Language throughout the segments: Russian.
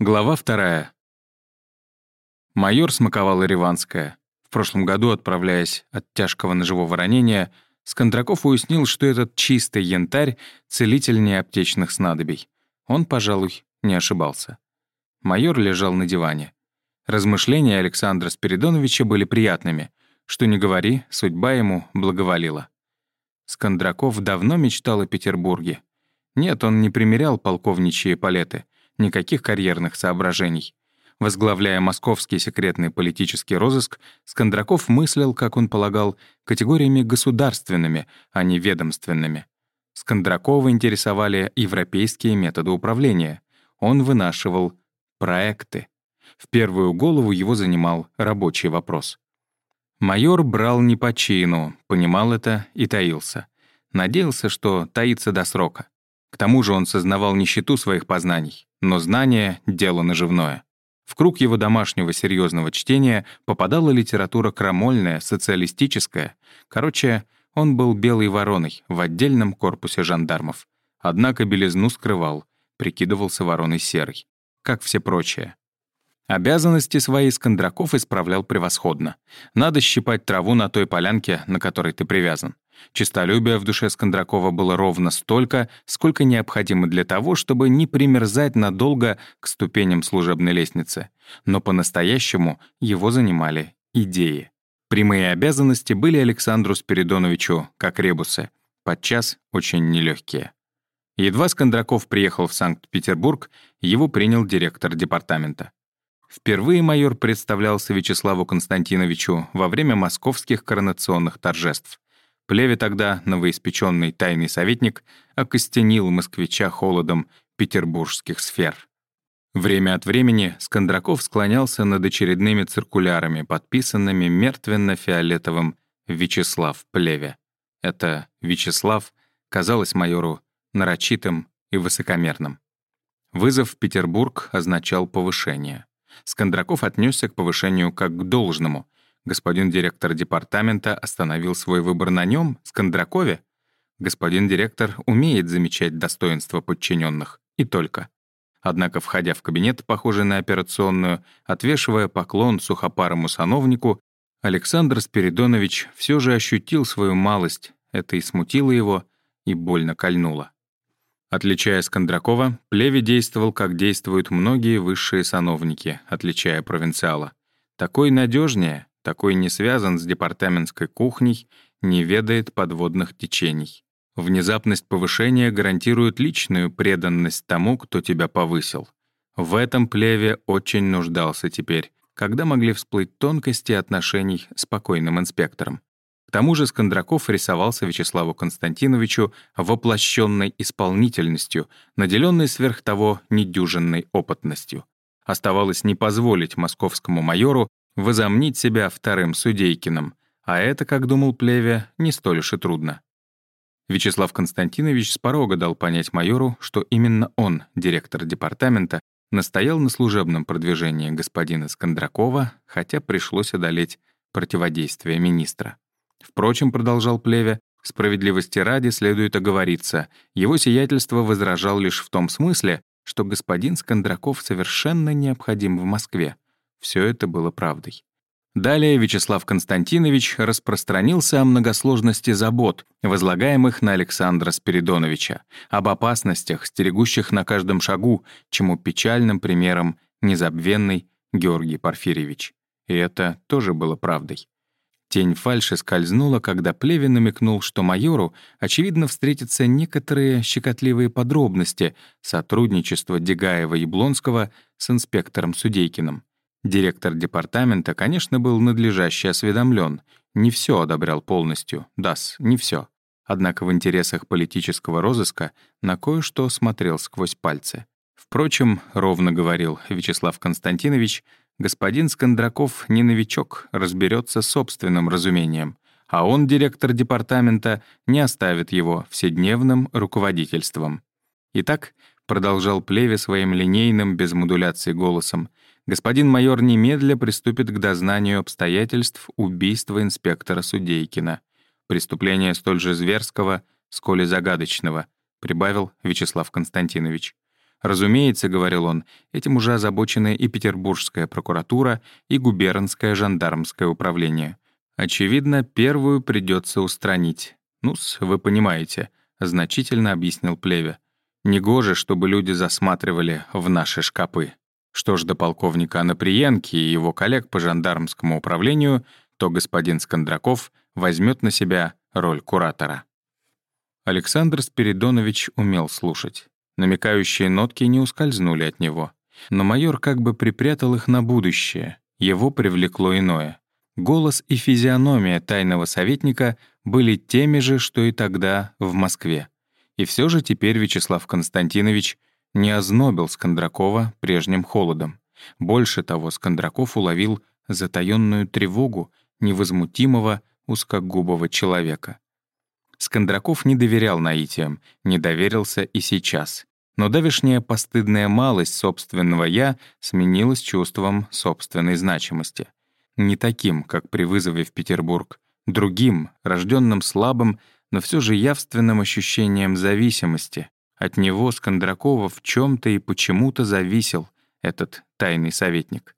Глава вторая. Майор смаковала Риванская. В прошлом году, отправляясь от тяжкого ножевого ранения, Скандраков уяснил, что этот чистый янтарь целительнее аптечных снадобий. Он, пожалуй, не ошибался. Майор лежал на диване. Размышления Александра Спиридоновича были приятными. Что ни говори, судьба ему благоволила. Скандраков давно мечтал о Петербурге. Нет, он не примерял полковничьи палеты — никаких карьерных соображений. Возглавляя московский секретный политический розыск, Скандраков мыслил, как он полагал, категориями государственными, а не ведомственными. Скандракова интересовали европейские методы управления. Он вынашивал проекты. В первую голову его занимал рабочий вопрос. Майор брал не по чину, понимал это и таился. Надеялся, что таится до срока. К тому же он сознавал нищету своих познаний, но знание — дело наживное. В круг его домашнего серьезного чтения попадала литература крамольная, социалистическая. Короче, он был белой вороной в отдельном корпусе жандармов. Однако белизну скрывал, прикидывался вороной серой. Как все прочие. Обязанности свои Скандраков исправлял превосходно. Надо щипать траву на той полянке, на которой ты привязан. Чистолюбия в душе Скандракова было ровно столько, сколько необходимо для того, чтобы не примерзать надолго к ступеням служебной лестницы. Но по-настоящему его занимали идеи. Прямые обязанности были Александру Спиридоновичу как ребусы, подчас очень нелегкие. Едва Скандраков приехал в Санкт-Петербург, его принял директор департамента. Впервые майор представлялся Вячеславу Константиновичу во время московских коронационных торжеств. Плеве тогда, новоиспеченный тайный советник, окостенил москвича холодом петербургских сфер. Время от времени Скандраков склонялся над очередными циркулярами, подписанными мертвенно-фиолетовым «Вячеслав Плеве». Это «Вячеслав» казалось майору нарочитым и высокомерным. Вызов в Петербург означал повышение. Скандраков отнесся к повышению как к должному, Господин директор департамента остановил свой выбор на нем, Скандракове. Господин директор умеет замечать достоинства подчиненных, и только. Однако, входя в кабинет, похожий на операционную, отвешивая поклон сухопарому сановнику, Александр Спиридонович все же ощутил свою малость, это и смутило его, и больно кольнуло. Отличая Скандракова, Плеви действовал, как действуют многие высшие сановники, отличая провинциала. Такой надежнее, такой не связан с департаментской кухней, не ведает подводных течений. Внезапность повышения гарантирует личную преданность тому, кто тебя повысил. В этом плеве очень нуждался теперь, когда могли всплыть тонкости отношений с покойным инспектором. Тому же Скандраков рисовался Вячеславу Константиновичу воплощенной исполнительностью, наделенной сверх того недюжинной опытностью. Оставалось не позволить московскому майору возомнить себя вторым Судейкиным, а это, как думал Плеве, не столь уж и трудно. Вячеслав Константинович с порога дал понять майору, что именно он, директор департамента, настоял на служебном продвижении господина Скандракова, хотя пришлось одолеть противодействие министра. Впрочем, продолжал Плеве, справедливости ради следует оговориться, его сиятельство возражал лишь в том смысле, что господин Скандраков совершенно необходим в Москве. Все это было правдой. Далее Вячеслав Константинович распространился о многосложности забот, возлагаемых на Александра Спиридоновича, об опасностях, стерегущих на каждом шагу, чему печальным примером незабвенный Георгий Порфирьевич. И это тоже было правдой. Тень фальши скользнула, когда Плевин намекнул, что майору, очевидно, встретятся некоторые щекотливые подробности сотрудничества Дегаева и Блонского с инспектором Судейкиным. Директор департамента, конечно, был надлежаще осведомлен, не все одобрял полностью, дас, не все. Однако в интересах политического розыска на кое-что смотрел сквозь пальцы. Впрочем, ровно говорил Вячеслав Константинович, господин Скандраков не новичок, разберется собственным разумением, а он, директор департамента, не оставит его вседневным руководительством. Итак, продолжал Плеве своим линейным, без модуляции голосом, господин майор немедля приступит к дознанию обстоятельств убийства инспектора Судейкина. Преступление столь же зверского, сколь и загадочного, прибавил Вячеслав Константинович. Разумеется, — говорил он, — этим уже озабочены и Петербургская прокуратура, и губернское жандармское управление. Очевидно, первую придется устранить. Ну-с, вы понимаете, — значительно объяснил Плеве. Негоже, чтобы люди засматривали в наши шкапы. Что ж до полковника Анаприенки и его коллег по жандармскому управлению, то господин Скандраков возьмет на себя роль куратора. Александр Спиридонович умел слушать. Намекающие нотки не ускользнули от него. Но майор как бы припрятал их на будущее. Его привлекло иное. Голос и физиономия тайного советника были теми же, что и тогда в Москве. И все же теперь Вячеслав Константинович не ознобил Скандракова прежним холодом. Больше того, Скандраков уловил затаённую тревогу невозмутимого узкогубого человека. Скандраков не доверял наитиям, не доверился и сейчас. Но давешняя постыдная малость собственного «я» сменилась чувством собственной значимости. Не таким, как при вызове в Петербург, другим, рожденным слабым, но все же явственным ощущением зависимости. От него, Скандракова, в чем то и почему-то зависел этот тайный советник.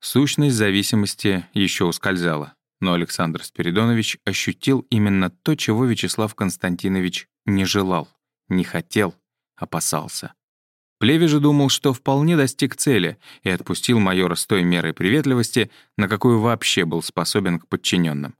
Сущность зависимости еще ускользала но Александр Спиридонович ощутил именно то, чего Вячеслав Константинович не желал, не хотел, опасался. Плеви же думал, что вполне достиг цели и отпустил майора с той мерой приветливости, на какую вообще был способен к подчиненным.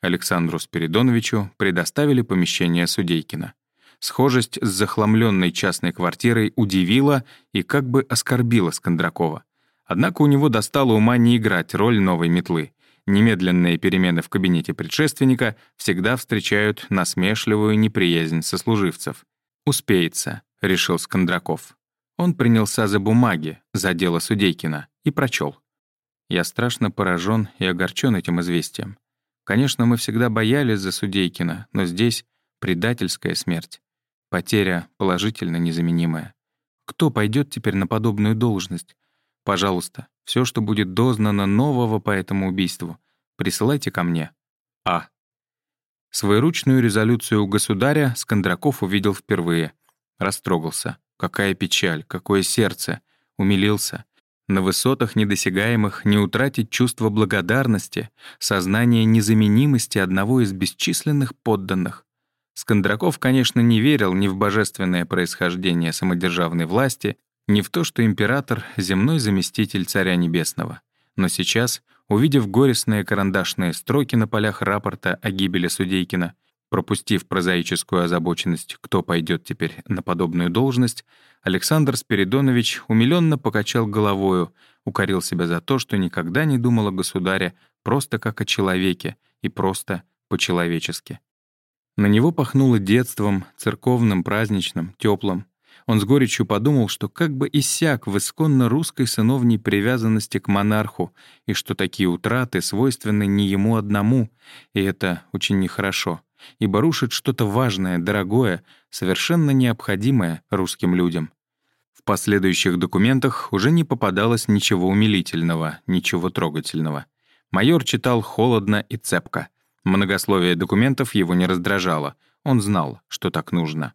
Александру Спиридоновичу предоставили помещение Судейкина. Схожесть с захламленной частной квартирой удивила и как бы оскорбила Скандракова. Однако у него достало ума не играть роль новой метлы. Немедленные перемены в кабинете предшественника всегда встречают насмешливую неприязнь сослуживцев. «Успеется», — решил Скандраков. Он принялся за бумаги, за дело Судейкина, и прочел. Я страшно поражен и огорчен этим известием. Конечно, мы всегда боялись за Судейкина, но здесь предательская смерть. Потеря положительно незаменимая. Кто пойдет теперь на подобную должность? Пожалуйста, все, что будет дознано нового по этому убийству, присылайте ко мне. А. Своеручную резолюцию у государя Скандраков увидел впервые. Растрогался. Какая печаль, какое сердце. Умилился. На высотах недосягаемых не утратить чувство благодарности, сознание незаменимости одного из бесчисленных подданных. Скандраков, конечно, не верил ни в божественное происхождение самодержавной власти, не в то, что император — земной заместитель Царя Небесного. Но сейчас, увидев горестные карандашные строки на полях рапорта о гибели Судейкина, пропустив прозаическую озабоченность, кто пойдет теперь на подобную должность, Александр Спиридонович умиленно покачал головою, укорил себя за то, что никогда не думал о государе просто как о человеке и просто по-человечески. На него пахнуло детством, церковным, праздничным, теплым. Он с горечью подумал, что как бы иссяк в исконно русской сыновней привязанности к монарху, и что такие утраты свойственны не ему одному, и это очень нехорошо, ибо рушит что-то важное, дорогое, совершенно необходимое русским людям. В последующих документах уже не попадалось ничего умилительного, ничего трогательного. Майор читал холодно и цепко. Многословие документов его не раздражало, он знал, что так нужно.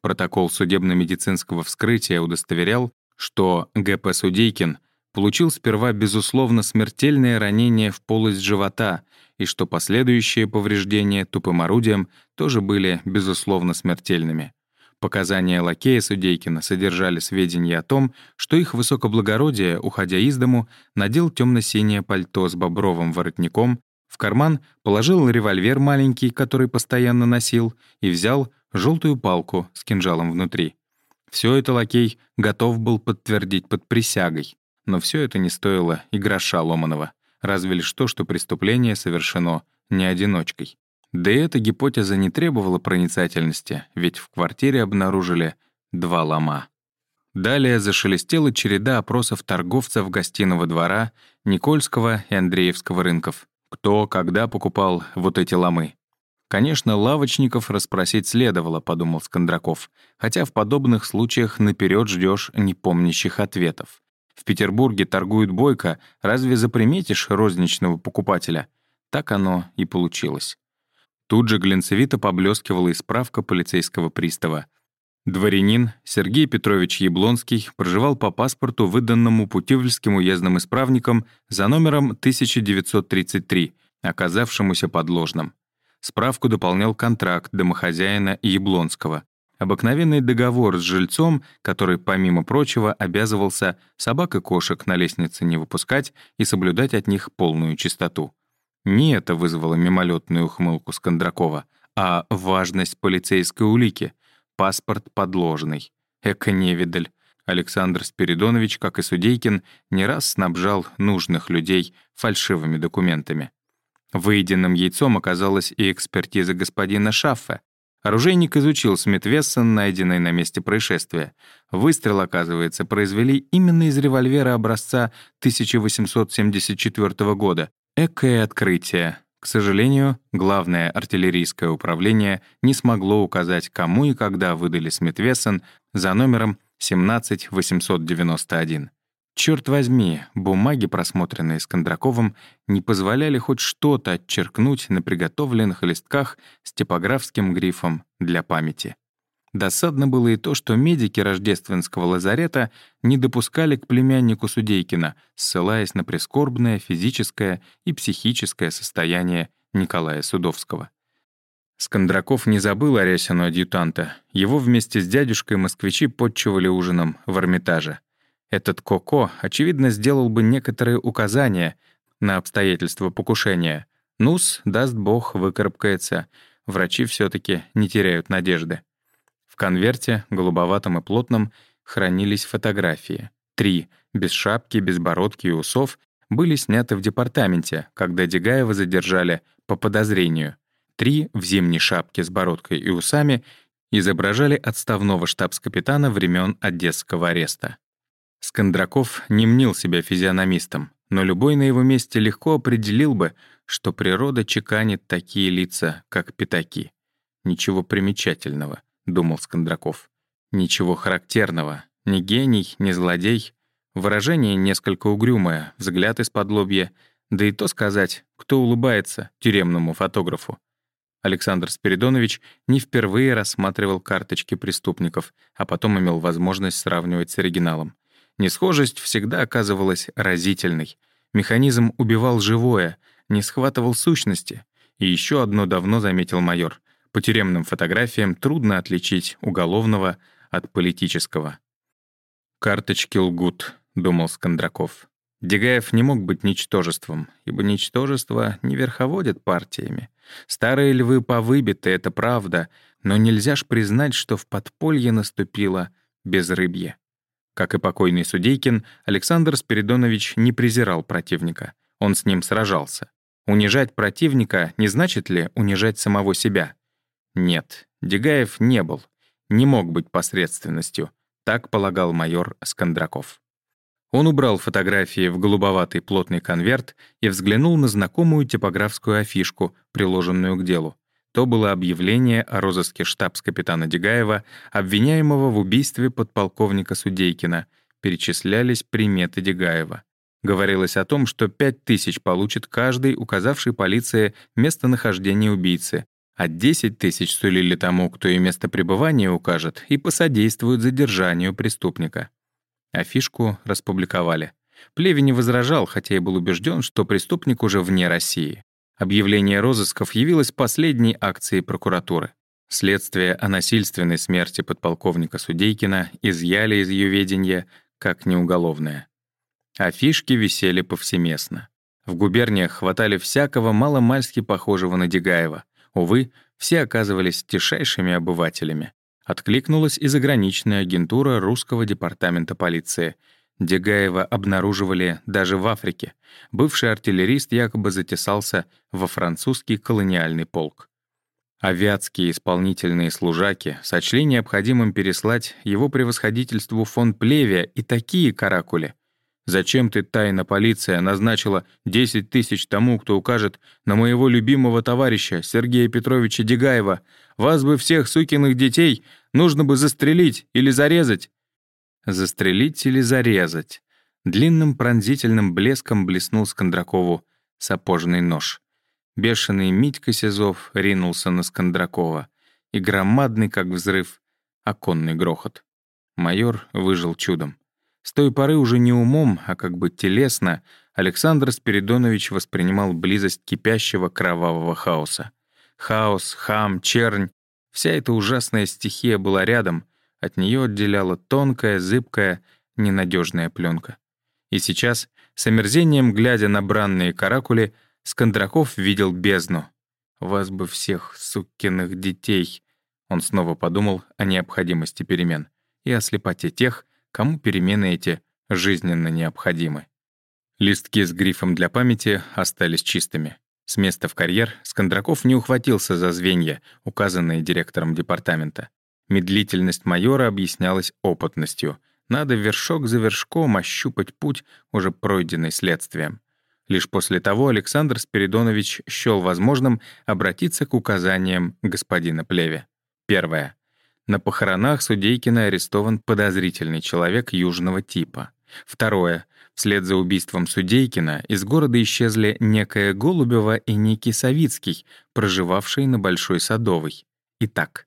Протокол судебно-медицинского вскрытия удостоверял, что Г.П. Судейкин получил сперва, безусловно, смертельное ранение в полость живота и что последующие повреждения тупым орудием тоже были, безусловно, смертельными. Показания лакея Судейкина содержали сведения о том, что их высокоблагородие, уходя из дому, надел темно-синее пальто с бобровым воротником, в карман положил револьвер маленький, который постоянно носил, и взял желтую палку с кинжалом внутри. Все это лакей готов был подтвердить под присягой, но все это не стоило и гроша ломаного, разве лишь то, что преступление совершено не одиночкой. Да и эта гипотеза не требовала проницательности, ведь в квартире обнаружили два лома. Далее зашелестела череда опросов торговцев гостиного двора, Никольского и Андреевского рынков. Кто, когда покупал вот эти ломы. Конечно, лавочников расспросить следовало, подумал Скандраков, хотя в подобных случаях наперед ждешь непомнящих ответов. В Петербурге торгуют бойко, разве заприметишь розничного покупателя? Так оно и получилось. Тут же глинцевито поблескивала и справка полицейского пристава. Дворянин Сергей Петрович Яблонский проживал по паспорту, выданному Путивльским уездным исправником за номером 1933, оказавшемуся подложным. Справку дополнял контракт домохозяина Яблонского. Обыкновенный договор с жильцом, который, помимо прочего, обязывался собак и кошек на лестнице не выпускать и соблюдать от них полную чистоту. Не это вызвало мимолетную ухмылку Скандракова, а важность полицейской улики — Паспорт подложный. Эко-невидаль. Александр Спиридонович, как и Судейкин, не раз снабжал нужных людей фальшивыми документами. Выеденным яйцом оказалась и экспертиза господина Шаффе. Оружейник изучил Смит Вессон, найденный на месте происшествия. Выстрел, оказывается, произвели именно из револьвера образца 1874 года. Экое открытие. К сожалению, главное артиллерийское управление не смогло указать, кому и когда выдали Смитвессон за номером 17891. Черт возьми, бумаги, просмотренные Скандраковым, не позволяли хоть что-то отчеркнуть на приготовленных листках с типографским грифом «Для памяти». Досадно было и то, что медики рождественского лазарета не допускали к племяннику Судейкина, ссылаясь на прискорбное физическое и психическое состояние Николая Судовского. Скандраков не забыл Арясину адъютанта. Его вместе с дядюшкой москвичи подчивали ужином в Эрмитаже. Этот Коко, очевидно, сделал бы некоторые указания на обстоятельства покушения. Нус, даст бог, выкарабкается. Врачи все таки не теряют надежды конверте, голубоватом и плотном, хранились фотографии. Три, без шапки, без бородки и усов, были сняты в департаменте, когда Дегаева задержали по подозрению. Три в зимней шапке с бородкой и усами изображали отставного штабс-капитана времен Одесского ареста. Скандраков не мнил себя физиономистом, но любой на его месте легко определил бы, что природа чеканит такие лица, как пятаки. Ничего примечательного. — думал Скандраков. Ничего характерного. Ни гений, ни злодей. Выражение несколько угрюмое, взгляд из-под лобья. Да и то сказать, кто улыбается тюремному фотографу. Александр Спиридонович не впервые рассматривал карточки преступников, а потом имел возможность сравнивать с оригиналом. Несхожесть всегда оказывалась разительной. Механизм убивал живое, не схватывал сущности. И еще одно давно заметил майор. По тюремным фотографиям трудно отличить уголовного от политического. «Карточки лгут», — думал Скандраков. Дегаев не мог быть ничтожеством, ибо ничтожество не верховодит партиями. Старые львы повыбиты, это правда, но нельзя ж признать, что в подполье наступило безрыбье. Как и покойный Судейкин, Александр Спиридонович не презирал противника. Он с ним сражался. Унижать противника не значит ли унижать самого себя? Нет, Дегаев не был, не мог быть посредственностью, так полагал майор Скандраков. Он убрал фотографии в голубоватый плотный конверт и взглянул на знакомую типографскую афишку, приложенную к делу. То было объявление о розыске штабс-капитана Дегаева, обвиняемого в убийстве подполковника Судейкина. Перечислялись приметы Дегаева. Говорилось о том, что 5000 получит каждый, указавший полиции местонахождение убийцы, а 10 тысяч сулили тому, кто и место пребывания укажет, и посодействует задержанию преступника. Афишку распубликовали. Плеви не возражал, хотя и был убежден, что преступник уже вне России. Объявление розысков явилось последней акцией прокуратуры. Следствие о насильственной смерти подполковника Судейкина изъяли из ее ведения как неуголовное. Афишки висели повсеместно. В губерниях хватали всякого маломальски похожего на Дегаева. Увы, все оказывались тишайшими обывателями. Откликнулась и заграничная агентура русского департамента полиции. Дегаева обнаруживали даже в Африке. Бывший артиллерист якобы затесался во французский колониальный полк. Авиатские исполнительные служаки сочли необходимым переслать его превосходительству фон Плевия и такие каракули, Зачем ты, тайна полиция, назначила 10 тысяч тому, кто укажет на моего любимого товарища Сергея Петровича Дегаева? Вас бы всех сукиных детей нужно бы застрелить или зарезать». Застрелить или зарезать? Длинным пронзительным блеском блеснул Скандракову сапожный нож. Бешеный Митька Сизов ринулся на Скандракова, и громадный, как взрыв, оконный грохот. Майор выжил чудом. С той поры уже не умом, а как бы телесно Александр Спиридонович воспринимал близость кипящего кровавого хаоса. Хаос, хам, чернь — вся эта ужасная стихия была рядом, от нее отделяла тонкая, зыбкая, ненадежная пленка. И сейчас, с омерзением глядя на бранные каракули, Скандраков видел бездну. «Вас бы всех, сукиных детей!» Он снова подумал о необходимости перемен и о слепоте тех, кому перемены эти жизненно необходимы. Листки с грифом для памяти остались чистыми. С места в карьер Скандраков не ухватился за звенья, указанные директором департамента. Медлительность майора объяснялась опытностью. Надо вершок за вершком ощупать путь, уже пройденный следствием. Лишь после того Александр Спиридонович счел возможным обратиться к указаниям господина Плеве. Первое. На похоронах Судейкина арестован подозрительный человек южного типа. Второе. Вслед за убийством Судейкина из города исчезли некая Голубева и некий Савицкий, проживавшие на Большой Садовой. Итак,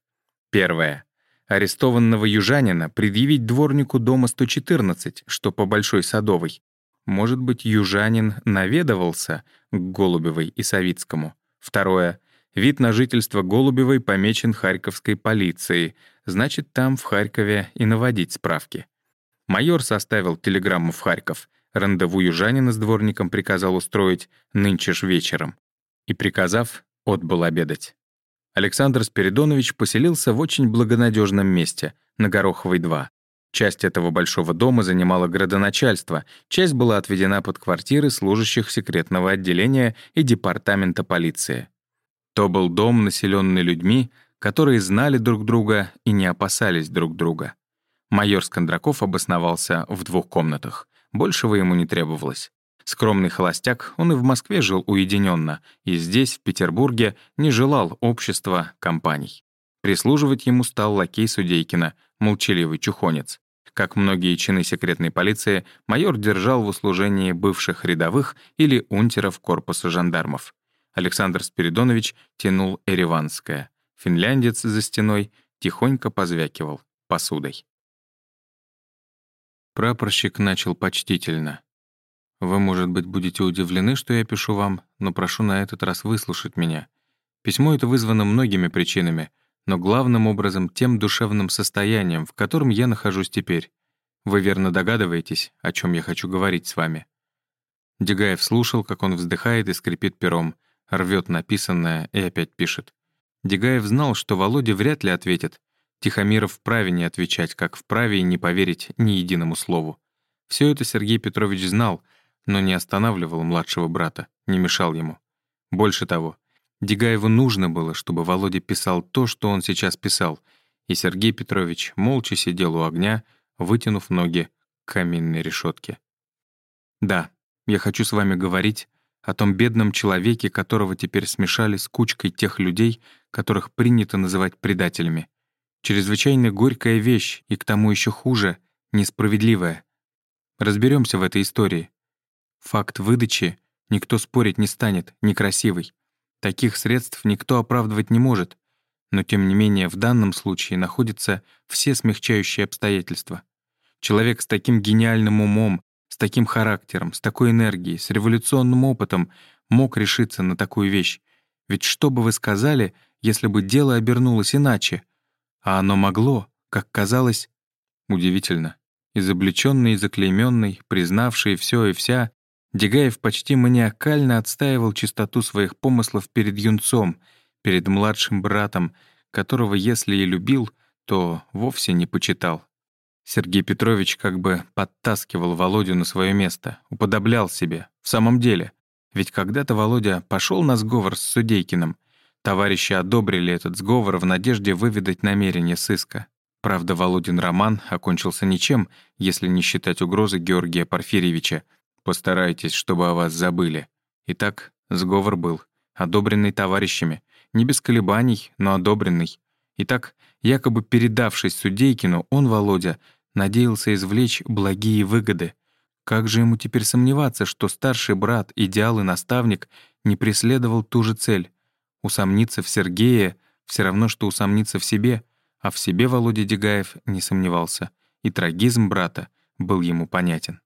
первое. Арестованного южанина предъявить дворнику дома 114, что по Большой Садовой. Может быть, южанин наведывался к Голубевой и Савицкому. Второе. Вид на жительство Голубевой помечен Харьковской полицией, значит, там, в Харькове, и наводить справки. Майор составил телеграмму в Харьков. Рандеву южанина с дворником приказал устроить нынче ж вечером. И, приказав, отбыл обедать. Александр Спиридонович поселился в очень благонадежном месте, на Гороховой 2. Часть этого большого дома занимала градоначальство, часть была отведена под квартиры служащих секретного отделения и департамента полиции. То был дом, населенный людьми, которые знали друг друга и не опасались друг друга. Майор Скандраков обосновался в двух комнатах. Большего ему не требовалось. Скромный холостяк, он и в Москве жил уединенно, и здесь, в Петербурге, не желал общества, компаний. Прислуживать ему стал лакей Судейкина, молчаливый чухонец. Как многие чины секретной полиции, майор держал в услужении бывших рядовых или унтеров корпуса жандармов. Александр Спиридонович тянул эреванское. Финляндец за стеной тихонько позвякивал посудой. Прапорщик начал почтительно. «Вы, может быть, будете удивлены, что я пишу вам, но прошу на этот раз выслушать меня. Письмо это вызвано многими причинами, но главным образом тем душевным состоянием, в котором я нахожусь теперь. Вы верно догадываетесь, о чем я хочу говорить с вами». Дегаев слушал, как он вздыхает и скрипит пером, рвет написанное и опять пишет. Дегаев знал, что Володя вряд ли ответит. Тихомиров вправе не отвечать, как вправе и не поверить ни единому слову. Все это Сергей Петрович знал, но не останавливал младшего брата, не мешал ему. Больше того, Дегаеву нужно было, чтобы Володя писал то, что он сейчас писал, и Сергей Петрович молча сидел у огня, вытянув ноги к каминной решетке. «Да, я хочу с вами говорить о том бедном человеке, которого теперь смешали с кучкой тех людей, которых принято называть предателями. Чрезвычайно горькая вещь, и к тому еще хуже, несправедливая. Разберемся в этой истории. Факт выдачи никто спорить не станет, некрасивый. Таких средств никто оправдывать не может. Но тем не менее в данном случае находятся все смягчающие обстоятельства. Человек с таким гениальным умом, с таким характером, с такой энергией, с революционным опытом мог решиться на такую вещь. Ведь что бы вы сказали, если бы дело обернулось иначе? А оно могло, как казалось, удивительно. Изобличенный и заклейменный, признавший все и вся, Дегаев почти маниакально отстаивал чистоту своих помыслов перед юнцом, перед младшим братом, которого, если и любил, то вовсе не почитал. Сергей Петрович как бы подтаскивал Володю на свое место, уподоблял себе. В самом деле, ведь когда-то Володя пошел на сговор с Судейкиным. Товарищи одобрили этот сговор в надежде выведать намерение сыска. Правда, Володин роман окончился ничем, если не считать угрозы Георгия Порфирьевича. «Постарайтесь, чтобы о вас забыли». Итак, сговор был, одобренный товарищами, не без колебаний, но одобренный. Итак, якобы передавшись Судейкину, он, Володя, надеялся извлечь благие выгоды. Как же ему теперь сомневаться, что старший брат, идеал и наставник не преследовал ту же цель? Усомниться в Сергее — все равно, что усомниться в себе. А в себе Володя Дегаев не сомневался, и трагизм брата был ему понятен.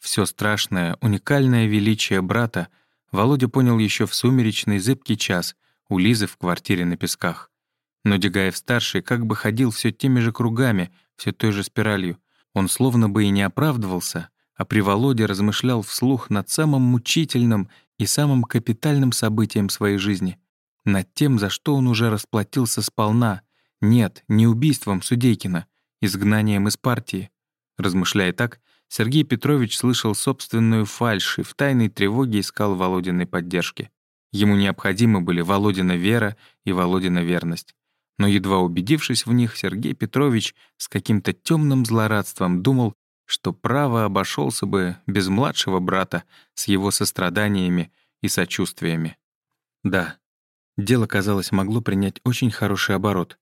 Все страшное, уникальное величие брата Володя понял еще в сумеречный зыбкий час у Лизы в квартире на Песках. Но Дегаев-старший как бы ходил все теми же кругами, все той же спиралью. Он словно бы и не оправдывался, а при Володе размышлял вслух над самым мучительным и самым капитальным событием своей жизни, над тем, за что он уже расплатился сполна. Нет, не убийством Судейкина, изгнанием из партии. Размышляя так, Сергей Петрович слышал собственную фальшь и в тайной тревоге искал Володиной поддержки. Ему необходимы были Володина вера и Володина верность. Но едва убедившись в них, Сергей Петрович с каким-то темным злорадством думал, что право обошелся бы без младшего брата с его состраданиями и сочувствиями. Да, дело, казалось, могло принять очень хороший оборот.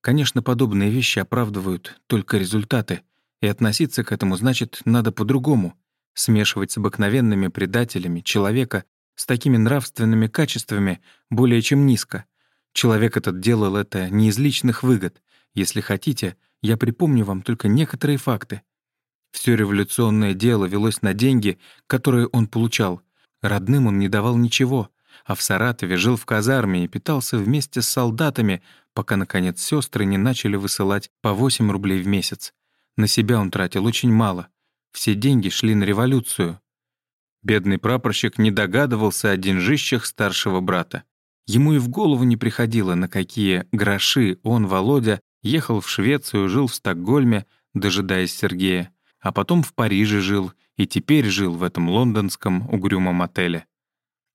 Конечно, подобные вещи оправдывают только результаты, и относиться к этому значит надо по-другому, смешивать с обыкновенными предателями человека с такими нравственными качествами более чем низко. Человек этот делал это не из личных выгод. Если хотите, я припомню вам только некоторые факты. Все революционное дело велось на деньги, которые он получал. Родным он не давал ничего, а в Саратове жил в казарме и питался вместе с солдатами, пока, наконец, сестры не начали высылать по 8 рублей в месяц. На себя он тратил очень мало. Все деньги шли на революцию. Бедный прапорщик не догадывался о деньжищах старшего брата. Ему и в голову не приходило, на какие гроши он, Володя, ехал в Швецию, жил в Стокгольме, дожидаясь Сергея а потом в Париже жил и теперь жил в этом лондонском угрюмом отеле.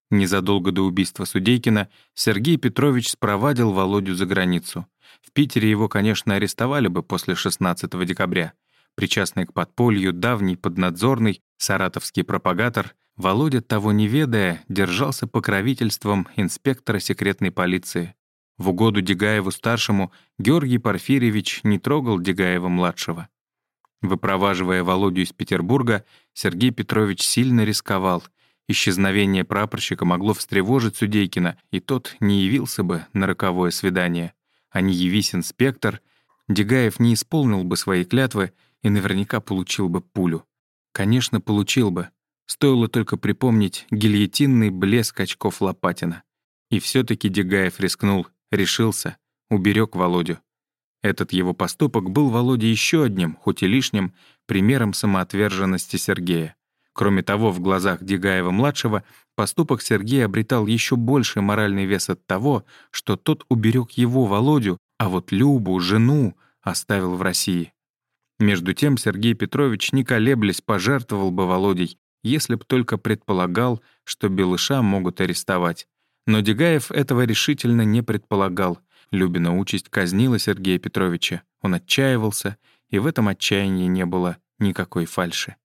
Незадолго до убийства Судейкина Сергей Петрович спровадил Володю за границу. В Питере его, конечно, арестовали бы после 16 декабря. Причастный к подполью, давний поднадзорный, саратовский пропагатор, Володя, того не ведая, держался покровительством инспектора секретной полиции. В угоду Дегаеву-старшему Георгий Порфирьевич не трогал Дегаева-младшего. Выпроваживая Володю из Петербурга, Сергей Петрович сильно рисковал. Исчезновение прапорщика могло встревожить Судейкина, и тот не явился бы на роковое свидание. А не явись инспектор, Дегаев не исполнил бы свои клятвы и наверняка получил бы пулю. Конечно, получил бы. Стоило только припомнить гильотинный блеск очков Лопатина. И все таки Дегаев рискнул, решился, уберег Володю. Этот его поступок был Володе еще одним, хоть и лишним, примером самоотверженности Сергея. Кроме того, в глазах Дегаева-младшего поступок Сергея обретал еще больший моральный вес от того, что тот уберег его, Володю, а вот Любу, жену, оставил в России. Между тем Сергей Петрович, не колеблясь, пожертвовал бы Володей, если б только предполагал, что Белыша могут арестовать. Но Дегаев этого решительно не предполагал. Любина участь казнила Сергея Петровича. Он отчаивался, и в этом отчаянии не было никакой фальши.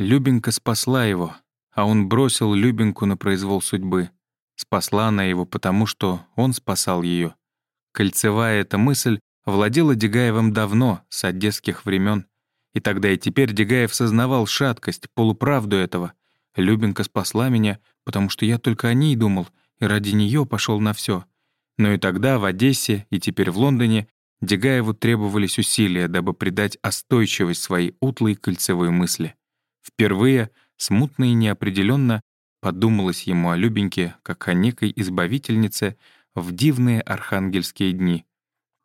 Любенька спасла его, а он бросил Любеньку на произвол судьбы. Спасла она его потому, что он спасал ее. Кольцевая эта мысль владела Дегаевым давно, с одесских времен. И тогда и теперь Дегаев сознавал шаткость, полуправду этого. Любенька спасла меня, потому что я только о ней думал, и ради нее пошел на все. Но и тогда в Одессе и теперь в Лондоне Дегаеву требовались усилия, дабы придать остойчивость своей утлой кольцевой мысли. Впервые, смутно и неопределенно, подумалось ему о Любеньке, как о некой избавительнице в дивные архангельские дни.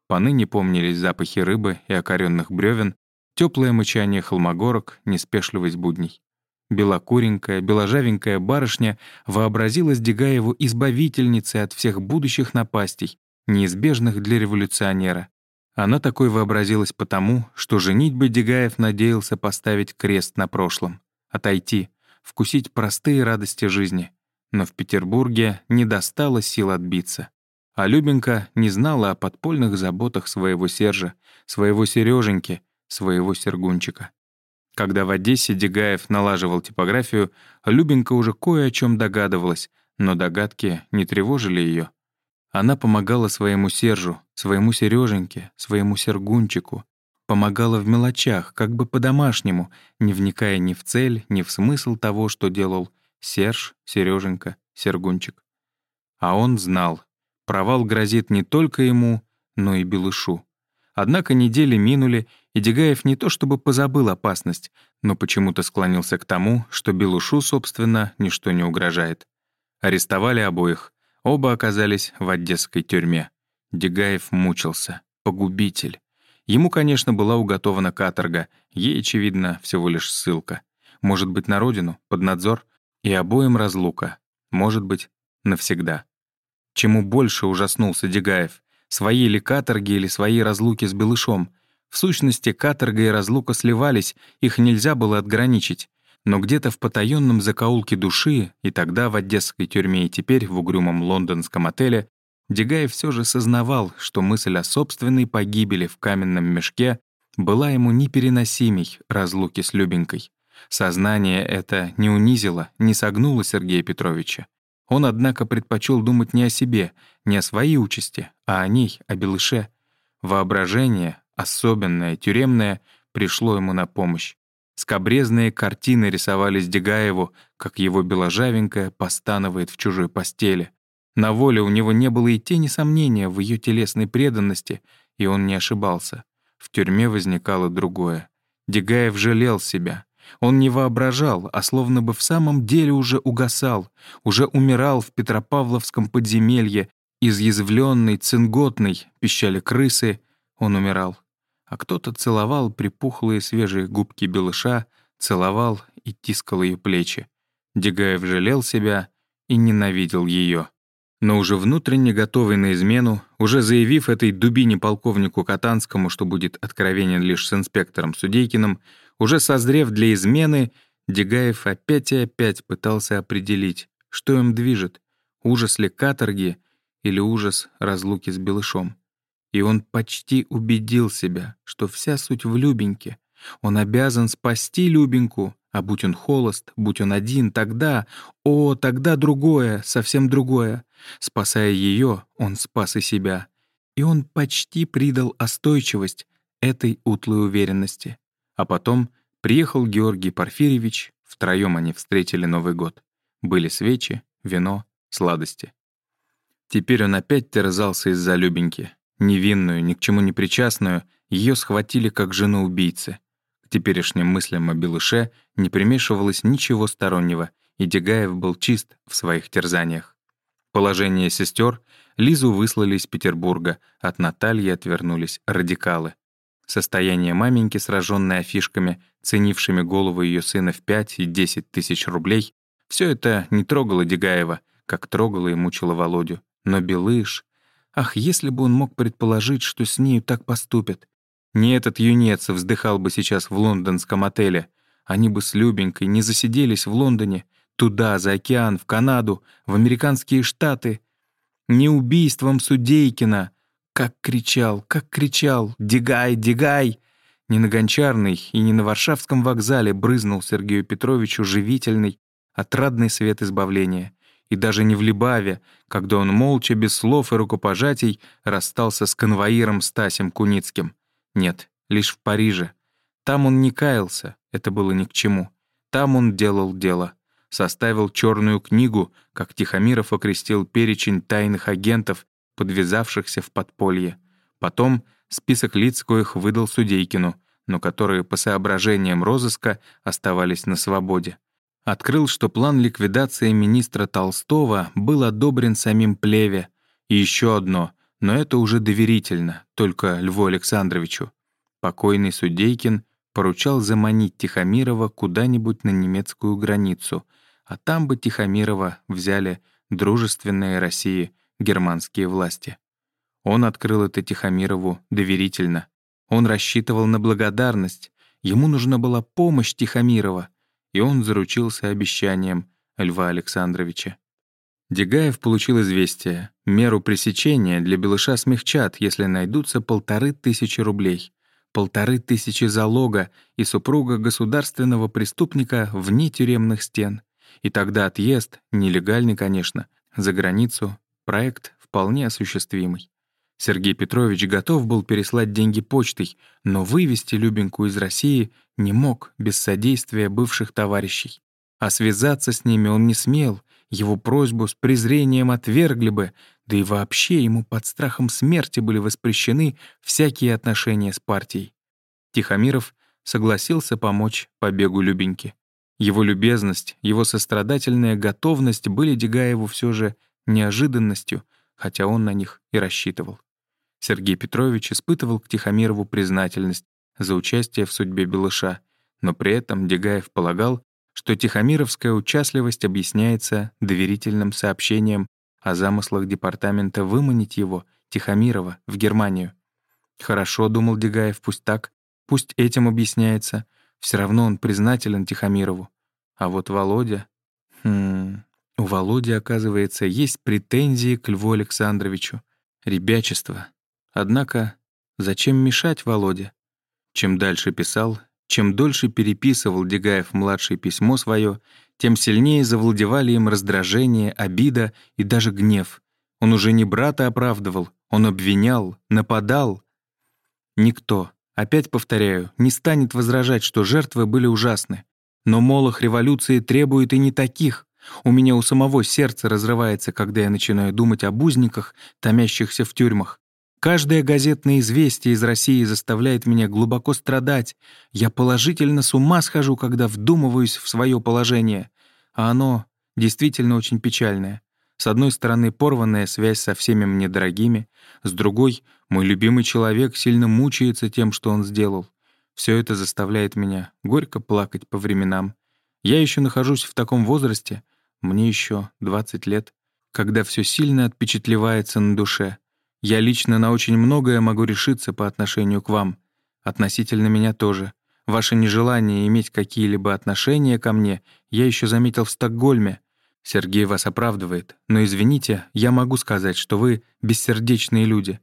Поныне помнились запахи рыбы и окоренных бревен, теплое мычание холмогорок, неспешливость будней. Белокуренькая, беложавенькая барышня вообразилась Дегаеву избавительницей от всех будущих напастей, неизбежных для революционера. Она такой вообразилась потому, что женитьбы Дегаев надеялся поставить крест на прошлом, отойти, вкусить простые радости жизни. Но в Петербурге не достало сил отбиться. А Любенька не знала о подпольных заботах своего Сержа, своего Сереженьки, своего Сергунчика. Когда в Одессе Дегаев налаживал типографию, Любенька уже кое о чем догадывалась, но догадки не тревожили ее. Она помогала своему Сержу, своему Сереженьке, своему Сергунчику. Помогала в мелочах, как бы по-домашнему, не вникая ни в цель, ни в смысл того, что делал Серж, Сереженька, Сергунчик. А он знал, провал грозит не только ему, но и Белышу. Однако недели минули, и Дегаев не то чтобы позабыл опасность, но почему-то склонился к тому, что Белушу, собственно, ничто не угрожает. Арестовали обоих. Оба оказались в одесской тюрьме. Дегаев мучился. Погубитель. Ему, конечно, была уготована каторга, ей, очевидно, всего лишь ссылка. Может быть, на родину, под надзор, и обоим разлука. Может быть, навсегда. Чему больше ужаснулся Дегаев? Свои ли каторги или свои разлуки с Белышом? В сущности, каторга и разлука сливались, их нельзя было отграничить. Но где-то в потаенном закоулке души, и тогда в одесской тюрьме, и теперь в угрюмом лондонском отеле, Дегаев все же сознавал, что мысль о собственной погибели в каменном мешке была ему непереносимей разлуки с Любенькой. Сознание это не унизило, не согнуло Сергея Петровича. Он, однако, предпочел думать не о себе, не о своей участи, а о ней, о Белыше. Воображение, особенное, тюремное, пришло ему на помощь. Скобрезные картины рисовались Дегаеву, как его беложавенькая постанывает в чужой постели. На воле у него не было и тени сомнения в ее телесной преданности, и он не ошибался. В тюрьме возникало другое. Дегаев жалел себя. Он не воображал, а словно бы в самом деле уже угасал, уже умирал в Петропавловском подземелье, изъязвленный, цинготный, пищали крысы, он умирал. А кто-то целовал припухлые свежие губки белыша, целовал и тискал ее плечи. Дегаев жалел себя и ненавидел ее но уже внутренне готовый на измену, уже заявив этой дубине полковнику Катанскому, что будет откровенен лишь с инспектором Судейкиным, уже созрев для измены, Дегаев опять и опять пытался определить, что им движет, ужас ли каторги или ужас разлуки с Белышом. И он почти убедил себя, что вся суть в Любеньке. Он обязан спасти Любеньку, а будь он холост, будь он один, тогда, о, тогда другое, совсем другое. Спасая ее, он спас и себя. И он почти придал остойчивость этой утлой уверенности. А потом приехал Георгий Порфирьевич, втроем они встретили Новый год. Были свечи, вино, сладости. Теперь он опять терзался из-за Любеньки. Невинную, ни к чему не причастную, ее схватили как жену убийцы. К теперешним мыслям о Белыше не примешивалось ничего стороннего, и Дегаев был чист в своих терзаниях положение сестер Лизу выслали из Петербурга, от Натальи отвернулись радикалы. Состояние маменьки, сраженной афишками, ценившими голову ее сына в 5 и 10 тысяч рублей, все это не трогало Дегаева, как трогало и мучило Володю. Но Белыш... Ах, если бы он мог предположить, что с нею так поступят. Не этот юнец вздыхал бы сейчас в лондонском отеле. Они бы с Любенькой не засиделись в Лондоне, Туда, за океан, в Канаду, в американские штаты. Не убийством Судейкина. Как кричал, как кричал «Дигай, дигай!» Не на Гончарной и не на Варшавском вокзале брызнул Сергею Петровичу живительный, отрадный свет избавления. И даже не в Либаве, когда он молча, без слов и рукопожатий, расстался с конвоиром Стасем Куницким. Нет, лишь в Париже. Там он не каялся, это было ни к чему. Там он делал дело составил черную книгу, как Тихомиров окрестил перечень тайных агентов, подвязавшихся в подполье. Потом список лиц, коих выдал Судейкину, но которые по соображениям розыска оставались на свободе. Открыл, что план ликвидации министра Толстого был одобрен самим Плеве. И еще одно, но это уже доверительно, только Льву Александровичу. Покойный Судейкин поручал заманить Тихомирова куда-нибудь на немецкую границу — а там бы Тихомирова взяли дружественные России германские власти. Он открыл это Тихомирову доверительно. Он рассчитывал на благодарность, ему нужна была помощь Тихомирова, и он заручился обещанием Льва Александровича. Дегаев получил известие. Меру пресечения для Белыша смягчат, если найдутся полторы тысячи рублей. Полторы тысячи залога и супруга государственного преступника вне тюремных стен. И тогда отъезд, нелегальный, конечно, за границу, проект вполне осуществимый. Сергей Петрович готов был переслать деньги почтой, но вывести Любеньку из России не мог без содействия бывших товарищей. А связаться с ними он не смел, его просьбу с презрением отвергли бы, да и вообще ему под страхом смерти были воспрещены всякие отношения с партией. Тихомиров согласился помочь побегу Любеньки. Его любезность, его сострадательная готовность были Дегаеву все же неожиданностью, хотя он на них и рассчитывал. Сергей Петрович испытывал к Тихомирову признательность за участие в судьбе Белыша, но при этом Дегаев полагал, что тихомировская участливость объясняется доверительным сообщением о замыслах департамента выманить его, Тихомирова, в Германию. «Хорошо», — думал Дегаев, — «пусть так, пусть этим объясняется, все равно он признателен Тихомирову. А вот Володя... Хм... У Володи, оказывается, есть претензии к Льву Александровичу. Ребячество. Однако, зачем мешать Володе? Чем дальше писал, чем дольше переписывал Дегаев-младшее письмо свое, тем сильнее завладевали им раздражение, обида и даже гнев. Он уже не брата оправдывал, он обвинял, нападал. Никто, опять повторяю, не станет возражать, что жертвы были ужасны. Но молох революции требует и не таких. У меня у самого сердце разрывается, когда я начинаю думать об узниках, томящихся в тюрьмах. Каждое газетное известие из России заставляет меня глубоко страдать. Я положительно с ума схожу, когда вдумываюсь в свое положение. А оно действительно очень печальное. С одной стороны, порванная связь со всеми мне дорогими, с другой — мой любимый человек сильно мучается тем, что он сделал. Все это заставляет меня горько плакать по временам. Я еще нахожусь в таком возрасте, мне еще 20 лет, когда все сильно отпечатлевается на душе — я лично на очень многое могу решиться по отношению к вам. Относительно меня тоже. Ваше нежелание иметь какие-либо отношения ко мне я еще заметил в Стокгольме. Сергей вас оправдывает, но извините, я могу сказать, что вы бессердечные люди.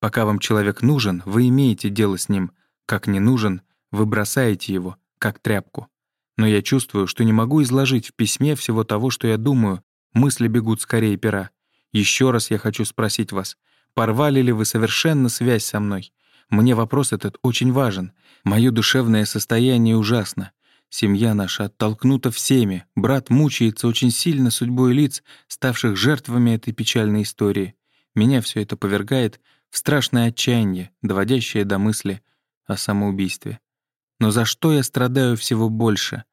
Пока вам человек нужен, вы имеете дело с ним. Как не нужен, вы бросаете его, как тряпку. Но я чувствую, что не могу изложить в письме всего того, что я думаю. Мысли бегут скорее пера. Еще раз я хочу спросить вас, Порвали ли вы совершенно связь со мной? Мне вопрос этот очень важен. Мое душевное состояние ужасно. Семья наша оттолкнута всеми. Брат мучается очень сильно судьбой лиц, ставших жертвами этой печальной истории. Меня все это повергает в страшное отчаяние, доводящее до мысли о самоубийстве. Но за что я страдаю всего больше?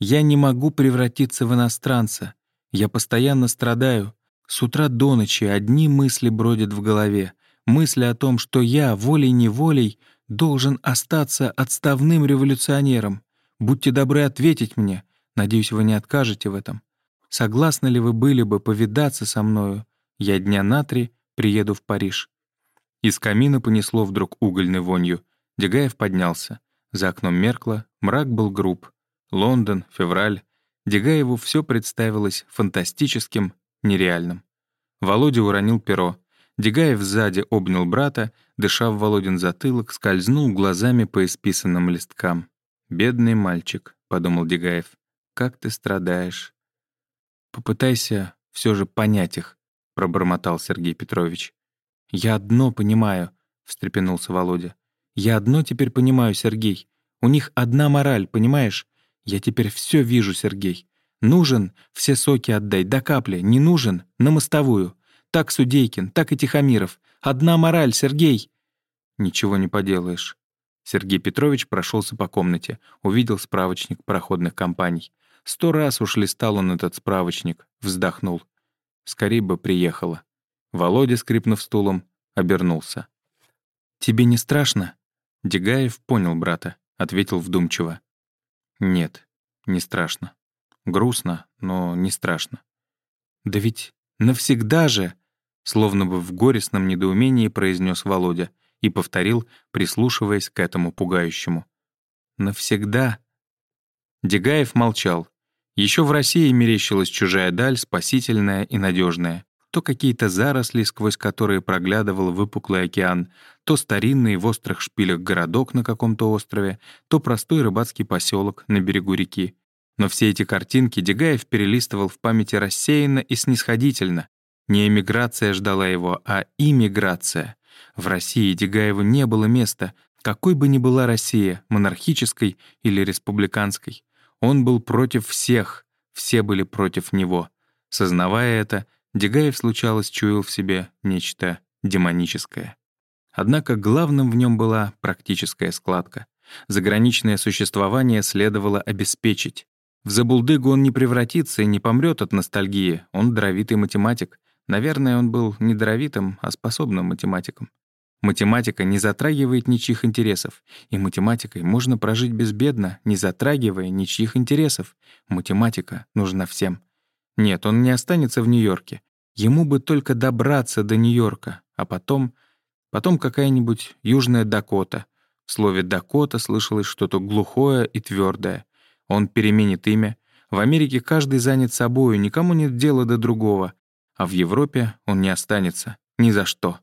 Я не могу превратиться в иностранца. Я постоянно страдаю, с утра до ночи одни мысли бродят в голове. Мысли о том, что я волей-неволей должен остаться отставным революционером. Будьте добры ответить мне. Надеюсь, вы не откажете в этом. Согласны ли вы были бы повидаться со мною? Я дня на три приеду в Париж». Из камина понесло вдруг угольной вонью. Дегаев поднялся. За окном меркло, мрак был груб. Лондон, февраль. Дегаеву все представилось фантастическим, нереальным. Володя уронил перо. Дегаев сзади обнял брата, дыша в Володин затылок, скользнул глазами по исписанным листкам. «Бедный мальчик», — подумал Дегаев, — «как ты страдаешь». «Попытайся все же понять их», — пробормотал Сергей Петрович. «Я одно понимаю», — встрепенулся Володя. «Я одно теперь понимаю, Сергей. У них одна мораль, понимаешь? Я теперь все вижу, Сергей. Нужен — все соки отдай, до капли. Не нужен — на мостовую. Так Судейкин, так и Тихомиров. Одна мораль, Сергей!» «Ничего не поделаешь». Сергей Петрович прошелся по комнате, увидел справочник проходных компаний. Сто раз уж листал он этот справочник, вздохнул. Скорее бы приехала. Володя, скрипнув стулом, обернулся. «Тебе не страшно?» Дегаев понял брата, ответил вдумчиво. «Нет, не страшно». Грустно, но не страшно. «Да ведь навсегда же!» Словно бы в горестном недоумении произнес Володя и повторил, прислушиваясь к этому пугающему. «Навсегда!» Дегаев молчал. Еще в России мерещилась чужая даль, спасительная и надежная. То какие-то заросли, сквозь которые проглядывал выпуклый океан, то старинный в острых шпилях городок на каком-то острове, то простой рыбацкий поселок на берегу реки. Но все эти картинки Дегаев перелистывал в памяти рассеянно и снисходительно. Не эмиграция ждала его, а иммиграция. В России Дегаеву не было места, какой бы ни была Россия, монархической или республиканской. Он был против всех, все были против него. Сознавая это, Дегаев, случалось, чуял в себе нечто демоническое. Однако главным в нем была практическая складка. Заграничное существование следовало обеспечить. В забулдыгу он не превратится и не помрет от ностальгии, он даровитый математик. Наверное, он был не даровитым, а способным математиком. Математика не затрагивает ничьих интересов, и математикой можно прожить безбедно, не затрагивая ничьих интересов. Математика нужна всем. Нет, он не останется в Нью-Йорке. Ему бы только добраться до Нью-Йорка, а потом... Потом какая-нибудь Южная Дакота. В слове «Дакота» слышалось что-то глухое и твердое. Он переменит имя. В Америке каждый занят собою, никому нет дела до другого. А в Европе он не останется. Ни за что.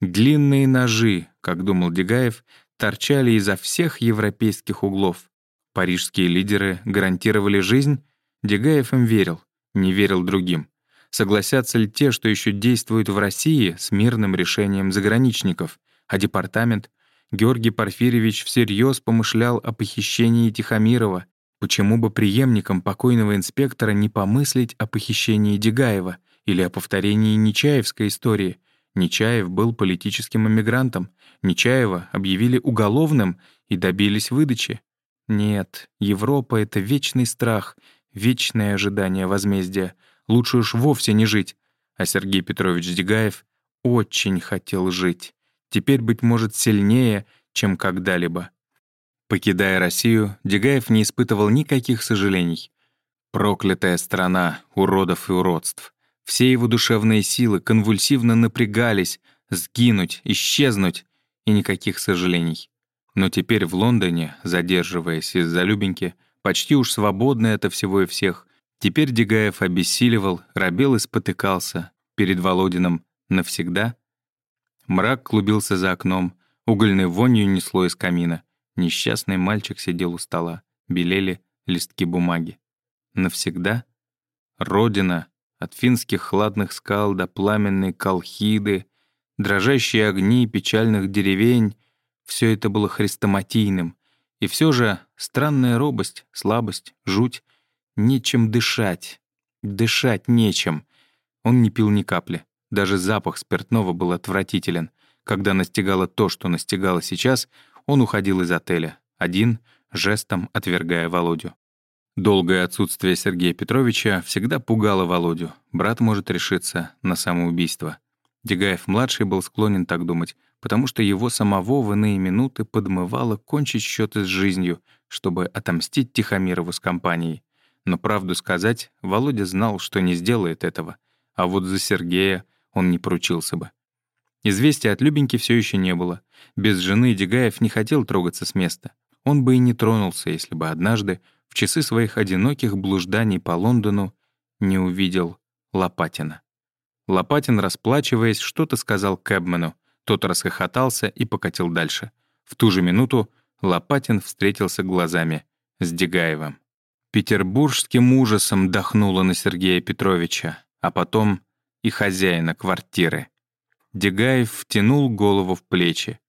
Длинные ножи, как думал Дегаев, торчали изо всех европейских углов. Парижские лидеры гарантировали жизнь? Дегаев им верил, не верил другим. Согласятся ли те, что еще действуют в России с мирным решением заграничников? А департамент? Георгий Порфирьевич всерьез помышлял о похищении Тихомирова. Почему бы преемникам покойного инспектора не помыслить о похищении Дегаева или о повторении Нечаевской истории — Нечаев был политическим эмигрантом, Нечаева объявили уголовным и добились выдачи. Нет, Европа — это вечный страх, вечное ожидание возмездия. Лучше уж вовсе не жить. А Сергей Петрович Дегаев очень хотел жить. Теперь, быть может, сильнее, чем когда-либо. Покидая Россию, Дегаев не испытывал никаких сожалений. Проклятая страна уродов и уродств. Все его душевные силы конвульсивно напрягались, сгинуть, исчезнуть, и никаких сожалений. Но теперь в Лондоне, задерживаясь из-за Любеньки, почти уж свободный от всего и всех, теперь Дегаев обессиливал, робел и спотыкался перед Володином навсегда. Мрак клубился за окном, угольной вонью несло из камина. Несчастный мальчик сидел у стола, белели листки бумаги. Навсегда? Родина, от финских хладных скал до пламенной колхиды, дрожащие огни печальных деревень — все это было хрестоматийным. И все же странная робость, слабость, жуть — нечем дышать. Дышать нечем. Он не пил ни капли. Даже запах спиртного был отвратителен. Когда настигало то, что настигало сейчас, он уходил из отеля, один, жестом отвергая Володю. Долгое отсутствие Сергея Петровича всегда пугало Володю. Брат может решиться на самоубийство. Дегаев-младший был склонен так думать, потому что его самого в иные минуты подмывало кончить счеты с жизнью, чтобы отомстить Тихомирову с компанией. Но правду сказать, Володя знал, что не сделает этого, а вот за Сергея он не поручился бы. Известия от Любеньки все еще не было. Без жены Дегаев не хотел трогаться с места. Он бы и не тронулся, если бы однажды в часы своих одиноких блужданий по Лондону не увидел Лопатина. Лопатин, расплачиваясь, что-то сказал Кэбмену. Тот расхохотался и покатил дальше. В ту же минуту Лопатин встретился глазами с Дегаевым. Петербургским ужасом дохнуло на Сергея Петровича, а потом и хозяина квартиры. Дегаев втянул голову в плечи.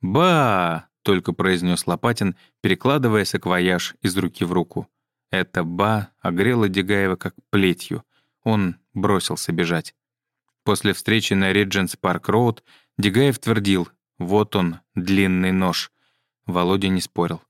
«Ба!» только произнес Лопатин, перекладывая саквояж из руки в руку. Это «ба» огрело Дегаева как плетью. Он бросился бежать. После встречи на Ридженс Парк Роуд Дегаев твердил «Вот он, длинный нож». Володя не спорил.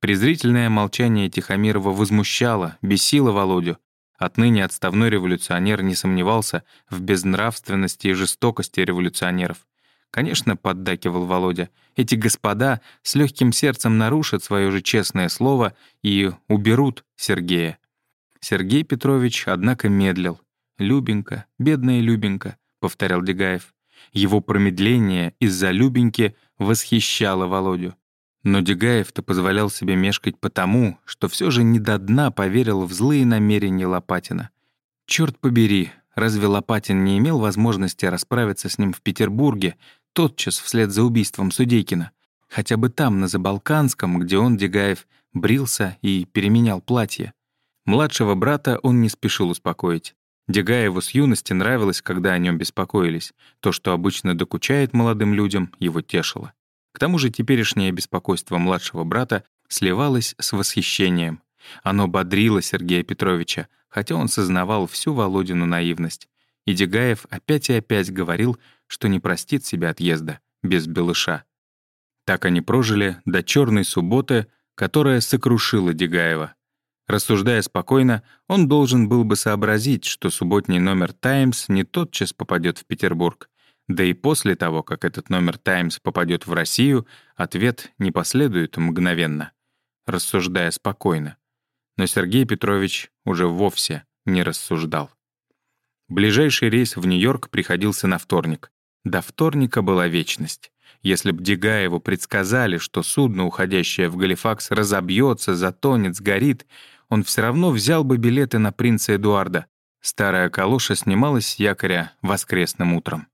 Презрительное молчание Тихомирова возмущало, бесило Володю. Отныне отставной революционер не сомневался в безнравственности и жестокости революционеров. Конечно, поддакивал Володя, эти господа с легким сердцем нарушат свое же честное слово и уберут Сергея. Сергей Петрович, однако, медлил. «Любенька, бедная Любенька», — повторял Дегаев. Его промедление из-за Любеньки восхищало Володю. Но Дегаев-то позволял себе мешкать потому, что все же не до дна поверил в злые намерения Лопатина. Черт побери, разве Лопатин не имел возможности расправиться с ним в Петербурге, тотчас вслед за убийством Судейкина. Хотя бы там, на Забалканском, где он, Дегаев, брился и переменял платье. Младшего брата он не спешил успокоить. Дегаеву с юности нравилось, когда о нем беспокоились. То, что обычно докучает молодым людям, его тешило. К тому же теперешнее беспокойство младшего брата сливалось с восхищением. Оно бодрило Сергея Петровича, хотя он сознавал всю Володину наивность. И Дегаев опять и опять говорил, что не простит себя отъезда без Белыша. Так они прожили до черной субботы, которая сокрушила Дегаева. Рассуждая спокойно, он должен был бы сообразить, что субботний номер «Таймс» не тотчас попадет в Петербург. Да и после того, как этот номер «Таймс» попадет в Россию, ответ не последует мгновенно. Рассуждая спокойно. Но Сергей Петрович уже вовсе не рассуждал. Ближайший рейс в Нью-Йорк приходился на вторник. До вторника была вечность. Если б Дегаеву предсказали, что судно, уходящее в Галифакс, разобьется, затонет, сгорит, он все равно взял бы билеты на принца Эдуарда. Старая калоша снималась с якоря воскресным утром.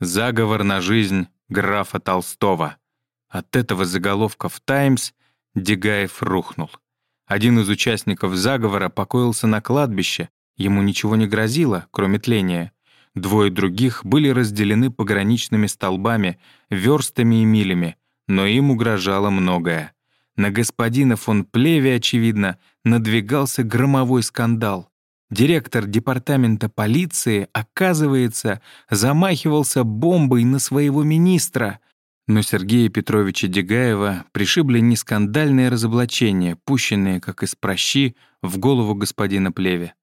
Заговор на жизнь графа Толстого. От этого заголовка в «Таймс» Дегаев рухнул. Один из участников заговора покоился на кладбище, ему ничего не грозило, кроме тления. Двое других были разделены пограничными столбами, верстами и милями, но им угрожало многое. На господина фон Плеве, очевидно, надвигался громовой скандал. Директор департамента полиции, оказывается, замахивался бомбой на своего министра. Но Сергея Петровича Дегаева пришибли не скандальные разоблачения, пущенные, как из прощи, в голову господина Плеве.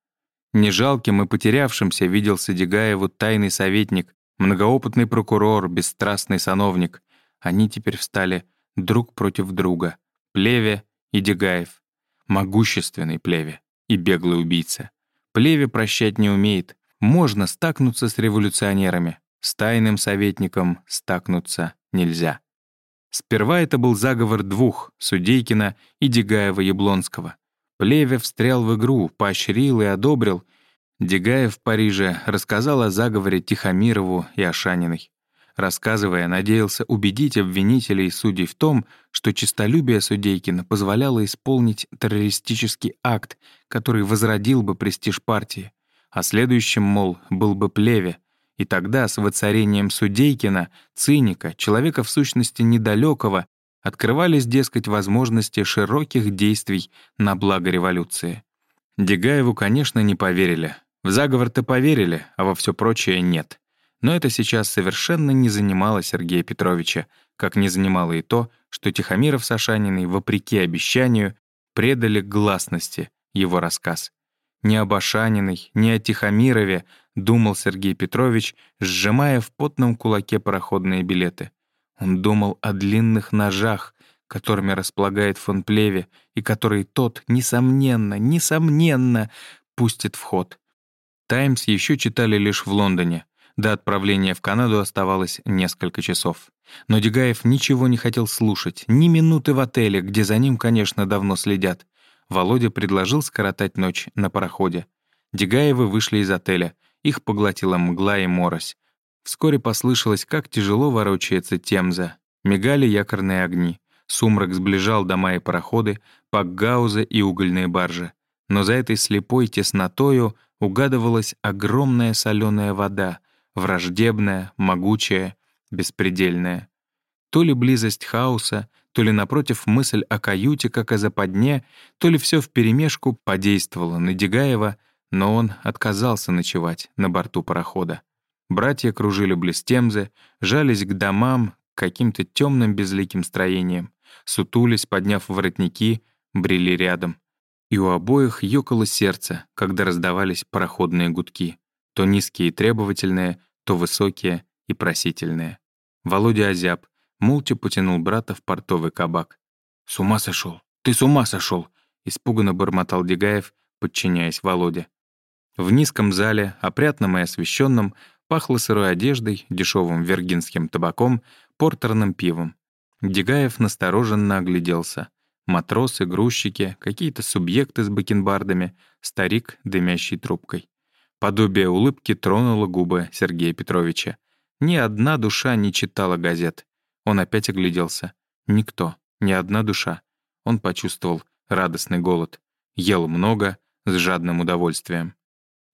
Не жалким и потерявшимся виделся Дегаеву тайный советник, многоопытный прокурор, бесстрастный сановник. Они теперь встали друг против друга. Плеве и Дегаев. Могущественный Плеве и беглый убийца. Плеве прощать не умеет. Можно стакнуться с революционерами. С тайным советником стакнуться нельзя. Сперва это был заговор двух, Судейкина и Дегаева-Яблонского. Плеве встрял в игру, поощрил и одобрил. Дегаев в Париже рассказал о заговоре Тихомирову и Ашаниной. Рассказывая, надеялся убедить обвинителей и судей в том, что честолюбие Судейкина позволяло исполнить террористический акт, который возродил бы престиж партии. А следующим, мол, был бы Плеве. И тогда с воцарением Судейкина, циника, человека в сущности недалекого, открывались, дескать, возможности широких действий на благо революции. Дегаеву, конечно, не поверили. В заговор-то поверили, а во все прочее нет. Но это сейчас совершенно не занимало Сергея Петровича, как не занимало и то, что Тихомиров с Ашаниной, вопреки обещанию, предали гласности его рассказ. Ни об Ашаниной, ни о Тихомирове думал Сергей Петрович, сжимая в потном кулаке пароходные билеты. Он думал о длинных ножах, которыми располагает фон Плеве, и которые тот, несомненно, несомненно, пустит в ход. «Таймс» еще читали лишь в Лондоне. До отправления в Канаду оставалось несколько часов. Но Дегаев ничего не хотел слушать, ни минуты в отеле, где за ним, конечно, давно следят. Володя предложил скоротать ночь на пароходе. Дегаевы вышли из отеля. Их поглотила мгла и морось. Вскоре послышалось, как тяжело ворочается Темза. Мигали якорные огни. Сумрак сближал дома и пароходы, пакгаузы и угольные баржи. Но за этой слепой теснотою угадывалась огромная соленая вода, враждебная, могучая, беспредельная. То ли близость хаоса, то ли, напротив, мысль о каюте, как о западне, то ли все вперемешку подействовало на Дегаева, но он отказался ночевать на борту парохода. Братья кружили близ Темзы, жались к домам, к каким-то темным безликим строениям, сутулись, подняв воротники, брели рядом. И у обоих ёкало сердце, когда раздавались пароходные гудки, то низкие и требовательные, то высокие и просительные. Володя озяб, молча потянул брата в портовый кабак. «С ума сошел! Ты с ума сошел! испуганно бормотал Дегаев, подчиняясь Володе. В низком зале, опрятном и освещенном, Пахло сырой одеждой, дешевым вергинским табаком, портерным пивом. Дегаев настороженно огляделся. Матросы, грузчики, какие-то субъекты с бакенбардами, старик, дымящий трубкой. Подобие улыбки тронуло губы Сергея Петровича. Ни одна душа не читала газет. Он опять огляделся. Никто, ни одна душа. Он почувствовал радостный голод. Ел много, с жадным удовольствием.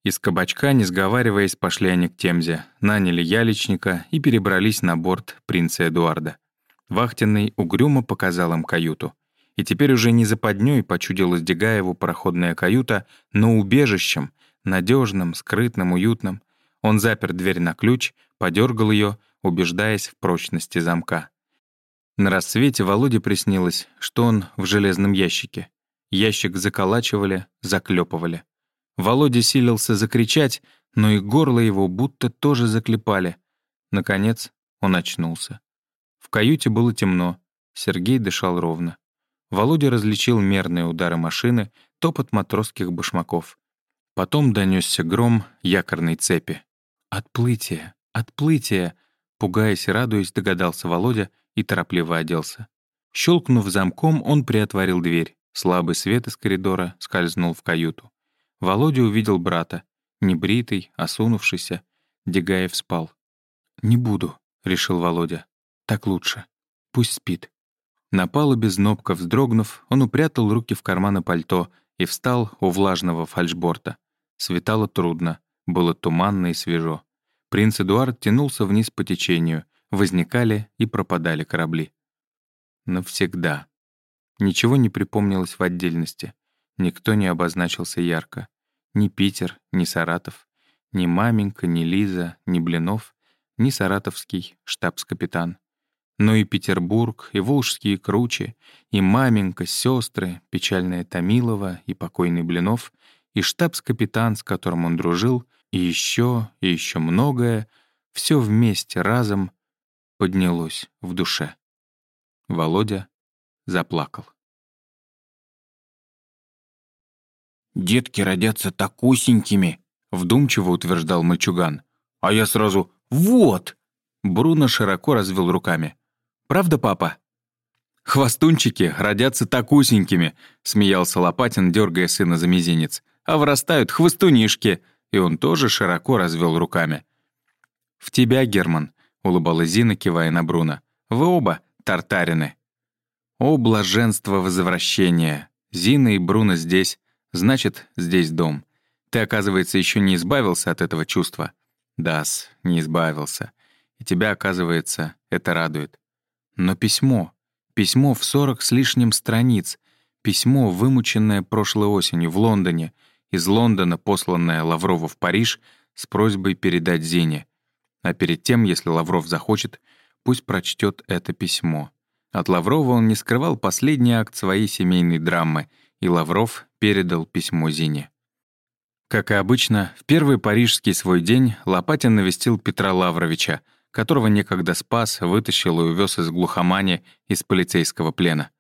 Из кабачка, не сговариваясь, пошли они к Темзе, наняли яличника и перебрались на борт принца Эдуарда. Вахтенный угрюмо показал им каюту. И теперь уже не западнёй почудилась Дегаеву пароходная каюта, но убежищем, надежным, скрытным, уютным. Он запер дверь на ключ, подергал ее, убеждаясь в прочности замка. На рассвете Володе приснилось, что он в железном ящике. Ящик заколачивали, заклепывали. Володя силился закричать, но и горло его будто тоже заклепали. Наконец он очнулся. В каюте было темно, Сергей дышал ровно. Володя различил мерные удары машины, топот матросских башмаков. Потом донесся гром якорной цепи. «Отплытие! Отплытие!» Пугаясь и радуясь, догадался Володя и торопливо оделся. Щелкнув замком, он приотворил дверь. Слабый свет из коридора скользнул в каюту. Володя увидел брата. Небритый, осунувшийся. Дегаев спал. «Не буду», — решил Володя. «Так лучше. Пусть спит». На палубе знобко вздрогнув, он упрятал руки в карманы пальто и встал у влажного фальшборта. Светало трудно, было туманно и свежо. Принц Эдуард тянулся вниз по течению, возникали и пропадали корабли. Навсегда. Ничего не припомнилось в отдельности. Никто не обозначился ярко. Ни Питер, ни Саратов, ни маменька, ни Лиза, ни Блинов, ни саратовский штабс-капитан. Но и Петербург, и Волжские кручи, и маменька, сестры, печальная Томилова и покойный Блинов, и штабс-капитан, с которым он дружил, и еще, и еще многое, все вместе разом поднялось в душе. Володя заплакал. «Детки родятся такусенькими», — вдумчиво утверждал мальчуган. «А я сразу «вот!» Бруно широко развел руками. «Правда, папа?» «Хвостунчики родятся такусенькими», — смеялся Лопатин, дергая сына за мизинец. «А вырастают хвостунишки», и он тоже широко развел руками. «В тебя, Герман», — улыбалась Зина, кивая на Бруно. «Вы оба тартарины». О, блаженство возвращения! Зина и Бруно здесь, значит, здесь дом. Ты, оказывается, еще не избавился от этого чувства. Дас, не избавился. И тебя, оказывается, это радует. Но письмо, письмо в сорок с лишним страниц, письмо, вымученное прошлой осенью в Лондоне, из Лондона посланное Лаврову в Париж с просьбой передать Зине. А перед тем, если Лавров захочет, пусть прочтет это письмо. От Лаврова он не скрывал последний акт своей семейной драмы, и Лавров передал письмо Зине. Как и обычно, в первый парижский свой день Лопатин навестил Петра Лавровича, которого некогда спас, вытащил и увез из глухомани из полицейского плена.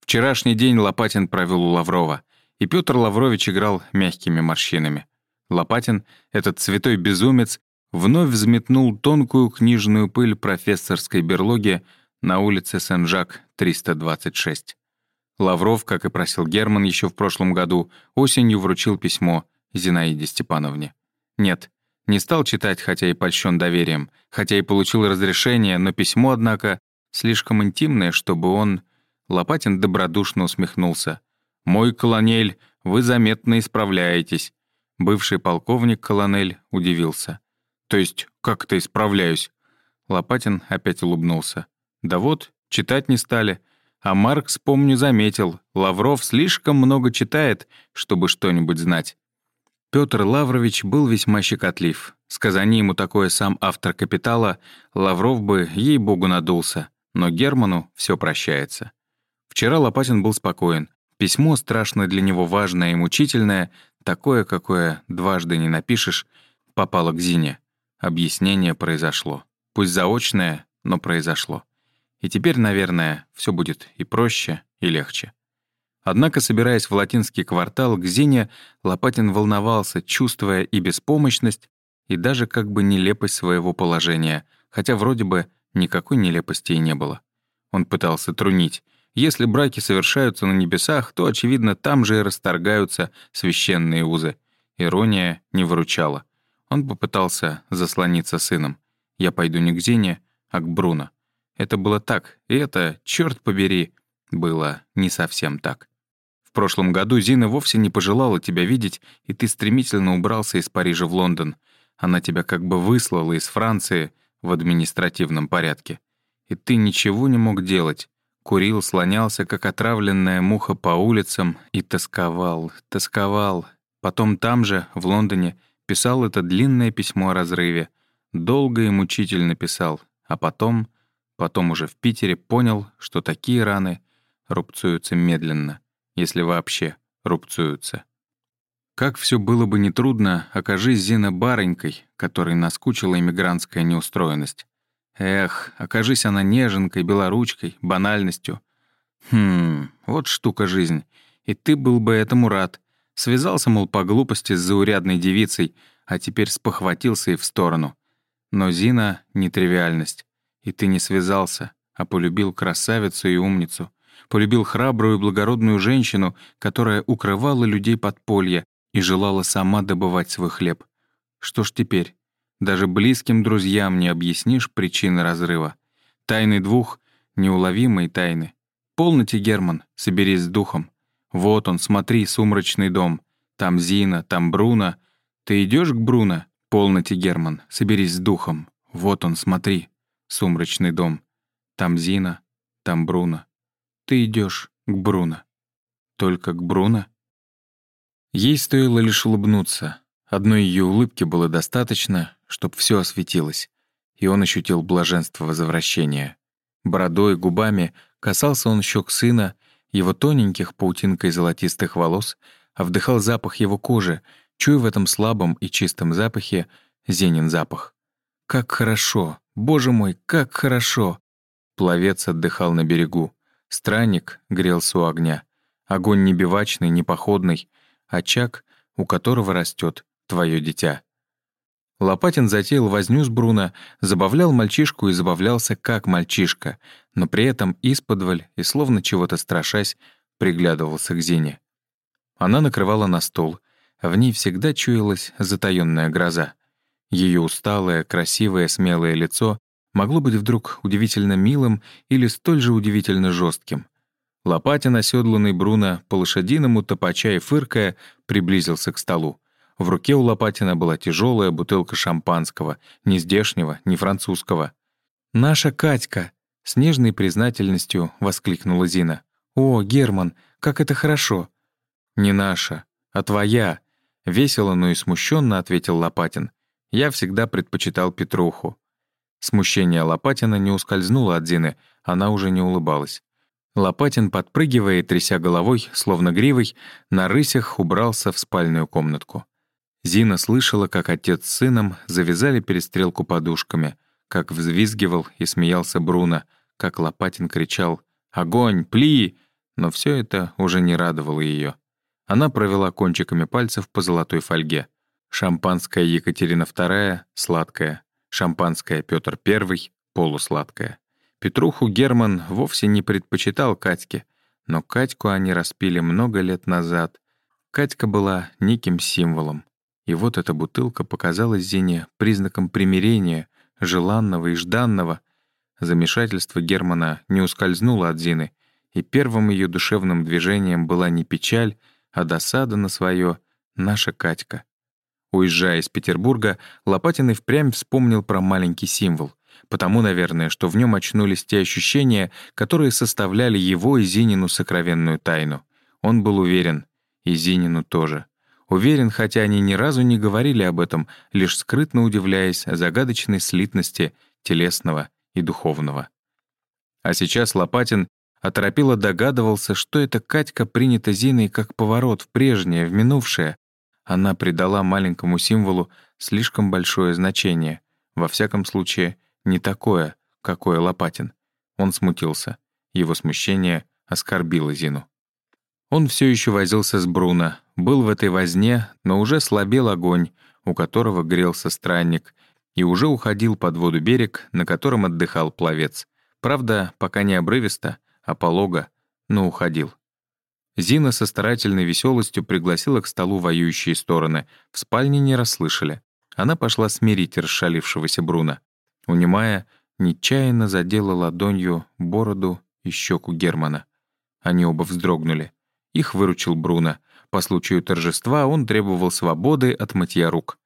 Вчерашний день Лопатин провел у Лаврова, и Петр Лаврович играл мягкими морщинами. Лопатин, этот святой безумец, вновь взметнул тонкую книжную пыль профессорской берлоги на улице Сен-Жак, 326. Лавров, как и просил Герман еще в прошлом году, осенью вручил письмо Зинаиде Степановне. Нет, не стал читать, хотя и польщен доверием, хотя и получил разрешение, но письмо, однако, слишком интимное, чтобы он... Лопатин добродушно усмехнулся. «Мой колонель, вы заметно исправляетесь». Бывший полковник колонель удивился. «То есть, как это исправляюсь?» Лопатин опять улыбнулся. Да вот, читать не стали. А Маркс, помню, заметил, Лавров слишком много читает, чтобы что-нибудь знать. Петр Лаврович был весьма щекотлив. Сказани ему такое сам автор «Капитала», Лавров бы, ей-богу, надулся. Но Герману все прощается. Вчера Лопатин был спокоен. Письмо, страшно для него важное и мучительное, такое, какое дважды не напишешь, попало к Зине. Объяснение произошло. Пусть заочное, но произошло. И теперь, наверное, все будет и проще, и легче. Однако, собираясь в латинский квартал к Зине, Лопатин волновался, чувствуя и беспомощность, и даже как бы нелепость своего положения, хотя вроде бы никакой нелепости и не было. Он пытался трунить. Если браки совершаются на небесах, то, очевидно, там же и расторгаются священные узы. Ирония не выручала. Он попытался заслониться сыном. «Я пойду не к Зине, а к Бруно. Это было так, и это, черт побери, было не совсем так. В прошлом году Зина вовсе не пожелала тебя видеть, и ты стремительно убрался из Парижа в Лондон. Она тебя как бы выслала из Франции в административном порядке. И ты ничего не мог делать, курил, слонялся, как отравленная муха по улицам, и тосковал, тосковал. Потом там же, в Лондоне, писал это длинное письмо о разрыве. Долго и мучительно писал, а потом, потом уже в Питере понял, что такие раны рубцуются медленно, если вообще рубцуются. Как все было бы нетрудно, окажись Зина барынькой, которой наскучила иммигрантская неустроенность. Эх, окажись она неженкой, белоручкой, банальностью. Хм, вот штука жизнь. И ты был бы этому рад. Связался, мол, по глупости с заурядной девицей, а теперь спохватился и в сторону. Но Зина — нетривиальность. И ты не связался, а полюбил красавицу и умницу. Полюбил храбрую и благородную женщину, которая укрывала людей подполья и желала сама добывать свой хлеб. Что ж теперь? Даже близким друзьям не объяснишь причины разрыва. Тайны двух — неуловимые тайны. Полноте, Герман, соберись с духом. Вот он, смотри, сумрачный дом. Там Зина, там Бруно. Ты идешь к Бруно? Полноте, Герман, соберись с духом. Вот он, смотри, сумрачный дом. Там Зина, там Бруно. Ты идешь к Бруно. Только к Бруно? Ей стоило лишь улыбнуться. Одной ее улыбки было достаточно, чтобы все осветилось, и он ощутил блаженство возвращения. Бородой, губами касался он щек сына, его тоненьких паутинкой золотистых волос, а вдыхал запах его кожи, чуя в этом слабом и чистом запахе Зенин запах. «Как хорошо! Боже мой, как хорошо!» Пловец отдыхал на берегу. Странник грелся у огня. Огонь не бивачный, не походный, очаг, у которого растет твое дитя. Лопатин затеял возню с Бруно, забавлял мальчишку и забавлялся как мальчишка, но при этом исподволь и словно чего-то страшась приглядывался к Зине. Она накрывала на стол, в ней всегда чуялась затаённая гроза. Ее усталое, красивое, смелое лицо могло быть вдруг удивительно милым или столь же удивительно жестким. Лопатин, оседланный Бруно, по-лошадиному топача и фыркая, приблизился к столу. В руке у Лопатина была тяжелая бутылка шампанского, ни здешнего, ни французского. «Наша Катька!» — с нежной признательностью воскликнула Зина. «О, Герман, как это хорошо!» «Не наша, а твоя!» — весело, но и смущенно ответил Лопатин. «Я всегда предпочитал Петруху». Смущение Лопатина не ускользнуло от Зины, она уже не улыбалась. Лопатин, подпрыгивая и тряся головой, словно гривой, на рысях убрался в спальную комнатку. Зина слышала, как отец с сыном завязали перестрелку подушками, как взвизгивал и смеялся Бруно, как Лопатин кричал «Огонь! Пли!», но все это уже не радовало ее. Она провела кончиками пальцев по золотой фольге. Шампанское Екатерина II — сладкое, шампанское Петр I — полусладкое. Петруху Герман вовсе не предпочитал Катьке, но Катьку они распили много лет назад. Катька была неким символом. И вот эта бутылка показалась Зине признаком примирения, желанного и жданного. Замешательство Германа не ускользнуло от Зины, и первым ее душевным движением была не печаль, а досада на свое «наша Катька». Уезжая из Петербурга, Лопатин и впрямь вспомнил про маленький символ. Потому, наверное, что в нем очнулись те ощущения, которые составляли его и Зинину сокровенную тайну. Он был уверен, и Зинину тоже. Уверен, хотя они ни разу не говорили об этом, лишь скрытно удивляясь загадочной слитности телесного и духовного. А сейчас Лопатин оторопело догадывался, что эта Катька принята Зиной как поворот в прежнее, в минувшее. Она придала маленькому символу слишком большое значение, во всяком случае, не такое, какое Лопатин. Он смутился. Его смущение оскорбило Зину. Он все еще возился с Бруно, был в этой возне, но уже слабел огонь, у которого грелся странник, и уже уходил под воду берег, на котором отдыхал пловец. Правда, пока не обрывисто, а полого, но уходил. Зина со старательной веселостью пригласила к столу воюющие стороны. В спальне не расслышали. Она пошла смирить расшалившегося Бруна. Унимая, нечаянно задела ладонью бороду и щеку Германа. Они оба вздрогнули. Их выручил Бруно. По случаю торжества он требовал свободы от мытья рук.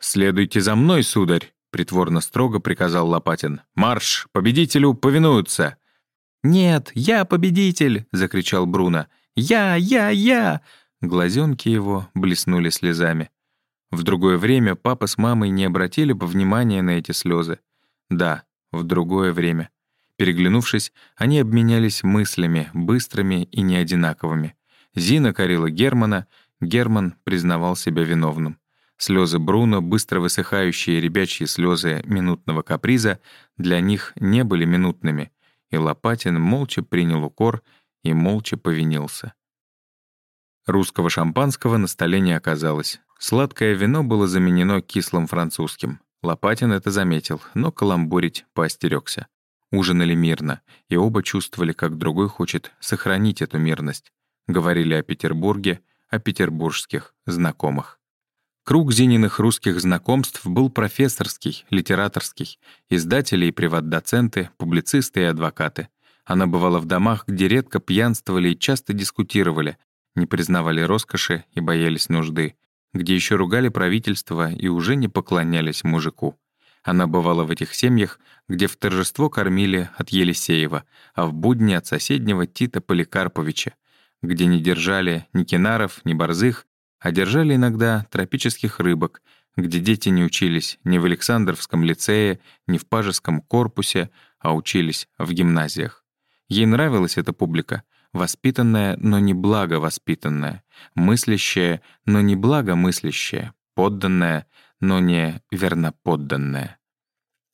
«Следуйте за мной, сударь!» — притворно строго приказал Лопатин. «Марш! Победителю повинуются!» «Нет, я победитель!» — закричал Бруно. «Я, я, я!» Глазенки его блеснули слезами. В другое время папа с мамой не обратили бы внимания на эти слезы. Да, в другое время. Переглянувшись, они обменялись мыслями, быстрыми и неодинаковыми. Зина корила Германа, Герман признавал себя виновным. Слезы Бруно, быстро высыхающие ребячьи слезы минутного каприза, для них не были минутными, и Лопатин молча принял укор и молча повинился. Русского шампанского на столе не оказалось. Сладкое вино было заменено кислым французским. Лопатин это заметил, но каламбурить поостерёгся. Ужинали мирно, и оба чувствовали, как другой хочет сохранить эту мирность. Говорили о Петербурге, о петербургских знакомых. Круг Зининых русских знакомств был профессорский, литераторский. Издатели и приват-доценты, публицисты и адвокаты. Она бывала в домах, где редко пьянствовали и часто дискутировали, не признавали роскоши и боялись нужды, где еще ругали правительство и уже не поклонялись мужику. Она бывала в этих семьях, где в торжество кормили от Елисеева, а в будни от соседнего Тита Поликарповича, где не держали ни кинаров, ни борзых, а держали иногда тропических рыбок, где дети не учились ни в Александровском лицее, ни в Пажеском корпусе, а учились в гимназиях. Ей нравилась эта публика, воспитанная, но не благовоспитанная, мыслящая, но не благомыслящая, подданная, но не верноподданная.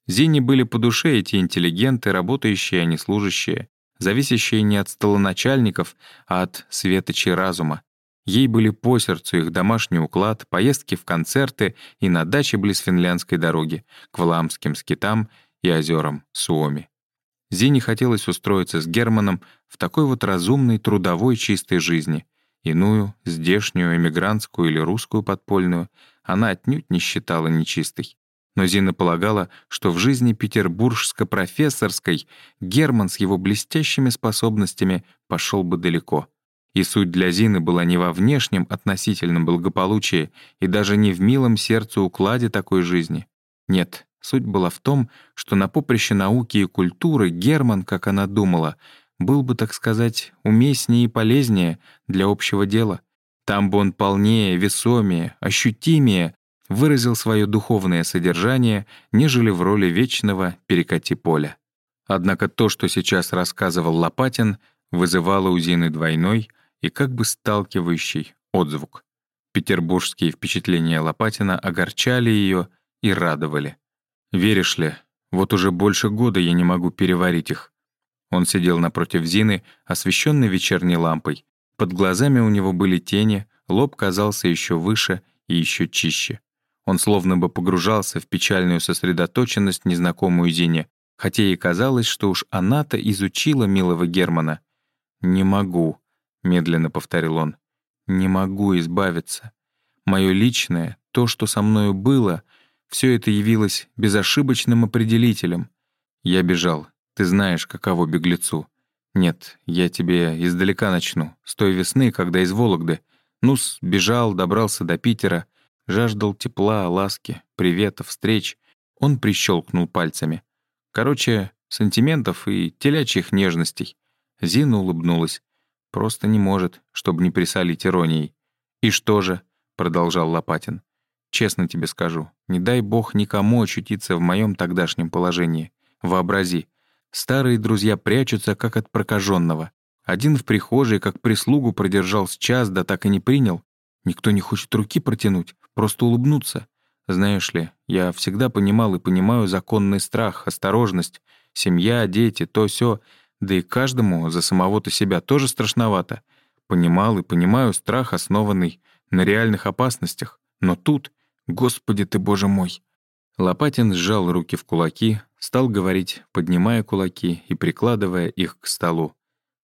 Зине были по душе эти интеллигенты, работающие, а не служащие, зависящие не от столоначальников, а от светочей разума, Ей были по сердцу их домашний уклад, поездки в концерты и на даче близ финляндской дороги, к Валамским скитам и озерам Суоми. Зине хотелось устроиться с Германом в такой вот разумной, трудовой, чистой жизни. Иную, здешнюю, эмигрантскую или русскую подпольную, она отнюдь не считала нечистой. Но Зина полагала, что в жизни петербургско-профессорской Герман с его блестящими способностями пошел бы далеко — и суть для Зины была не во внешнем относительном благополучии и даже не в милом сердцу укладе такой жизни. Нет, суть была в том, что на поприще науки и культуры Герман, как она думала, был бы, так сказать, уместнее и полезнее для общего дела. Там бы он полнее, весомее, ощутимее выразил свое духовное содержание, нежели в роли вечного перекати поля. Однако то, что сейчас рассказывал Лопатин, вызывало у Зины двойной, и как бы сталкивающий отзвук. Петербургские впечатления Лопатина огорчали ее и радовали. «Веришь ли, вот уже больше года я не могу переварить их». Он сидел напротив Зины, освещенный вечерней лампой. Под глазами у него были тени, лоб казался еще выше и еще чище. Он словно бы погружался в печальную сосредоточенность, незнакомую Зине, хотя ей казалось, что уж она-то изучила милого Германа. «Не могу», — медленно повторил он. «Не могу избавиться. Мое личное, то, что со мною было, все это явилось безошибочным определителем. Я бежал. Ты знаешь, каково беглецу. Нет, я тебе издалека начну, с той весны, когда из Вологды. Нус, бежал, добрался до Питера, жаждал тепла, ласки, приветов, встреч. Он прищелкнул пальцами. Короче, сантиментов и телячьих нежностей. Зина улыбнулась. Просто не может, чтобы не присолить иронией. «И что же?» — продолжал Лопатин. «Честно тебе скажу, не дай бог никому очутиться в моем тогдашнем положении. Вообрази. Старые друзья прячутся, как от прокаженного. Один в прихожей, как прислугу, продержал с час, да так и не принял. Никто не хочет руки протянуть, просто улыбнуться. Знаешь ли, я всегда понимал и понимаю законный страх, осторожность. Семья, дети, то все. Да и каждому за самого-то себя тоже страшновато. Понимал и понимаю страх, основанный на реальных опасностях. Но тут, господи ты, боже мой. Лопатин сжал руки в кулаки, стал говорить, поднимая кулаки и прикладывая их к столу.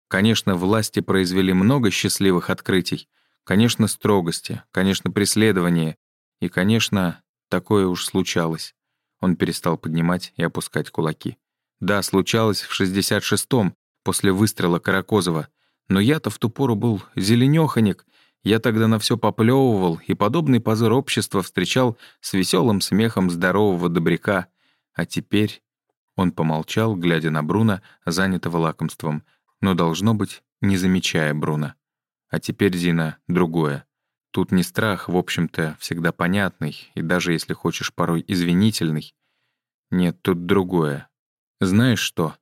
Конечно, власти произвели много счастливых открытий. Конечно, строгости, конечно, преследования. И, конечно, такое уж случалось. Он перестал поднимать и опускать кулаки. Да, случалось в 66-м, после выстрела Каракозова. Но я-то в ту пору был зеленёхонек. Я тогда на все поплевывал, и подобный позор общества встречал с веселым смехом здорового добряка. А теперь... Он помолчал, глядя на Бруно, занятого лакомством, но, должно быть, не замечая Бруно. А теперь, Зина, другое. Тут не страх, в общем-то, всегда понятный, и даже, если хочешь, порой извинительный. Нет, тут другое. Знаешь что?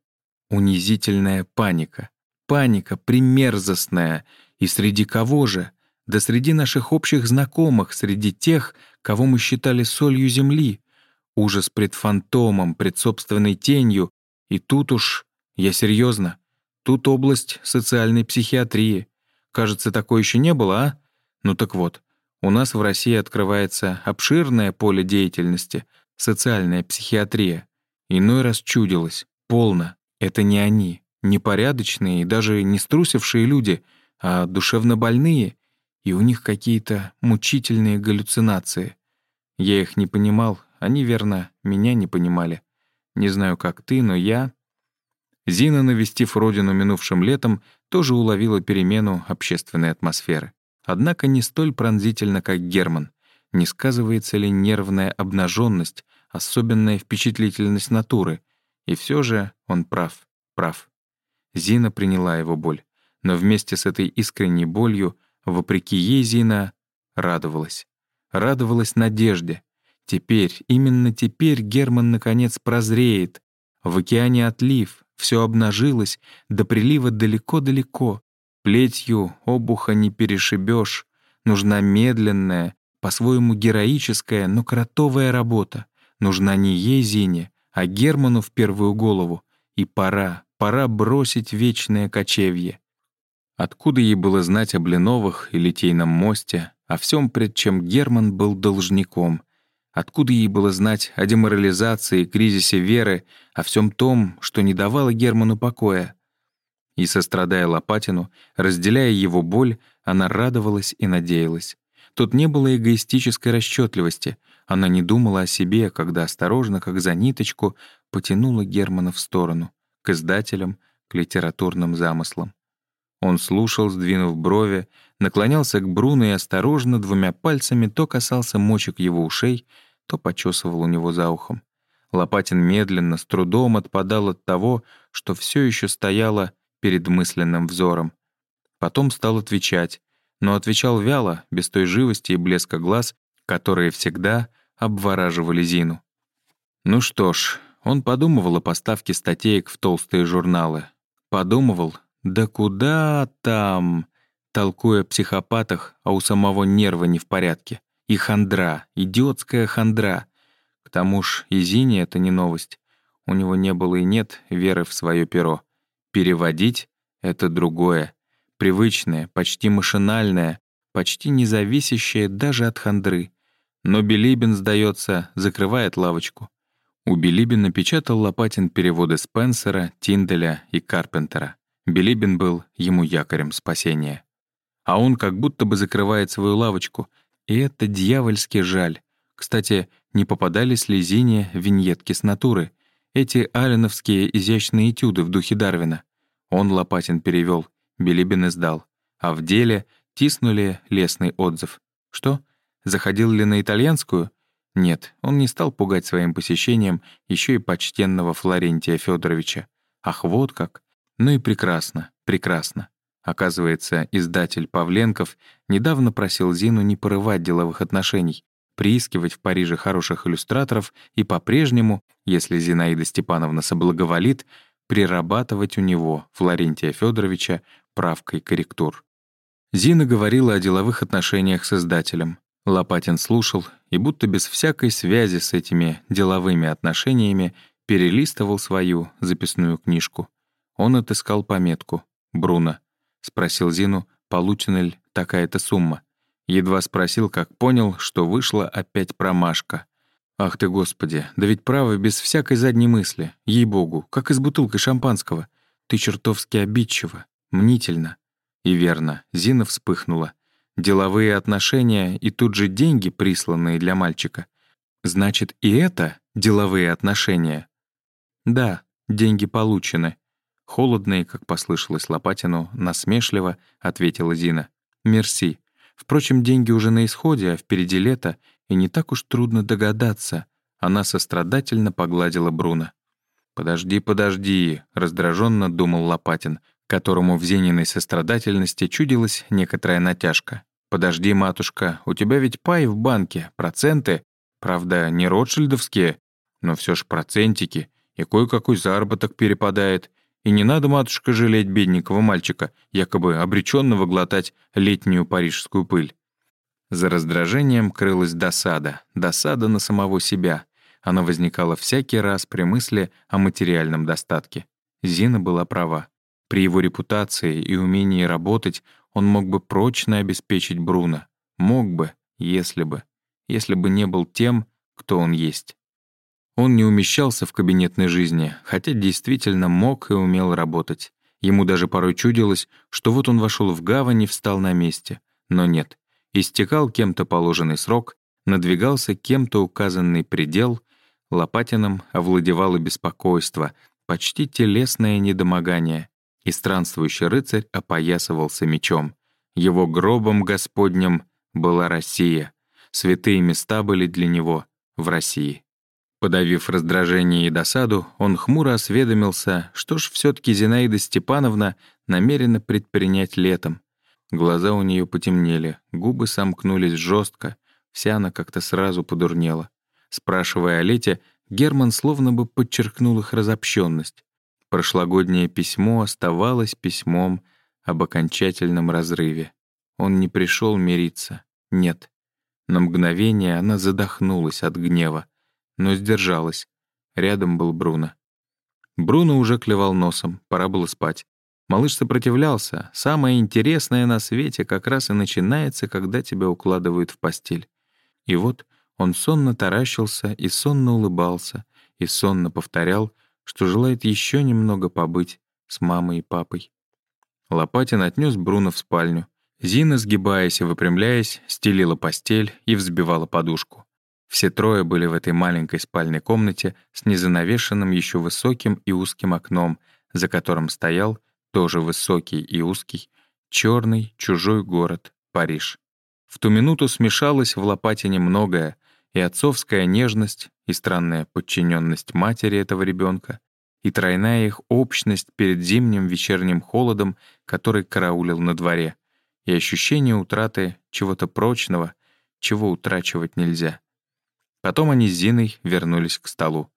Унизительная паника. Паника примерзостная. И среди кого же? Да среди наших общих знакомых, среди тех, кого мы считали солью земли. Ужас пред фантомом, пред собственной тенью. И тут уж, я серьезно, тут область социальной психиатрии. Кажется, такое еще не было, а? Ну так вот, у нас в России открывается обширное поле деятельности — социальная психиатрия. Иной раз чудилось, полно. Это не они, непорядочные и даже не струсившие люди, а душевно больные, и у них какие-то мучительные галлюцинации. Я их не понимал, они, верно, меня не понимали. Не знаю, как ты, но я... Зина, навестив родину минувшим летом, тоже уловила перемену общественной атмосферы. Однако не столь пронзительно, как Герман. Не сказывается ли нервная обнаженность, особенная впечатлительность натуры? И все же он прав, прав. Зина приняла его боль. Но вместе с этой искренней болью, вопреки ей, Зина радовалась. Радовалась надежде. Теперь, именно теперь Герман наконец прозреет. В океане отлив, все обнажилось, до прилива далеко-далеко. Плетью обуха не перешибешь. Нужна медленная, по-своему героическая, но кротовая работа. Нужна не ей, Зине, а Герману в первую голову. И пора, пора бросить вечное кочевье. Откуда ей было знать о Блиновых и Литейном мосте, о всем, пред чем Герман был должником? Откуда ей было знать о деморализации, кризисе веры, о всем том, что не давало Герману покоя? И, сострадая Лопатину, разделяя его боль, она радовалась и надеялась. Тут не было эгоистической расчетливости. Она не думала о себе, когда осторожно, как за ниточку, потянула Германа в сторону, к издателям, к литературным замыслам. Он слушал, сдвинув брови, наклонялся к Бруно и осторожно двумя пальцами то касался мочек его ушей, то почесывал у него за ухом. Лопатин медленно, с трудом отпадал от того, что все еще стояло перед мысленным взором. Потом стал отвечать, но отвечал вяло, без той живости и блеска глаз, которые всегда обвораживали Зину. Ну что ж, он подумывал о поставке статеек в толстые журналы. Подумывал, да куда там, толкуя о психопатах, а у самого нерва не в порядке. И хандра, идиотская хандра. К тому ж и Зине это не новость. У него не было и нет веры в свое перо. Переводить — это другое, привычное, почти машинальное, почти независящее даже от хандры. Но Билибин, сдается, закрывает лавочку. У Билибина печатал Лопатин переводы Спенсера, Тинделя и Карпентера. Билибин был ему якорем спасения. А он как будто бы закрывает свою лавочку, и это дьявольски жаль. Кстати, не попадались ли Зине виньетки с натуры — эти алленовские изящные этюды в духе Дарвина. Он Лопатин перевел, Билибин издал. А в деле тиснули лесный отзыв. Что? Заходил ли на итальянскую? Нет, он не стал пугать своим посещением еще и почтенного Флорентия Федоровича. Ах, вот как! Ну и прекрасно, прекрасно. Оказывается, издатель Павленков недавно просил Зину не порывать деловых отношений, приискивать в Париже хороших иллюстраторов и по-прежнему, если Зинаида Степановна соблаговолит, прирабатывать у него, Флорентия Федоровича, правкой корректур. Зина говорила о деловых отношениях с издателем. Лопатин слушал и будто без всякой связи с этими деловыми отношениями перелистывал свою записную книжку. Он отыскал пометку «Бруно». Спросил Зину, получена ли такая-то сумма. Едва спросил, как понял, что вышла опять промашка. Ах ты, Господи, да ведь право без всякой задней мысли, ей-богу, как из бутылки шампанского. Ты чертовски обидчива, мнительно. И верно, Зина вспыхнула. Деловые отношения и тут же деньги, присланные для мальчика. Значит, и это деловые отношения? Да, деньги получены. Холодно и, как послышалось Лопатину, насмешливо ответила Зина. «Мерси. Впрочем, деньги уже на исходе, а впереди лето, и не так уж трудно догадаться. Она сострадательно погладила Бруно. «Подожди, подожди», — раздраженно думал Лопатин, которому в Зениной сострадательности чудилась некоторая натяжка. «Подожди, матушка, у тебя ведь пай в банке, проценты. Правда, не ротшильдовские, но все ж процентики, и кое-какой заработок перепадает. И не надо, матушка, жалеть бедненького мальчика, якобы обреченного глотать летнюю парижскую пыль». За раздражением крылась досада, досада на самого себя. Она возникала всякий раз при мысли о материальном достатке. Зина была права. При его репутации и умении работать он мог бы прочно обеспечить Бруно. Мог бы, если бы. Если бы не был тем, кто он есть. Он не умещался в кабинетной жизни, хотя действительно мог и умел работать. Ему даже порой чудилось, что вот он вошел в гавань и встал на месте. Но нет. Истекал кем-то положенный срок, надвигался кем-то указанный предел, Лопатином овладевало беспокойство, почти телесное недомогание, и странствующий рыцарь опоясывался мечом. Его гробом Господним была Россия. Святые места были для него в России. Подавив раздражение и досаду, он хмуро осведомился, что ж все таки Зинаида Степановна намерена предпринять летом. Глаза у нее потемнели, губы сомкнулись жестко, вся она как-то сразу подурнела. Спрашивая о лете, Герман словно бы подчеркнул их разобщенность. Прошлогоднее письмо оставалось письмом об окончательном разрыве. Он не пришел мириться. Нет. На мгновение она задохнулась от гнева, но сдержалась. Рядом был Бруно. Бруно уже клевал носом, пора было спать. Малыш сопротивлялся. Самое интересное на свете как раз и начинается, когда тебя укладывают в постель. И вот он сонно таращился и сонно улыбался, и сонно повторял, что желает еще немного побыть с мамой и папой. Лопатин отнес Бруно в спальню. Зина, сгибаясь и выпрямляясь, стелила постель и взбивала подушку. Все трое были в этой маленькой спальной комнате с незанавешенным еще высоким и узким окном, за которым стоял, тоже высокий и узкий, черный чужой город, Париж. В ту минуту смешалось в Лопатине многое, и отцовская нежность, и странная подчиненность матери этого ребенка, и тройная их общность перед зимним вечерним холодом, который караулил на дворе, и ощущение утраты чего-то прочного, чего утрачивать нельзя. Потом они с Зиной вернулись к столу.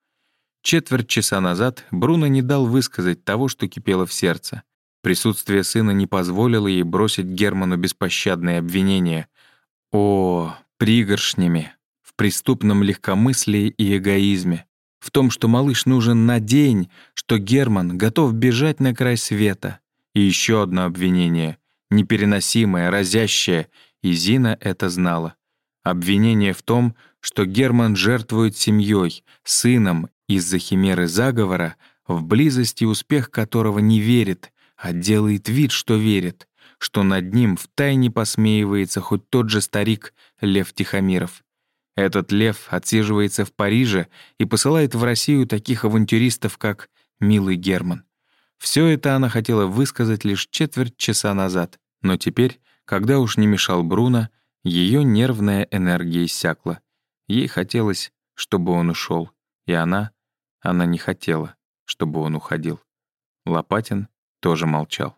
Четверть часа назад Бруно не дал высказать того, что кипело в сердце. Присутствие сына не позволило ей бросить Герману беспощадные обвинения. О, пригоршнями, преступном легкомыслии и эгоизме, в том, что малыш нужен на день, что Герман готов бежать на край света. И еще одно обвинение, непереносимое, разящее, и Зина это знала. Обвинение в том, что Герман жертвует семьей, сыном из-за химеры заговора, в близости успех которого не верит, а делает вид, что верит, что над ним втайне посмеивается хоть тот же старик Лев Тихомиров. Этот лев отсиживается в Париже и посылает в Россию таких авантюристов, как Милый Герман. Все это она хотела высказать лишь четверть часа назад, но теперь, когда уж не мешал Бруно, ее нервная энергия иссякла. Ей хотелось, чтобы он ушел, и она, она не хотела, чтобы он уходил. Лопатин тоже молчал.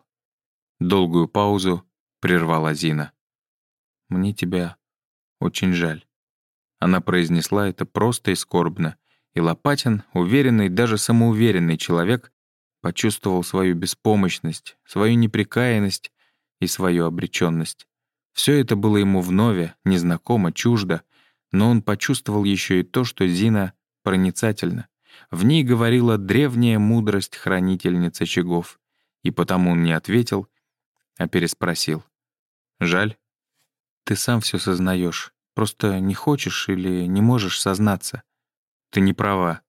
Долгую паузу прервала Зина. «Мне тебя очень жаль». Она произнесла это просто и скорбно, и Лопатин, уверенный, даже самоуверенный человек, почувствовал свою беспомощность, свою неприкаянность и свою обреченность. Все это было ему вновь, незнакомо, чуждо, но он почувствовал еще и то, что Зина проницательна. В ней говорила древняя мудрость хранительницы очагов, и потому он не ответил, а переспросил. «Жаль? Ты сам все сознаешь. Просто не хочешь или не можешь сознаться. Ты не права.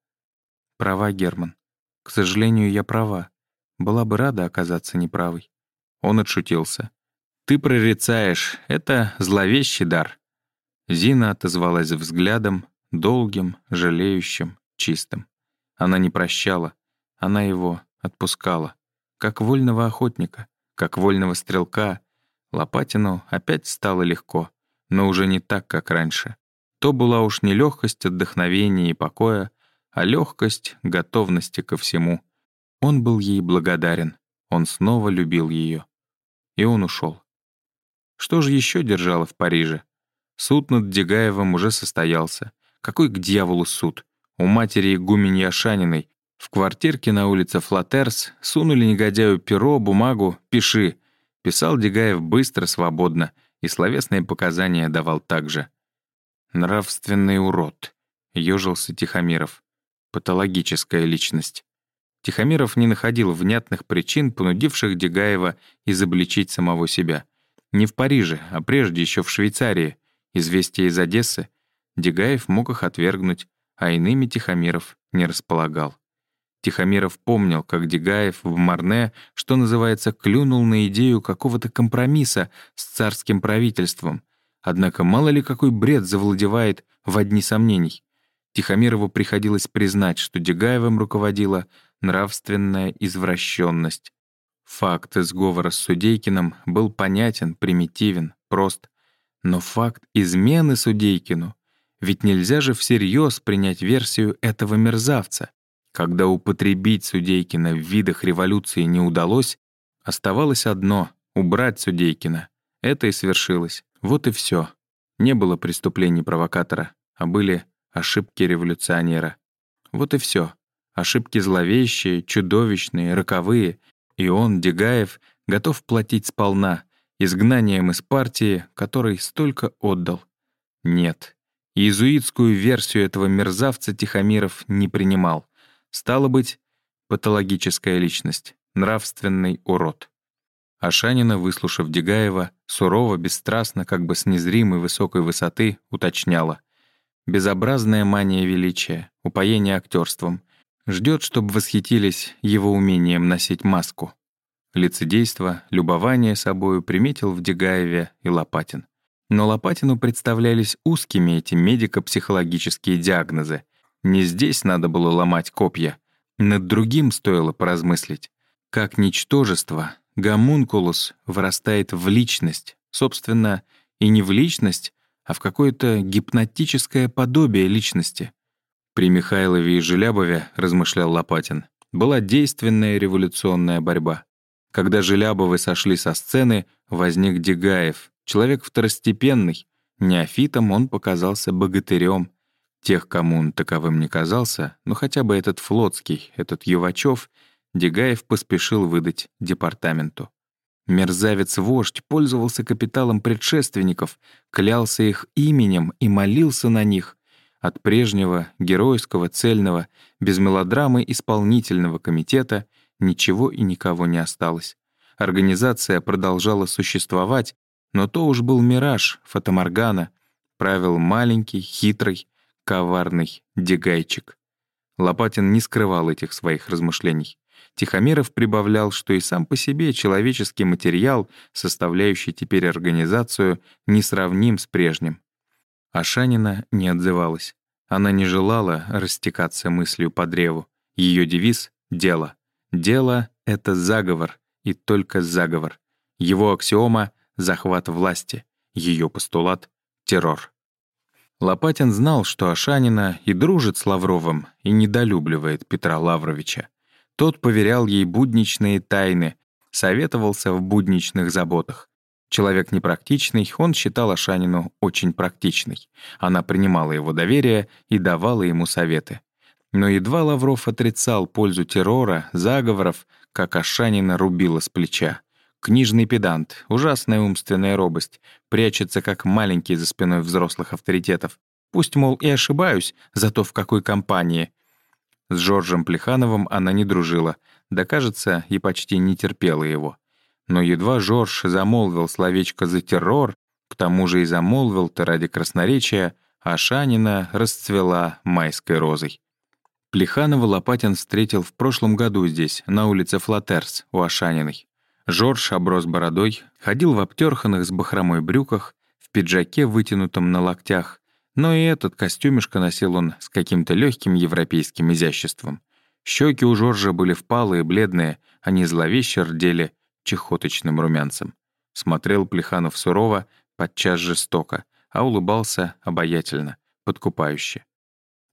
Права, Герман. К сожалению, я права. Была бы рада оказаться неправой. Он отшутился. «Ты прорицаешь. Это зловещий дар». Зина отозвалась взглядом, долгим, жалеющим, чистым. Она не прощала. Она его отпускала. Как вольного охотника, как вольного стрелка. Лопатину опять стало легко но уже не так, как раньше. То была уж не легкость отдохновения и покоя, а легкость готовности ко всему. Он был ей благодарен, он снова любил ее. И он ушел. Что же еще держало в Париже? Суд над Дегаевым уже состоялся. Какой к дьяволу суд? У матери игуменьи Ашаниной в квартирке на улице Флатерс сунули негодяю перо, бумагу, пиши. Писал Дегаев быстро, свободно, и словесные показания давал также. «Нравственный урод», — ёжился Тихомиров. «Патологическая личность». Тихомиров не находил внятных причин, понудивших Дегаева изобличить самого себя. Не в Париже, а прежде еще в Швейцарии. Известия из Одессы. Дегаев мог их отвергнуть, а иными Тихомиров не располагал. Тихомиров помнил, как Дегаев в Марне, что называется, клюнул на идею какого-то компромисса с царским правительством. Однако мало ли какой бред завладевает в одни сомнений. Тихомирову приходилось признать, что Дегаевым руководила нравственная извращенность. Факт сговора с Судейкиным был понятен, примитивен, прост. Но факт измены Судейкину ведь нельзя же всерьез принять версию этого мерзавца. Когда употребить Судейкина в видах революции не удалось, оставалось одно — убрать Судейкина. Это и свершилось. Вот и все. Не было преступлений провокатора, а были ошибки революционера. Вот и все. Ошибки зловещие, чудовищные, роковые. И он, Дегаев, готов платить сполна, изгнанием из партии, которой столько отдал. Нет. Иезуитскую версию этого мерзавца Тихомиров не принимал. Стало быть, патологическая личность, нравственный урод. Ашанина, выслушав Дегаева, сурово, бесстрастно, как бы с незримой высокой высоты, уточняла. Безобразная мания величия, упоение актерством. Ждет, чтобы восхитились его умением носить маску. Лицедейство, любование собою приметил в Дегаеве и Лопатин. Но Лопатину представлялись узкими эти медико-психологические диагнозы, не здесь надо было ломать копья. Над другим стоило поразмыслить. Как ничтожество, гомункулус вырастает в личность. Собственно, и не в личность, а в какое-то гипнотическое подобие личности. При Михайлове и Желябове, размышлял Лопатин, была действенная революционная борьба. Когда Желябовы сошли со сцены, возник Дегаев, человек второстепенный. Неофитом он показался богатырем. Тех, кому он таковым не казался, но хотя бы этот флотский, этот Ювачев, Дегаев поспешил выдать департаменту. Мерзавец-вождь пользовался капиталом предшественников, клялся их именем и молился на них. От прежнего, геройского, цельного, без мелодрамы исполнительного комитета ничего и никого не осталось. Организация продолжала существовать, но то уж был мираж, фотоморгана, правил маленький, хитрый, коварный дегайчик. Лопатин не скрывал этих своих размышлений. Тихомиров прибавлял, что и сам по себе человеческий материал, составляющий теперь организацию, несравним с прежним. Ашанина не отзывалась. Она не желала растекаться мыслью по древу. Ее девиз — дело. Дело — это заговор, и только заговор. Его аксиома — захват власти. Ее постулат — террор. Лопатин знал, что Ашанина и дружит с Лавровым, и недолюбливает Петра Лавровича. Тот поверял ей будничные тайны, советовался в будничных заботах. Человек непрактичный, он считал Ашанину очень практичной. Она принимала его доверие и давала ему советы. Но едва Лавров отрицал пользу террора, заговоров, как Ашанина рубила с плеча. Книжный педант, ужасная умственная робость, прячется как маленький за спиной взрослых авторитетов. Пусть, мол, и ошибаюсь, зато в какой компании. С Жоржем Плехановым она не дружила, да, кажется, и почти не терпела его. Но едва Жорж замолвил словечко за террор, к тому же и замолвил-то ради красноречия, а Шанина расцвела майской розой. Плеханова Лопатин встретил в прошлом году здесь, на улице Флатерс, у Ашаниной. Жорж оброс бородой, ходил в обтерханных с бахромой брюках, в пиджаке, вытянутом на локтях, но и этот костюмишко носил он с каким-то легким европейским изяществом. Щеки у Жоржа были впалые, бледные, они зловеще рдели чехоточным румянцем. Смотрел Плеханов сурово, подчас жестоко, а улыбался обаятельно, подкупающе.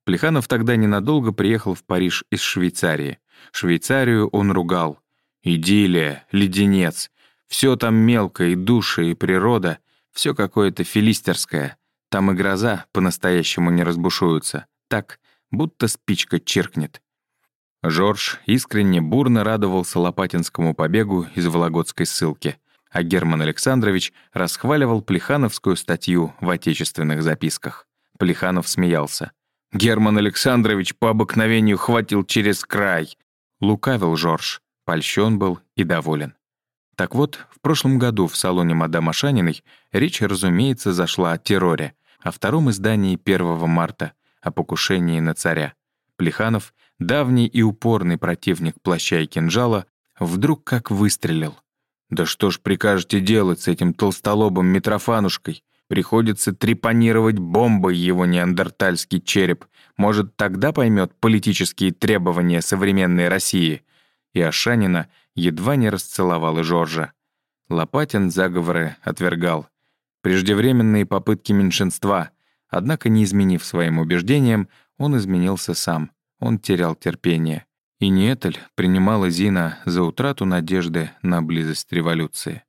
Плеханов тогда ненадолго приехал в Париж из Швейцарии. Швейцарию он ругал. Идиллия, леденец. Все там мелко, и душа, и природа. Все какое-то филистерское. Там и гроза по-настоящему не разбушуются. Так, будто спичка чиркнет. Жорж искренне бурно радовался Лопатинскому побегу из Вологодской ссылки, а Герман Александрович расхваливал Плехановскую статью в отечественных записках. Плеханов смеялся. «Герман Александрович по обыкновению хватил через край!» Лукавил Жорж, польщен был и доволен. Так вот, в прошлом году в салоне мадам Ашаниной речь, разумеется, зашла о терроре, о втором издании 1 марта, о покушении на царя. Плеханов, давний и упорный противник плаща и кинжала, вдруг как выстрелил. «Да что ж прикажете делать с этим толстолобым Митрофанушкой? Приходится трепанировать бомбой его неандертальский череп. Может, тогда поймет политические требования современной России?» И Ашанина едва не расцеловал и Жоржа. Лопатин заговоры отвергал. Преждевременные попытки меньшинства. Однако, не изменив своим убеждениям, он изменился сам. Он терял терпение. И Нетель принимала Зина за утрату надежды на близость революции.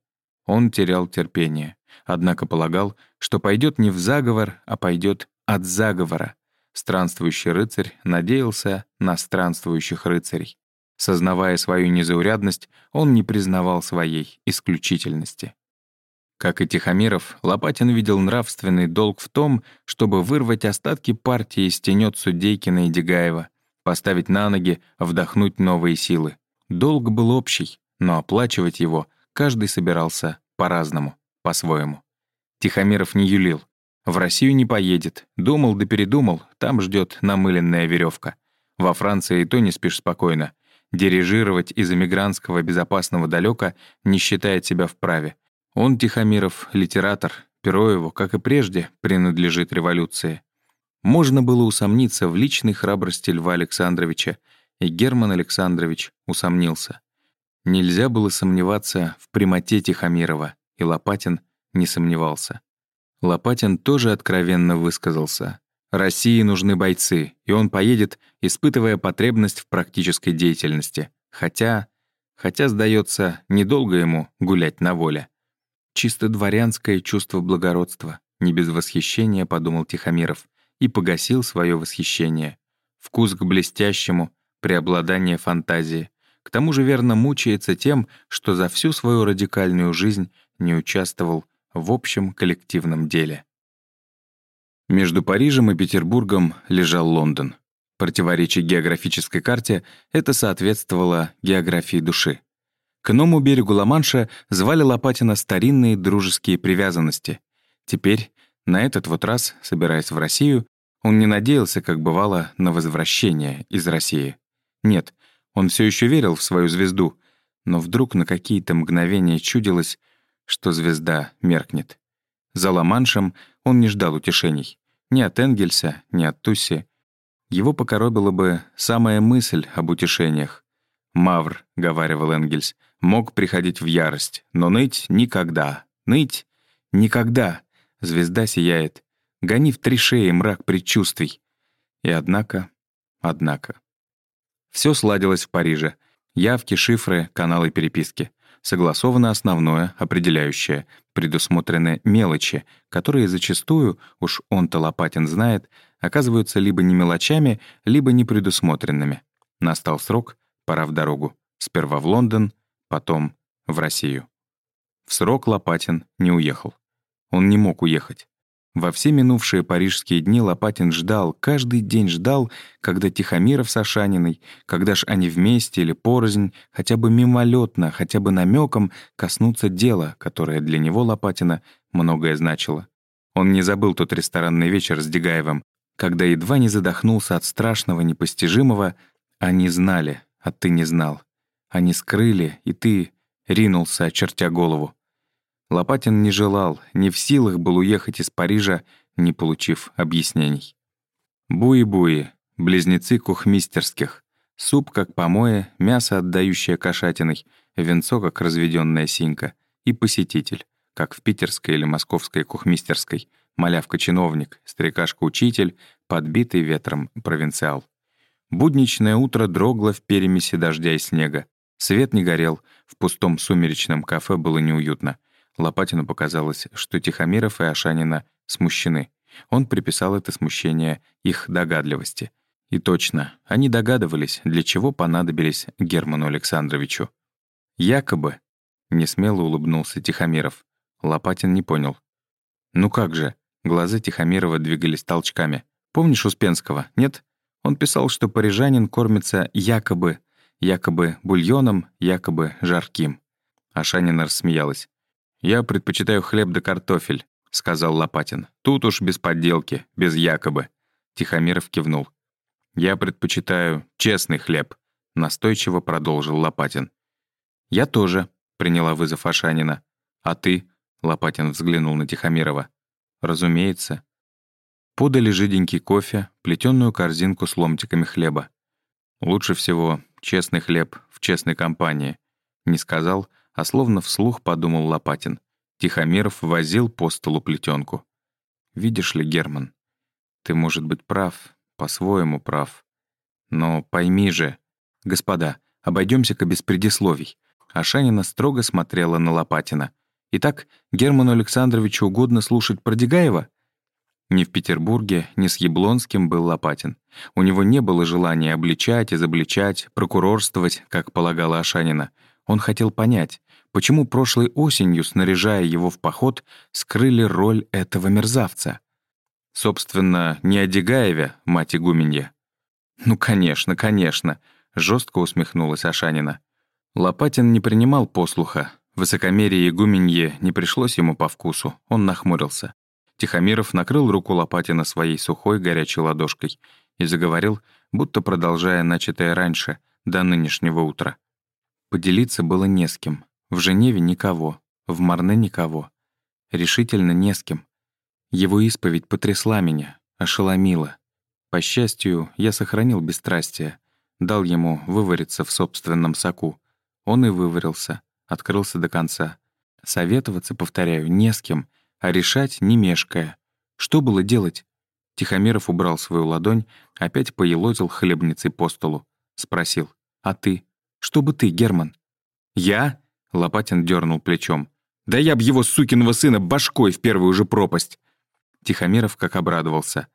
Он терял терпение, однако полагал, что пойдет не в заговор, а пойдет от заговора. Странствующий рыцарь надеялся на странствующих рыцарей. Сознавая свою незаурядность, он не признавал своей исключительности. Как и Тихомиров, Лопатин видел нравственный долг в том, чтобы вырвать остатки партии из тенет Судейкина и Дегаева, поставить на ноги, вдохнуть новые силы. Долг был общий, но оплачивать его каждый собирался по-разному, по-своему. Тихомиров не юлил. В Россию не поедет. Думал да передумал, там ждет намыленная веревка. Во Франции и то не спишь спокойно. Дирижировать из эмигрантского безопасного далека не считает себя вправе. Он, Тихомиров, литератор, перо его, как и прежде, принадлежит революции. Можно было усомниться в личной храбрости Льва Александровича, и Герман Александрович усомнился. Нельзя было сомневаться в прямоте Тихомирова, и Лопатин не сомневался. Лопатин тоже откровенно высказался. России нужны бойцы, и он поедет, испытывая потребность в практической деятельности. Хотя, хотя, сдается, недолго ему гулять на воле. Чисто дворянское чувство благородства, не без восхищения, подумал Тихомиров, и погасил свое восхищение. Вкус к блестящему, преобладание фантазии. К тому же верно мучается тем, что за всю свою радикальную жизнь не участвовал в общем коллективном деле. Между Парижем и Петербургом лежал Лондон. Противоречие географической карте это соответствовало географии души. К иному берегу Ла-Манша звали Лопатина старинные дружеские привязанности. Теперь, на этот вот раз, собираясь в Россию, он не надеялся, как бывало, на возвращение из России. Нет, он все еще верил в свою звезду, но вдруг на какие-то мгновения чудилось, что звезда меркнет. За Ла-Маншем он не ждал утешений. Ни от Энгельса, ни от Тусси. Его покоробила бы самая мысль об утешениях. «Мавр», — говаривал Энгельс, — «мог приходить в ярость, но ныть никогда. Ныть никогда. Звезда сияет. Гони в три шеи мрак предчувствий». И однако, однако. Все сладилось в Париже. Явки, шифры, каналы переписки. Согласовано основное, определяющее, предусмотрены мелочи, которые зачастую, уж он-то Лопатин знает, оказываются либо не мелочами, либо не предусмотренными. Настал срок, пора в дорогу. Сперва в Лондон, потом в Россию. В срок Лопатин не уехал. Он не мог уехать. Во все минувшие парижские дни Лопатин ждал, каждый день ждал, когда Тихомиров с Ашаниной, когда ж они вместе или порознь, хотя бы мимолетно, хотя бы намеком коснутся дела, которое для него, Лопатина, многое значило. Он не забыл тот ресторанный вечер с Дегаевым, когда едва не задохнулся от страшного непостижимого «они знали, а ты не знал». Они скрыли, и ты ринулся, очертя голову. Лопатин не желал, не в силах был уехать из Парижа, не получив объяснений. Буи-буи, близнецы кухмистерских. Суп как помоe, мясо, отдающее кошатиной, венцо как разведенная синька и посетитель, как в питерской или московской кухмистерской, малявка-чиновник, старикашка-учитель, подбитый ветром провинциал. Будничное утро дрогло в перемеси дождя и снега. Свет не горел, в пустом сумеречном кафе было неуютно. Лопатину показалось, что Тихомиров и Ашанина смущены. Он приписал это смущение их догадливости. И точно, они догадывались, для чего понадобились Герману Александровичу. «Якобы», — несмело улыбнулся Тихомиров. Лопатин не понял. «Ну как же?» Глаза Тихомирова двигались толчками. «Помнишь Успенского, нет? Он писал, что парижанин кормится якобы, якобы бульоном, якобы жарким». Ашанина рассмеялась. «Я предпочитаю хлеб да картофель», — сказал Лопатин. «Тут уж без подделки, без якобы». Тихомиров кивнул. «Я предпочитаю честный хлеб», — настойчиво продолжил Лопатин. «Я тоже», — приняла вызов Ашанина. «А ты?» — Лопатин взглянул на Тихомирова. «Разумеется». Подали жиденький кофе, плетённую корзинку с ломтиками хлеба. «Лучше всего честный хлеб в честной компании», — не сказал, а словно вслух подумал Лопатин. Тихомиров возил по столу плетенку. «Видишь ли, Герман, ты, может быть, прав, по-своему прав. Но пойми же, господа, обойдемся-ка без предисловий». Ашанина строго смотрела на Лопатина. «Итак, Герману Александровичу угодно слушать про Дегаева?» Ни в Петербурге, ни с Яблонским был Лопатин. У него не было желания обличать, изобличать, прокурорствовать, как полагала Ашанина. Он хотел понять, почему прошлой осенью, снаряжая его в поход, скрыли роль этого мерзавца. Собственно, не о мать игуменья. «Ну, конечно, конечно», — жестко усмехнулась Ашанина. Лопатин не принимал послуха. Высокомерие игуменье не пришлось ему по вкусу, он нахмурился. Тихомиров накрыл руку Лопатина своей сухой горячей ладошкой и заговорил, будто продолжая начатое раньше, до нынешнего утра. Поделиться было не с кем. В Женеве никого, в Марне никого. Решительно не с кем. Его исповедь потрясла меня, ошеломила. По счастью, я сохранил бесстрастие, дал ему вывариться в собственном соку. Он и выварился, открылся до конца. Советоваться, повторяю, не с кем, а решать не мешкая. Что было делать? Тихомиров убрал свою ладонь, опять поелозил хлебницей по столу. Спросил, «А ты? Что бы ты, Герман?» «Я?» Лопатин дернул плечом. «Да я б его, сукиного сына, башкой в первую же пропасть!» Тихомиров как обрадовался.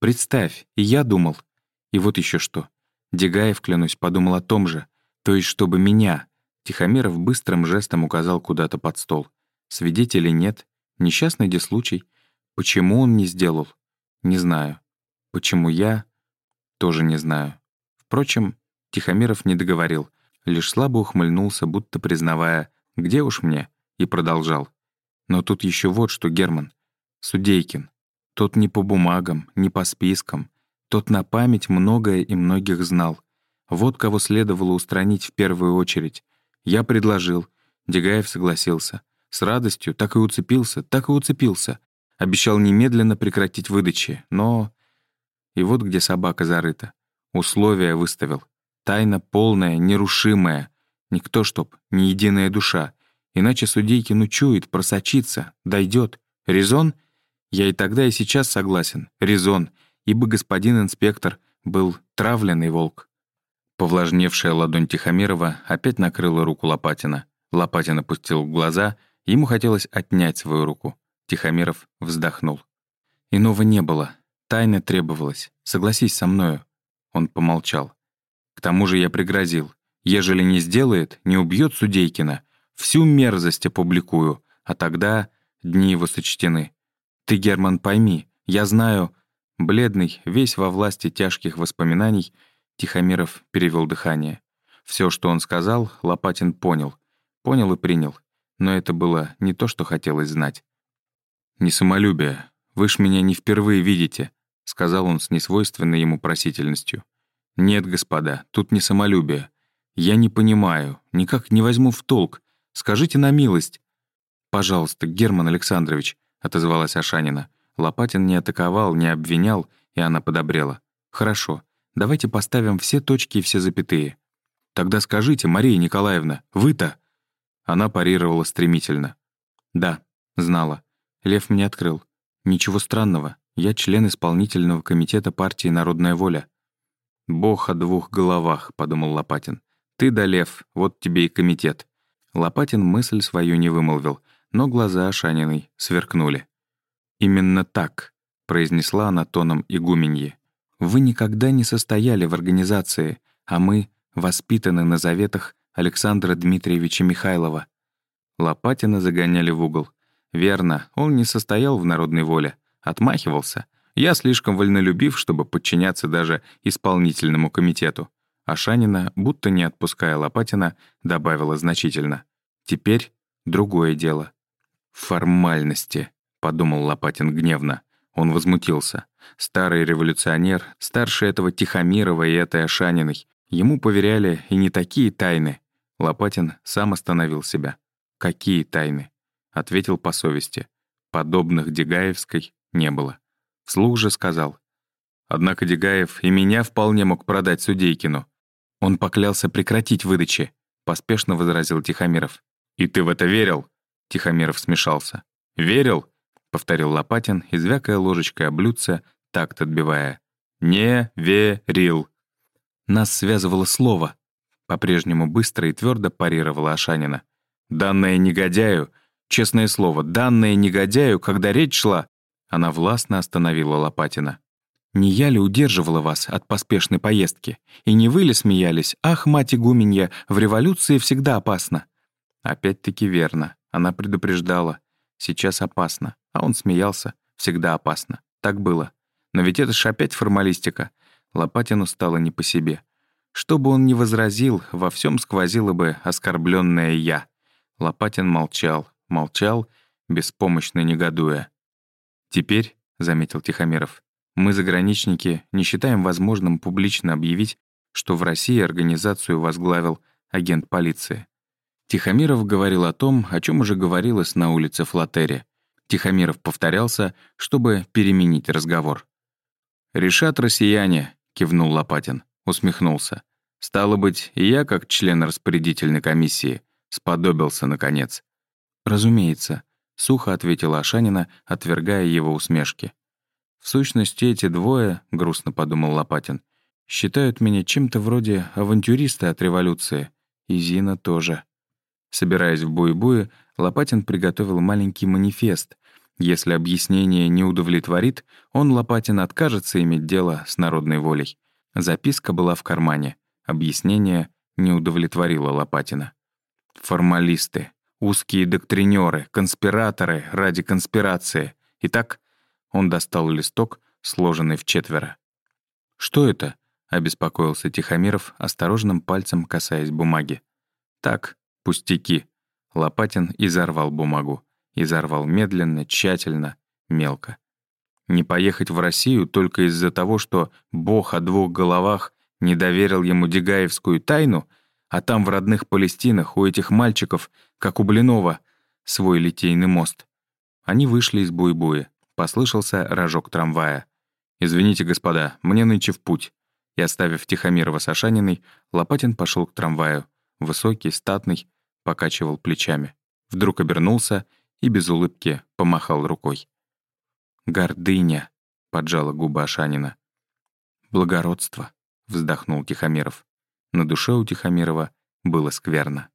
«Представь, и я думал. И вот еще что. Дегаев, клянусь, подумал о том же. То есть, чтобы меня...» Тихомиров быстрым жестом указал куда-то под стол. «Свидетелей нет. Несчастный де случай. Почему он не сделал? Не знаю. Почему я? Тоже не знаю. Впрочем, Тихомиров не договорил — лишь слабо ухмыльнулся, будто признавая «где уж мне?» и продолжал. «Но тут еще вот что, Герман. Судейкин. Тот не по бумагам, не по спискам. Тот на память многое и многих знал. Вот кого следовало устранить в первую очередь. Я предложил. Дегаев согласился. С радостью так и уцепился, так и уцепился. Обещал немедленно прекратить выдачи, но... И вот где собака зарыта. Условия выставил. Тайна полная, нерушимая. Никто, чтоб, ни единая душа. Иначе судейкин учует, просочится, дойдет. Резон? Я и тогда, и сейчас согласен. Резон. Ибо господин инспектор был травленный волк. Повлажневшая ладонь Тихомирова опять накрыла руку Лопатина. Лопатин опустил глаза, ему хотелось отнять свою руку. Тихомиров вздохнул. Иного не было. Тайна требовалась. Согласись со мною. Он помолчал. К тому же я пригрозил. Ежели не сделает, не убьет Судейкина, всю мерзость опубликую, а тогда дни его сочтены. Ты, Герман, пойми, я знаю... Бледный, весь во власти тяжких воспоминаний, Тихомиров перевел дыхание. Все, что он сказал, Лопатин понял. Понял и принял. Но это было не то, что хотелось знать. «Не самолюбие. Вы ж меня не впервые видите», — сказал он с несвойственной ему просительностью. «Нет, господа, тут не самолюбие. Я не понимаю, никак не возьму в толк. Скажите на милость». «Пожалуйста, Герман Александрович», — отозвалась Ашанина. Лопатин не атаковал, не обвинял, и она подобрела. «Хорошо, давайте поставим все точки и все запятые». «Тогда скажите, Мария Николаевна, вы-то...» Она парировала стремительно. «Да, знала. Лев мне открыл. «Ничего странного. Я член исполнительного комитета партии «Народная воля». «Бог о двух головах», — подумал Лопатин. «Ты да лев, вот тебе и комитет». Лопатин мысль свою не вымолвил, но глаза Ашаниной сверкнули. «Именно так», — произнесла она тоном игуменьи. «Вы никогда не состояли в организации, а мы воспитаны на заветах Александра Дмитриевича Михайлова». Лопатина загоняли в угол. Верно, он не состоял в народной воле, отмахивался. Я слишком вольнолюбив, чтобы подчиняться даже исполнительному комитету. А Шанина, будто не отпуская Лопатина, добавила значительно. Теперь другое дело. «Формальности», — подумал Лопатин гневно. Он возмутился. Старый революционер, старше этого Тихомирова и этой Ашаниной. Ему поверяли и не такие тайны. Лопатин сам остановил себя. «Какие тайны?» Ответил по совести. Подобных Дегаевской не было. Вслух же сказал. Однако Дегаев и меня вполне мог продать Судейкину. Он поклялся прекратить выдачи, поспешно возразил Тихомиров. «И ты в это верил?» Тихомиров смешался. «Верил?» — повторил Лопатин, извякая ложечкой о блюдце, такт отбивая. «Не верил». Нас связывало слово. По-прежнему быстро и твердо парировала Ашанина. «Данное негодяю Честное слово, данное негодяю, когда речь шла...» Она властно остановила Лопатина. «Не я ли удерживала вас от поспешной поездки? И не вы ли смеялись? Ах, мать игуменья, в революции всегда опасно!» Опять-таки верно. Она предупреждала. Сейчас опасно. А он смеялся. Всегда опасно. Так было. Но ведь это ж опять формалистика. Лопатину стало не по себе. Что бы он ни возразил, во всем сквозило бы оскорбленное «я». Лопатин молчал, молчал, беспомощно негодуя. «Теперь», — заметил Тихомиров, «мы, заграничники, не считаем возможным публично объявить, что в России организацию возглавил агент полиции». Тихомиров говорил о том, о чем уже говорилось на улице Флатере. Тихомиров повторялся, чтобы переменить разговор. «Решат россияне», — кивнул Лопатин, усмехнулся. «Стало быть, и я, как член распорядительной комиссии, сподобился, наконец. «Разумеется», — сухо ответила Ашанина, отвергая его усмешки. «В сущности, эти двое, — грустно подумал Лопатин, — считают меня чем-то вроде авантюриста от революции. И Зина тоже». Собираясь в Буй-Буе, Лопатин приготовил маленький манифест. Если объяснение не удовлетворит, он, Лопатин, откажется иметь дело с народной волей. Записка была в кармане. Объяснение не удовлетворило Лопатина. «Формалисты», Узкие доктринеры, конспираторы ради конспирации. Итак, он достал листок, сложенный в четверо. «Что это?» — обеспокоился Тихомиров, осторожным пальцем касаясь бумаги. «Так, пустяки». Лопатин изорвал бумагу. Изорвал медленно, тщательно, мелко. Не поехать в Россию только из-за того, что Бог о двух головах не доверил ему Дегаевскую тайну — а там в родных Палестинах у этих мальчиков, как у Блинова, свой литейный мост. Они вышли из буй-буя. Послышался рожок трамвая. «Извините, господа, мне нынче в путь». И оставив Тихомирова с Ашаниной, Лопатин пошел к трамваю. Высокий, статный, покачивал плечами. Вдруг обернулся и без улыбки помахал рукой. «Гордыня», — поджала губы Ашанина. «Благородство», — вздохнул Тихомиров. На душе у Тихомирова было скверно.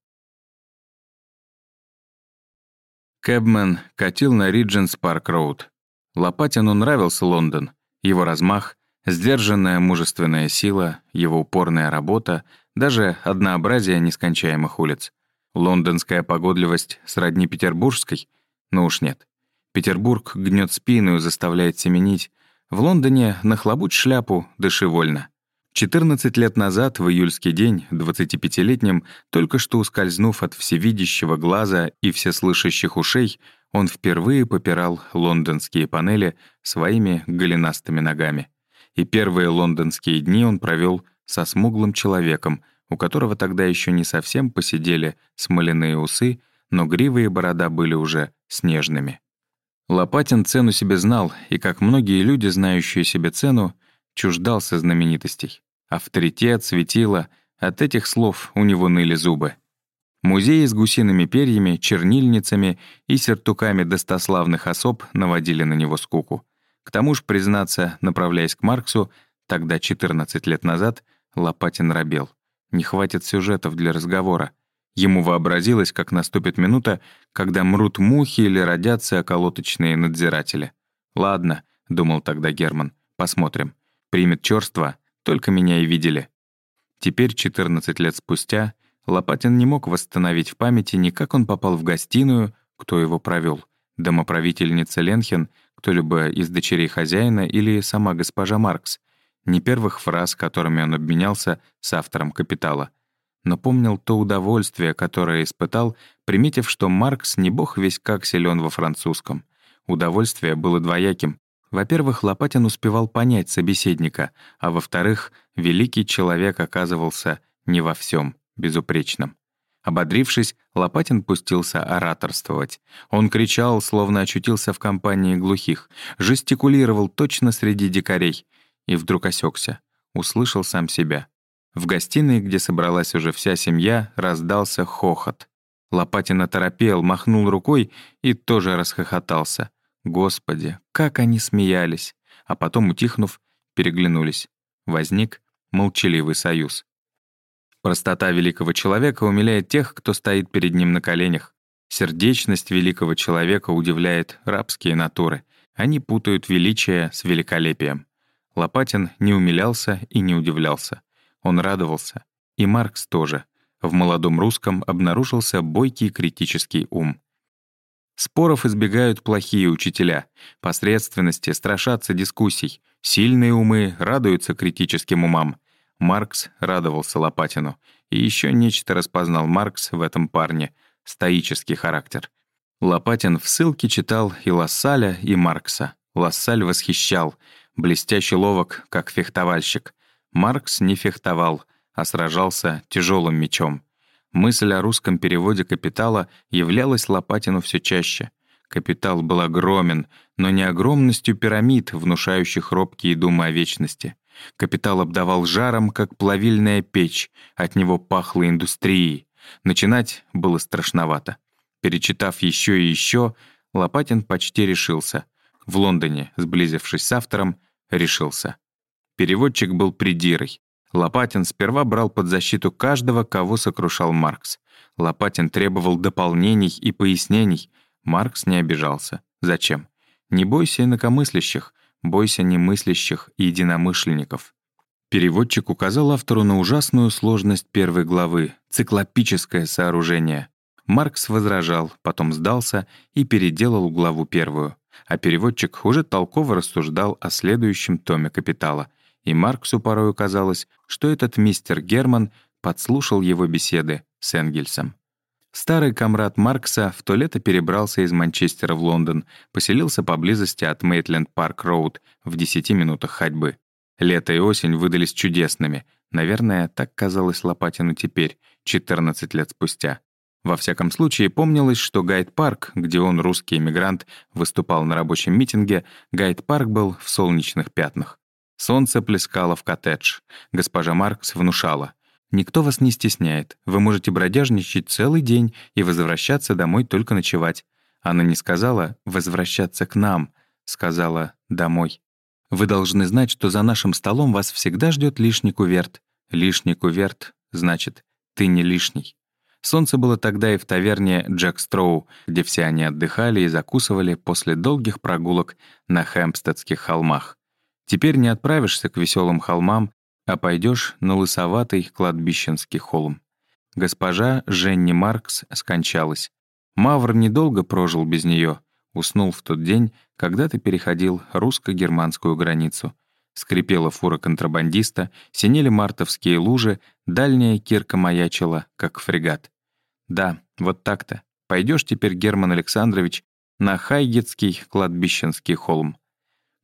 Кэбмен катил на Ридженс Парк Роуд. Лопатину нравился Лондон. Его размах, сдержанная мужественная сила, его упорная работа, даже однообразие нескончаемых улиц. Лондонская погодливость сродни петербургской? Ну уж нет. Петербург гнет спину и заставляет семенить. В Лондоне нахлобуть шляпу, дыши вольно. 14 лет назад, в июльский день, 25-летним, только что ускользнув от всевидящего глаза и всеслышащих ушей, он впервые попирал лондонские панели своими голенастыми ногами. И первые лондонские дни он провел со смуглым человеком, у которого тогда еще не совсем посидели смоляные усы, но гривы и борода были уже снежными. Лопатин цену себе знал, и, как многие люди, знающие себе цену, чуждался знаменитостей. Авторитет, светило. От этих слов у него ныли зубы. Музеи с гусиными перьями, чернильницами и сертуками достославных особ наводили на него скуку. К тому же, признаться, направляясь к Марксу, тогда 14 лет назад, Лопатин робел. Не хватит сюжетов для разговора. Ему вообразилось, как наступит минута, когда мрут мухи или родятся околоточные надзиратели. «Ладно», — думал тогда Герман, — «посмотрим. Примет чёрство, только меня и видели». Теперь, 14 лет спустя, Лопатин не мог восстановить в памяти ни как он попал в гостиную, кто его провел, домоправительница Ленхен, кто-либо из дочерей хозяина или сама госпожа Маркс, ни первых фраз, которыми он обменялся с автором «Капитала» но помнил то удовольствие, которое испытал, приметив, что Маркс не бог весь как силен во французском. Удовольствие было двояким. Во-первых, Лопатин успевал понять собеседника, а во-вторых, великий человек оказывался не во всем безупречным. Ободрившись, Лопатин пустился ораторствовать. Он кричал, словно очутился в компании глухих, жестикулировал точно среди дикарей. И вдруг осекся, услышал сам себя. В гостиной, где собралась уже вся семья, раздался хохот. Лопатин оторопел, махнул рукой и тоже расхохотался. Господи, как они смеялись! А потом, утихнув, переглянулись. Возник молчаливый союз. Простота великого человека умиляет тех, кто стоит перед ним на коленях. Сердечность великого человека удивляет рабские натуры. Они путают величие с великолепием. Лопатин не умилялся и не удивлялся. Он радовался. И Маркс тоже. В молодом русском обнаружился бойкий критический ум. Споров избегают плохие учителя. Посредственности страшатся дискуссий. Сильные умы радуются критическим умам. Маркс радовался Лопатину. И еще нечто распознал Маркс в этом парне — стоический характер. Лопатин в ссылке читал и Лассаля, и Маркса. Лассаль восхищал, блестящий ловок, как фехтовальщик. Маркс не фехтовал, а сражался тяжелым мечом. Мысль о русском переводе «Капитала» являлась Лопатину все чаще. Капитал был огромен, но не огромностью пирамид, внушающих робкие думы о вечности. Капитал обдавал жаром, как плавильная печь, от него пахло индустрией. Начинать было страшновато. Перечитав еще и еще, Лопатин почти решился. В Лондоне, сблизившись с автором, решился. Переводчик был придирой. Лопатин сперва брал под защиту каждого, кого сокрушал Маркс. Лопатин требовал дополнений и пояснений. Маркс не обижался. Зачем? Не бойся инакомыслящих, бойся немыслящих и единомышленников. Переводчик указал автору на ужасную сложность первой главы — циклопическое сооружение. Маркс возражал, потом сдался и переделал главу первую. А переводчик уже толково рассуждал о следующем томе «Капитала», и Марксу порою казалось, что этот мистер Герман подслушал его беседы с Энгельсом. Старый комрад Маркса в то лето перебрался из Манчестера в Лондон, поселился поблизости от Мейтленд-Парк-Роуд в 10 минутах ходьбы. Лето и осень выдались чудесными. Наверное, так казалось Лопатину теперь, 14 лет спустя. Во всяком случае, помнилось, что Гайд-парк, где он, русский эмигрант, выступал на рабочем митинге, Гайд-парк был в солнечных пятнах. Солнце плескало в коттедж. Госпожа Маркс внушала. «Никто вас не стесняет. Вы можете бродяжничать целый день и возвращаться домой только ночевать». Она не сказала «возвращаться к нам», сказала «домой». «Вы должны знать, что за нашим столом вас всегда ждет лишний куверт». «Лишний куверт» значит «ты не лишний». Солнце было тогда и в таверне Джек Строу, где все они отдыхали и закусывали после долгих прогулок на Хэмпстедских холмах. Теперь не отправишься к веселым холмам, а пойдешь на лысоватый кладбищенский холм. Госпожа Женни Маркс скончалась. Мавр недолго прожил без нее, уснул в тот день, когда ты переходил русско-германскую границу. Скрипела фура контрабандиста, синели мартовские лужи, дальняя кирка маячила, как фрегат. Да, вот так-то. Пойдешь теперь, Герман Александрович, на Хайгетский кладбищенский холм.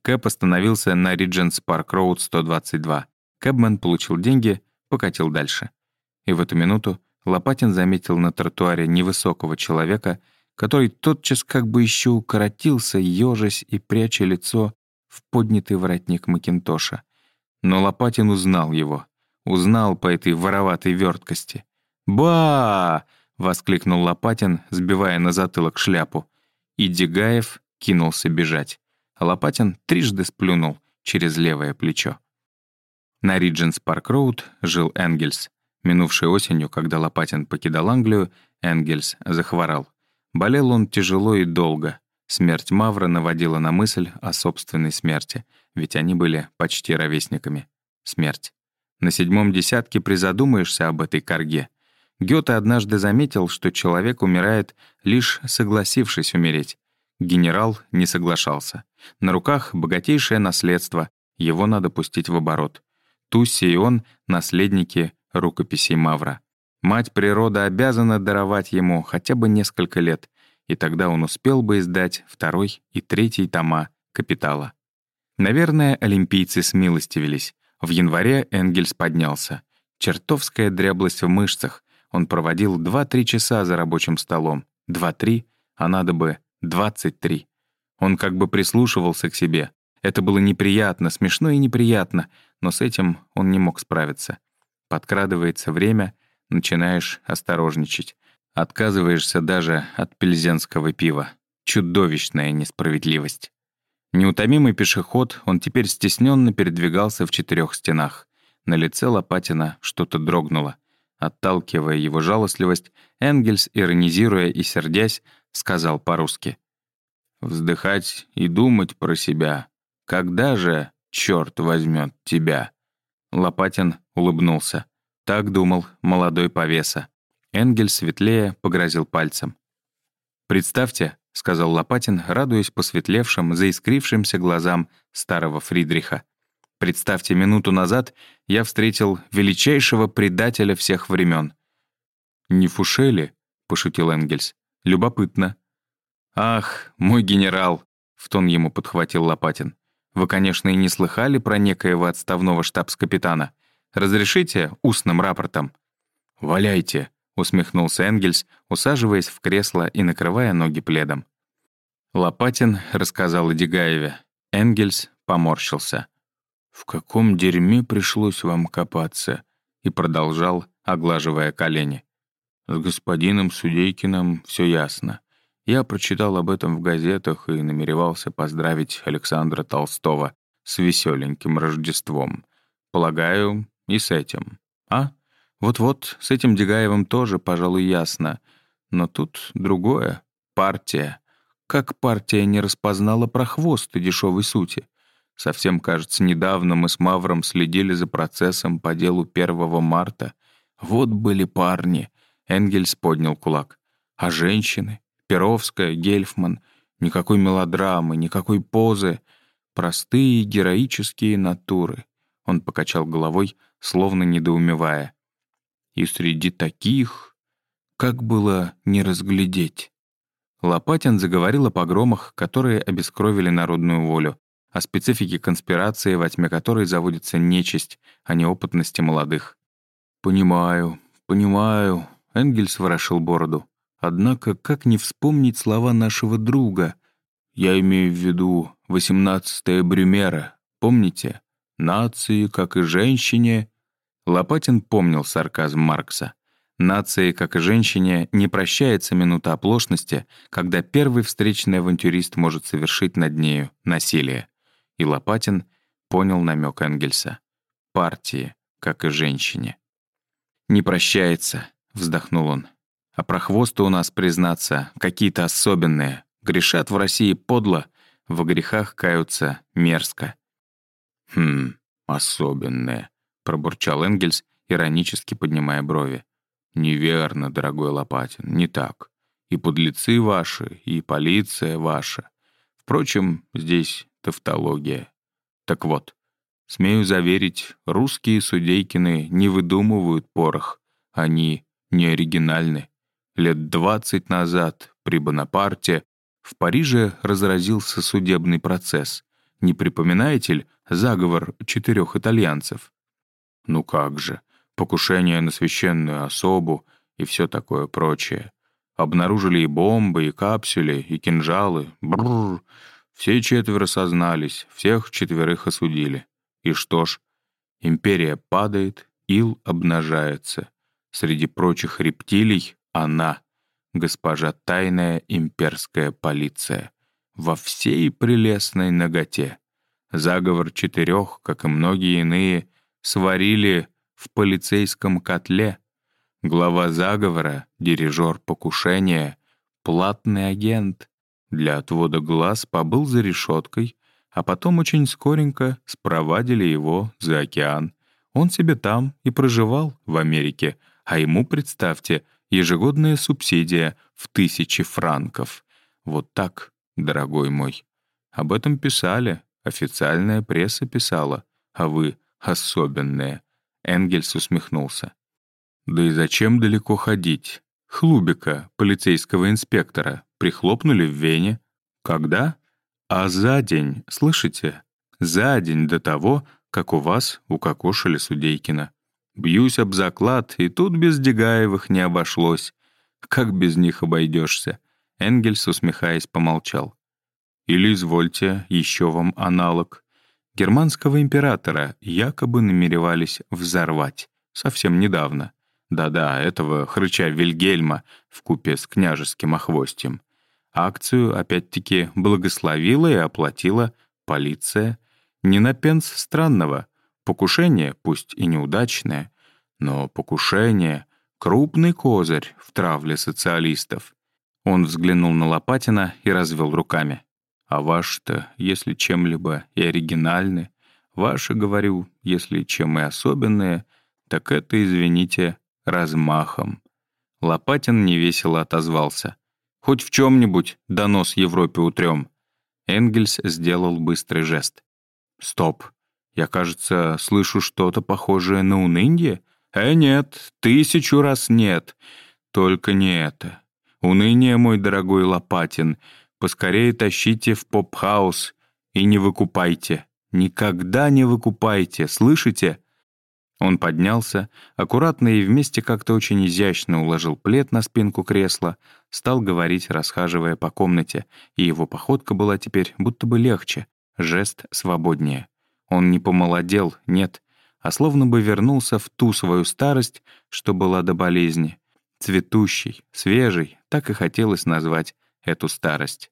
Кэп остановился на Ридженс Парк Роуд 122. Кэбмен получил деньги, покатил дальше. И в эту минуту Лопатин заметил на тротуаре невысокого человека, который тотчас как бы еще укоротился, ежась и пряча лицо в поднятый воротник Макинтоша. Но Лопатин узнал его. Узнал по этой вороватой верткости. «Ба!» — воскликнул Лопатин, сбивая на затылок шляпу. И Дегаев кинулся бежать. Лопатин трижды сплюнул через левое плечо. На Ридженс Парк Роуд жил Энгельс. Минувшей осенью, когда Лопатин покидал Англию, Энгельс захворал. Болел он тяжело и долго. Смерть Мавра наводила на мысль о собственной смерти, ведь они были почти ровесниками. Смерть. На седьмом десятке призадумаешься об этой корге. Гёте однажды заметил, что человек умирает, лишь согласившись умереть. Генерал не соглашался. На руках богатейшее наследство, его надо пустить в оборот. Тусси и он — наследники рукописей Мавра. Мать природа обязана даровать ему хотя бы несколько лет, и тогда он успел бы издать второй и третий тома «Капитала». Наверное, олимпийцы смилостивились. В январе Энгельс поднялся. Чертовская дряблость в мышцах. Он проводил 2-3 часа за рабочим столом. 2-3, а надо бы 23. Он как бы прислушивался к себе. Это было неприятно, смешно и неприятно, но с этим он не мог справиться. Подкрадывается время, начинаешь осторожничать. Отказываешься даже от пельзенского пива. Чудовищная несправедливость. Неутомимый пешеход, он теперь стесненно передвигался в четырех стенах. На лице Лопатина что-то дрогнуло. Отталкивая его жалостливость, Энгельс, иронизируя и сердясь, сказал по-русски. «Вздыхать и думать про себя. Когда же черт возьмет тебя?» Лопатин улыбнулся. Так думал молодой повеса. Энгель светлее погрозил пальцем. «Представьте», — сказал Лопатин, радуясь посветлевшим, заискрившимся глазам старого Фридриха. «Представьте, минуту назад я встретил величайшего предателя всех времен». «Не Фушели?» — пошутил Энгельс. «Любопытно». «Ах, мой генерал!» — в тон ему подхватил Лопатин. «Вы, конечно, и не слыхали про некоего отставного штабс-капитана. Разрешите устным рапортом?» «Валяйте», — усмехнулся Энгельс, усаживаясь в кресло и накрывая ноги пледом. Лопатин рассказал о Дегаеве. Энгельс поморщился. «В каком дерьме пришлось вам копаться?» и продолжал, оглаживая колени. «С господином Судейкиным все ясно. Я прочитал об этом в газетах и намеревался поздравить Александра Толстого с веселеньким Рождеством. Полагаю, и с этим. А?» Вот-вот, с этим Дегаевым тоже, пожалуй, ясно. Но тут другое. Партия. Как партия не распознала про хвост и дешевой сути? Совсем, кажется, недавно мы с Мавром следили за процессом по делу 1 марта. Вот были парни. Энгельс поднял кулак. А женщины? Перовская, Гельфман. Никакой мелодрамы, никакой позы. Простые героические натуры. Он покачал головой, словно недоумевая. И среди таких... Как было не разглядеть? Лопатин заговорил о погромах, которые обескровили народную волю, о специфике конспирации, во тьме которой заводится нечисть, а не опытности молодых. «Понимаю, понимаю», — Энгельс ворошил бороду. «Однако как не вспомнить слова нашего друга? Я имею в виду 18-е Брюмера, помните? Нации, как и женщине, Лопатин помнил сарказм Маркса. Нации, как и женщине, не прощается минута оплошности, когда первый встречный авантюрист может совершить над нею насилие. И Лопатин понял намек Энгельса. Партии, как и женщине. «Не прощается», — вздохнул он. «А про хвосты у нас, признаться, какие-то особенные. Грешат в России подло, в грехах каются мерзко». «Хм, особенные», пробурчал Энгельс, иронически поднимая брови. «Неверно, дорогой Лопатин, не так. И подлецы ваши, и полиция ваша. Впрочем, здесь тавтология. Так вот, смею заверить, русские судейкины не выдумывают порох. Они не оригинальны. Лет двадцать назад при Бонапарте в Париже разразился судебный процесс. Не припоминаете ли заговор четырех итальянцев? Ну как же, покушение на священную особу и все такое прочее. Обнаружили и бомбы, и капсюли, и кинжалы. Бррр. Все четверо сознались, всех четверых осудили. И что ж, империя падает, ил обнажается. Среди прочих рептилий она, госпожа тайная имперская полиция, во всей прелестной ноготе. Заговор четырех, как и многие иные, сварили в полицейском котле. Глава заговора, дирижер покушения, платный агент. Для отвода глаз побыл за решеткой, а потом очень скоренько спровадили его за океан. Он себе там и проживал, в Америке, а ему, представьте, ежегодная субсидия в тысячи франков. Вот так, дорогой мой. Об этом писали, официальная пресса писала, а вы особенные. Энгельс усмехнулся. Да и зачем далеко ходить? Хлубика, полицейского инспектора, прихлопнули в Вене. Когда? А за день, слышите? За день до того, как у вас укокошили Судейкина. Бьюсь об заклад, и тут без Дегаевых не обошлось. Как без них обойдешься? Энгельс, усмехаясь, помолчал. Или, извольте, еще вам аналог. Германского императора якобы намеревались взорвать. Совсем недавно. Да-да, этого хрыча Вильгельма в купе с княжеским охвостьем. Акцию, опять-таки, благословила и оплатила полиция. Не на пенс странного. Покушение, пусть и неудачное, но покушение — крупный козырь в травле социалистов. Он взглянул на Лопатина и развел руками. А ваши-то, если чем-либо и оригинальны, ваши, говорю, если чем и особенные, так это, извините, размахом. Лопатин невесело отозвался. «Хоть в чем-нибудь донос Европе утрем». Энгельс сделал быстрый жест. «Стоп. Я, кажется, слышу что-то похожее на уныние. Э, нет, тысячу раз нет. Только не это. Уныние, мой дорогой Лопатин, поскорее тащите в pawn-house и не выкупайте. Никогда не выкупайте, слышите?» Он поднялся, аккуратно и вместе как-то очень изящно уложил плед на спинку кресла, стал говорить, расхаживая по комнате, и его походка была теперь будто бы легче, жест свободнее. Он не помолодел, нет, а словно бы вернулся в ту свою старость, что была до болезни. Цветущий, свежий, так и хотелось назвать эту старость.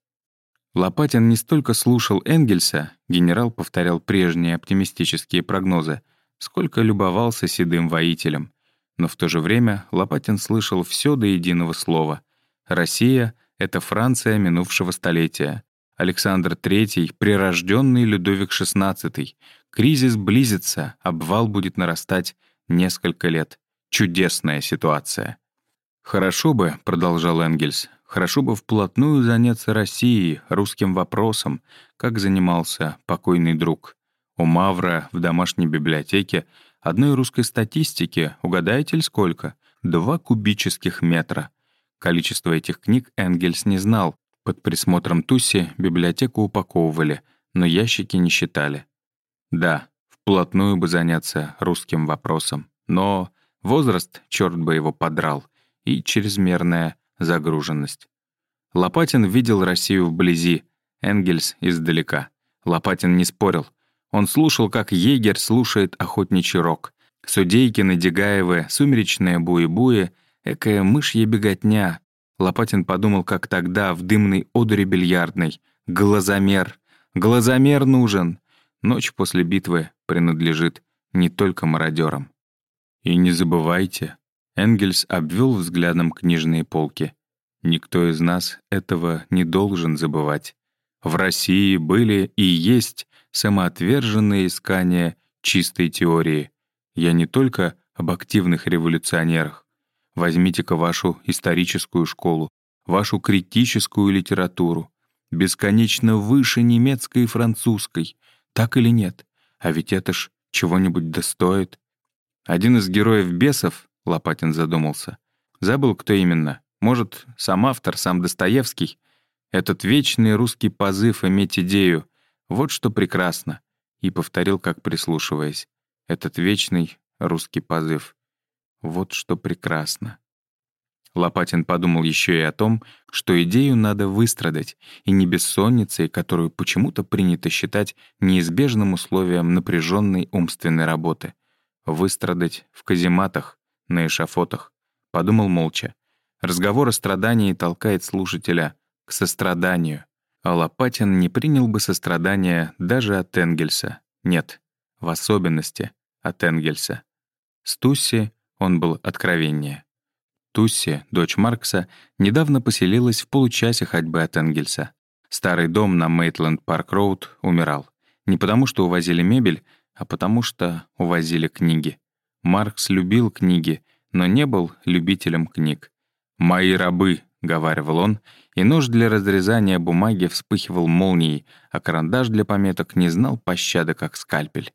Лопатин не столько слушал Энгельса, генерал повторял прежние оптимистические прогнозы, сколько любовался седым воителем. Но в то же время Лопатин слышал все до единого слова. Россия — это Франция минувшего столетия. Александр III — прирожденный Людовик XVI. Кризис близится, обвал будет нарастать несколько лет. Чудесная ситуация. «Хорошо бы», — продолжал Энгельс, Хорошо бы вплотную заняться Россией, русским вопросом, как занимался покойный друг. У Мавра в домашней библиотеке одной русской статистики, угадаете ли сколько? Два кубических метра. Количество этих книг Энгельс не знал. Под присмотром Туси библиотеку упаковывали, но ящики не считали. Да, вплотную бы заняться русским вопросом. Но возраст, черт бы его подрал, и чрезмерная загруженность. Лопатин видел Россию вблизи, Энгельс издалека. Лопатин не спорил. Он слушал, как егерь слушает охотничий рог. Судейкины, Дегаевы, сумеречные буи-буи, экая мышья беготня. Лопатин подумал, как тогда в дымной одуре бильярдной. Глазомер. Глазомер нужен. Ночь после битвы принадлежит не только мародерам. И не забывайте, Энгельс обвел взглядом книжные полки. Никто из нас этого не должен забывать. В России были и есть самоотверженные искания чистой теории. Я не только об активных революционерах. Возьмите-ка вашу историческую школу, вашу критическую литературу, бесконечно выше немецкой и французской. Так или нет? А ведь это ж чего-нибудь достоит. Один из героев «Бесов» Лопатин задумался. Забыл, кто именно. Может, сам автор, сам Достоевский? Этот вечный русский позыв иметь идею. Вот что прекрасно. И повторил, как прислушиваясь. Этот вечный русский позыв. Вот что прекрасно. Лопатин подумал еще и о том, что идею надо выстрадать, и не бессонницей, которую почему-то принято считать неизбежным условием напряженной умственной работы. Выстрадать в казематах, на эшафотах. Подумал молча. Разговор о страдании толкает слушателя к состраданию. А Лопатин не принял бы сострадания даже от Энгельса. Нет, в особенности от Энгельса. С Тусси он был откровеннее. Тусси, дочь Маркса, недавно поселилась в получасе ходьбы от Энгельса. Старый дом на Мейтленд-Парк-Роуд умирал. Не потому, что увозили мебель, а потому, что увозили книги. Маркс любил книги, но не был любителем книг. «Мои рабы», — говаривал он, и нож для разрезания бумаги вспыхивал молнией, а карандаш для пометок не знал пощады, как скальпель.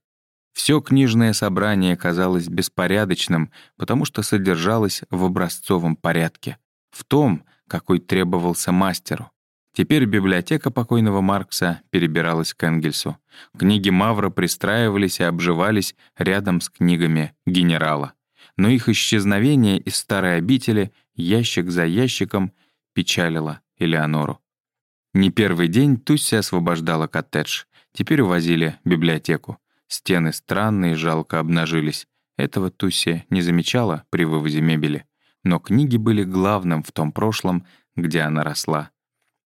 Все книжное собрание казалось беспорядочным, потому что содержалось в образцовом порядке, в том, какой требовался мастеру. Теперь библиотека покойного Маркса перебиралась к Энгельсу. Книги Мавра пристраивались и обживались рядом с книгами генерала. Но их исчезновение из старой обители, ящик за ящиком, печалило Элеонору. Не первый день Тусси освобождала коттедж. Теперь увозили библиотеку. Стены странные, жалко обнажились. Этого Туси не замечала при вывозе мебели. Но книги были главным в том прошлом, где она росла.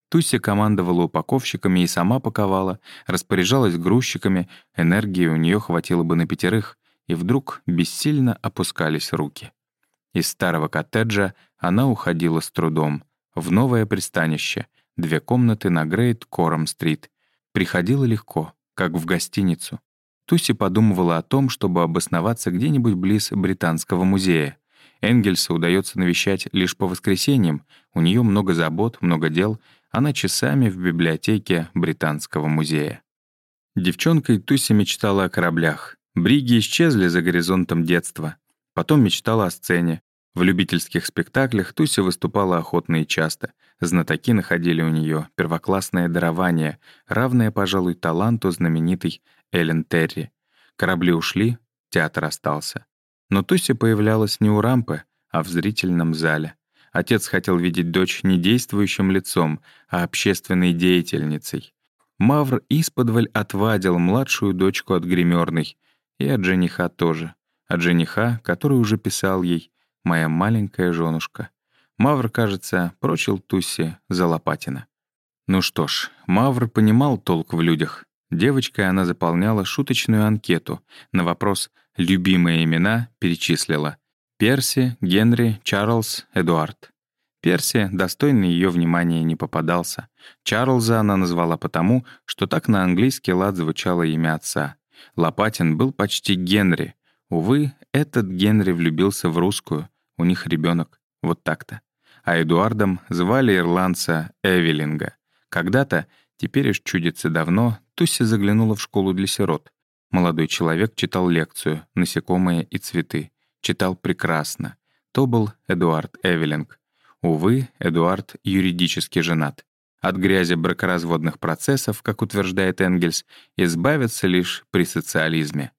Туся командовала упаковщиками и сама паковала, распоряжалась грузчиками, энергии у нее хватило бы на пятерых, и вдруг бессильно опускались руки. Из старого коттеджа она уходила с трудом, в новое пристанище, две комнаты на Грейт Кором-стрит. Приходила легко, как в гостиницу. Туси подумывала о том, чтобы обосноваться где-нибудь близ Британского музея. Энгельса удается навещать лишь по воскресеньям, у нее много забот, много дел, она часами в библиотеке Британского музея. Девчонкой Туси мечтала о кораблях. Бриги исчезли за горизонтом детства. Потом мечтала о сцене. В любительских спектаклях Туся выступала охотно и часто. Знатоки находили у нее первоклассное дарование, равное, пожалуй, таланту знаменитой Эллен Терри. Корабли ушли, театр остался. Но Туся появлялась не у рампы, а в зрительном зале. Отец хотел видеть дочь не действующим лицом, а общественной деятельницей. Мавр исподволь отвадил младшую дочку от гримерной. И от жениха тоже. От жениха, который уже писал ей «Моя маленькая женушка». Мавр, кажется, прочил Тусси за Лопатина. Ну что ж, Мавр понимал толк в людях. Девочкой она заполняла шуточную анкету. На вопрос «любимые имена» перечислила Перси, Генри, Чарльз, Эдуард. Перси достойно ее внимания не попадался. Чарльза она назвала потому, что так на английский лад звучало имя отца. Лопатин был почти Генри. Увы, этот Генри влюбился в русскую. У них ребенок. Вот так-то. А Эдуардом звали ирландца Эвелинга. Когда-то Теперь уж чудится давно, Туся заглянула в школу для сирот. Молодой человек читал лекцию «Насекомые и цветы». Читал прекрасно. То был Эдуард Эвелинг. Увы, Эдуард юридически женат. От грязи бракоразводных процессов, как утверждает Энгельс, избавиться лишь при социализме.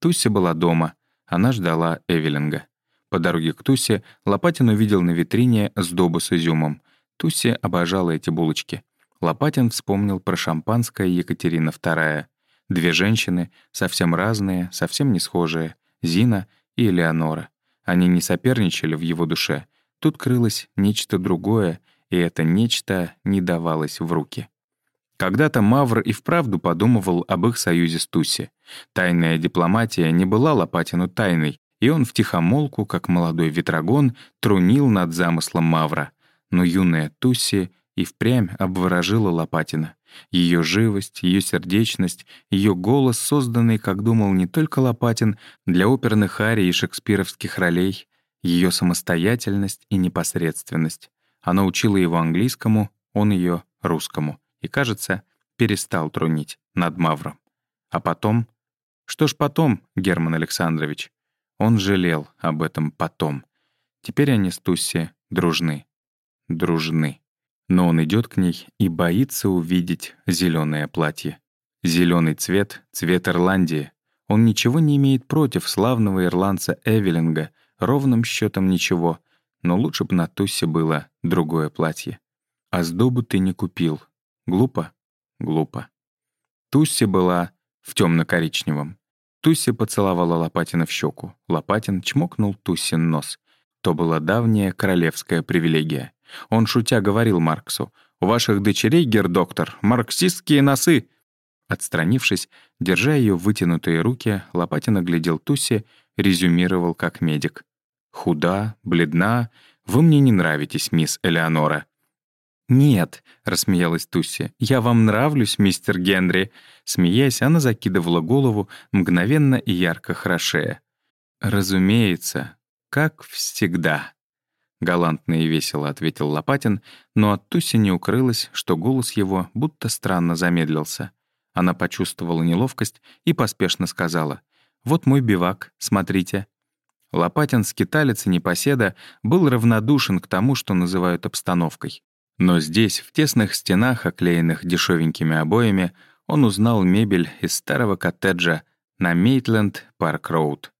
Туся была дома, она ждала Эвелинга. По дороге к Тусе Лопатин увидел на витрине сдобу с изюмом. Туся обожала эти булочки. Лопатин вспомнил про шампанское Екатерина II. Две женщины, совсем разные, совсем не схожие, Зина и Элеонора. Они не соперничали в его душе. Тут крылось нечто другое, и это нечто не давалось в руки. Когда-то Мавр и вправду подумывал об их союзе с Туси. Тайная дипломатия не была Лопатину тайной, и он втихомолку, как молодой ветрогон, трунил над замыслом Мавра. Но юная Туси и впрямь обворожила Лопатина. Ее живость, ее сердечность, ее голос, созданный, как думал не только Лопатин, для оперных арий и шекспировских ролей, ее самостоятельность и непосредственность. Она учила его английскому, он ее русскому. И, кажется, перестал трунить над Мавром. А потом... Что ж потом, Герман Александрович? Он жалел об этом потом. Теперь они с Тусси дружны. Дружны. Но он идет к ней и боится увидеть зеленое платье. Зеленый цвет — цвет Ирландии. Он ничего не имеет против славного ирландца Эвелинга, ровным счетом ничего, но лучше бы на Туссе было другое платье. А сдобу ты не купил. Глупо? Глупо. Тусси была в темно коричневом Тусси поцеловала Лопатина в щеку. Лопатин чмокнул Туссин нос. то была давняя королевская привилегия. Он, шутя, говорил Марксу, «У ваших дочерей, гердоктор, марксистские носы!» Отстранившись, держа ее вытянутые руки, Лопатин оглядел Тусси, резюмировал как медик. «Худа, бледна. Вы мне не нравитесь, мисс Элеонора». «Нет», — рассмеялась Тусси, — «я вам нравлюсь, мистер Генри». Смеясь, она закидывала голову, мгновенно и ярко хорошея. «Разумеется, как всегда», — галантно и весело ответил Лопатин, но от Тусси не укрылось, что голос его будто странно замедлился. Она почувствовала неловкость и поспешно сказала, «Вот мой бивак, смотрите». Лопатин, скиталец и непоседа, был равнодушен к тому, что называют обстановкой. Но здесь, в тесных стенах, оклеенных дешевенькими обоями, он узнал мебель из старого коттеджа на Мейтленд Парк Роуд.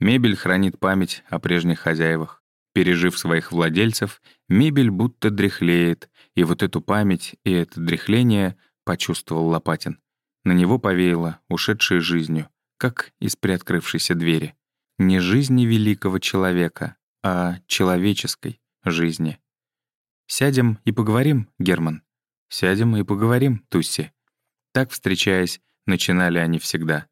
Мебель хранит память о прежних хозяевах. Пережив своих владельцев, мебель будто дряхлеет, и вот эту память и это дряхление почувствовал Лопатин. На него повеяло ушедшей жизнью, как из приоткрывшейся двери. Не жизни великого человека, а человеческой жизни. «Сядем и поговорим, Герман?» «Сядем и поговорим, Тусси». Так, встречаясь, начинали они всегда.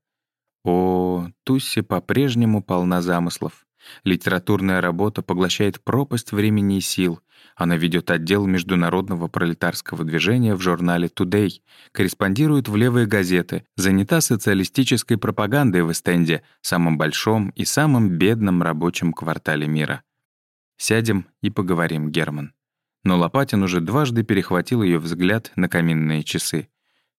О, Тусси по-прежнему полна замыслов. Литературная работа поглощает пропасть времени и сил. Она ведет отдел международного пролетарского движения в журнале «Today», корреспондирует в левые газеты, занята социалистической пропагандой в Эстенде, самом большом и самом бедном рабочем квартале мира. Сядем и поговорим, Герман но Лопатин уже дважды перехватил ее взгляд на каминные часы.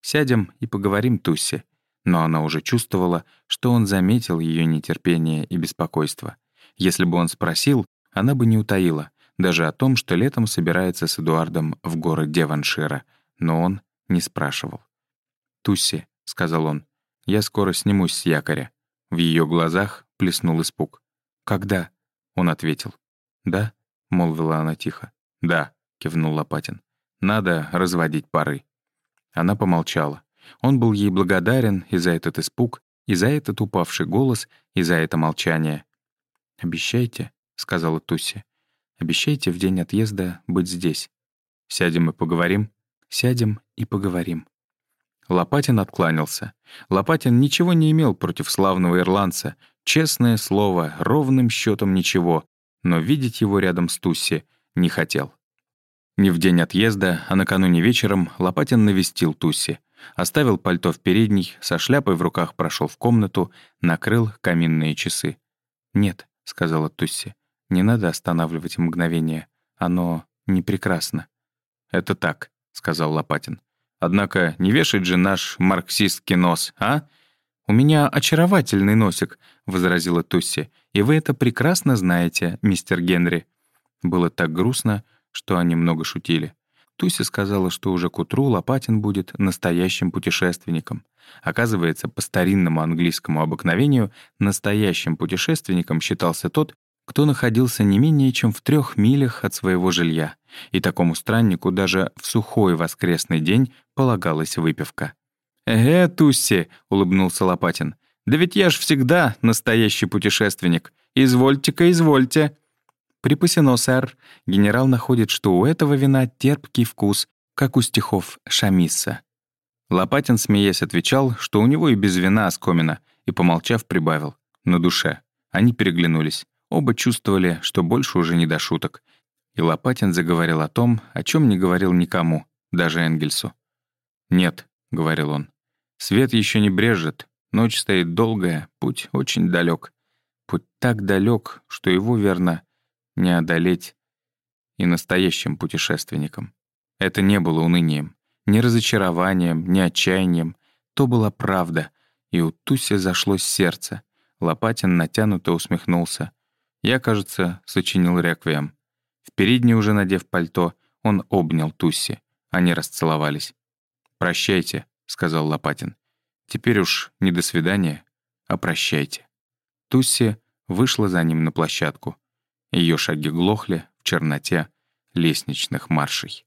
«Сядем и поговорим, Тусси». Но она уже чувствовала, что он заметил ее нетерпение и беспокойство. Если бы он спросил, она бы не утаила, даже о том, что летом собирается с Эдуардом в город Деваншира, но он не спрашивал. «Тусси», — сказал он, — «я скоро снимусь с якоря». В ее глазах плеснул испуг. «Когда?» — он ответил. «Да?» — молвила она тихо. «Да». — кивнул Лопатин. «Надо разводить пары». Она помолчала. Он был ей благодарен и за этот испуг, и за этот упавший голос, и за это молчание. «Обещайте», — сказала Тусси. «Обещайте в день отъезда быть здесь. Сядем и поговорим?» «Сядем и поговорим». Лопатин откланялся. Лопатин ничего не имел против славного ирландца. Честное слово, ровным счетом ничего. Но видеть его рядом с Тусси не хотел. Не в день отъезда, а накануне вечером Лопатин навестил Тусси. Оставил пальто в передней, со шляпой в руках прошел в комнату, накрыл каминные часы. «Нет», — сказала Тусси, — «не надо останавливать мгновение. Оно не прекрасно». «Это так», — сказал Лопатин. «Однако не вешать же наш марксистский нос, а?» «У меня очаровательный носик», — возразила Тусси, «и вы это прекрасно знаете, мистер Генри». Было так грустно, что они много шутили. Туся сказала, что уже к утру Лопатин будет настоящим путешественником. Оказывается, по старинному английскому обыкновению настоящим путешественником считался тот, кто находился не менее чем в трех милях от своего жилья, и такому страннику даже в сухой воскресный день полагалась выпивка. «Эге, Тусси!» — улыбнулся Лопатин. «Да ведь я ж всегда настоящий путешественник. Извольте-ка, извольте!» «Припасено, сэр. Генерал находит, что у этого вина терпкий вкус, как у стихов Шамисса». Лопатин, смеясь, отвечал, что у него и без вина оскомина, и, помолчав, прибавил. На душе. Они переглянулись. Оба чувствовали, что больше уже не до шуток. И Лопатин заговорил о том, о чем не говорил никому, даже Энгельсу. «Нет», — говорил он, — «свет еще не брежет, ночь стоит долгая, путь очень далек. Путь так далек, что его, верно, не одолеть и настоящим путешественником. Это не было унынием, ни разочарованием, ни отчаянием. То была правда, и у Туси зашлось сердце. Лопатин натянуто усмехнулся. Я, кажется, сочинил реквием. В передней уже надев пальто, он обнял Тусси. Они расцеловались. «Прощайте», — сказал Лопатин. «Теперь уж не до свидания, а прощайте». Тусси вышла за ним на площадку. Ее шаги глохли в черноте лестничных маршей.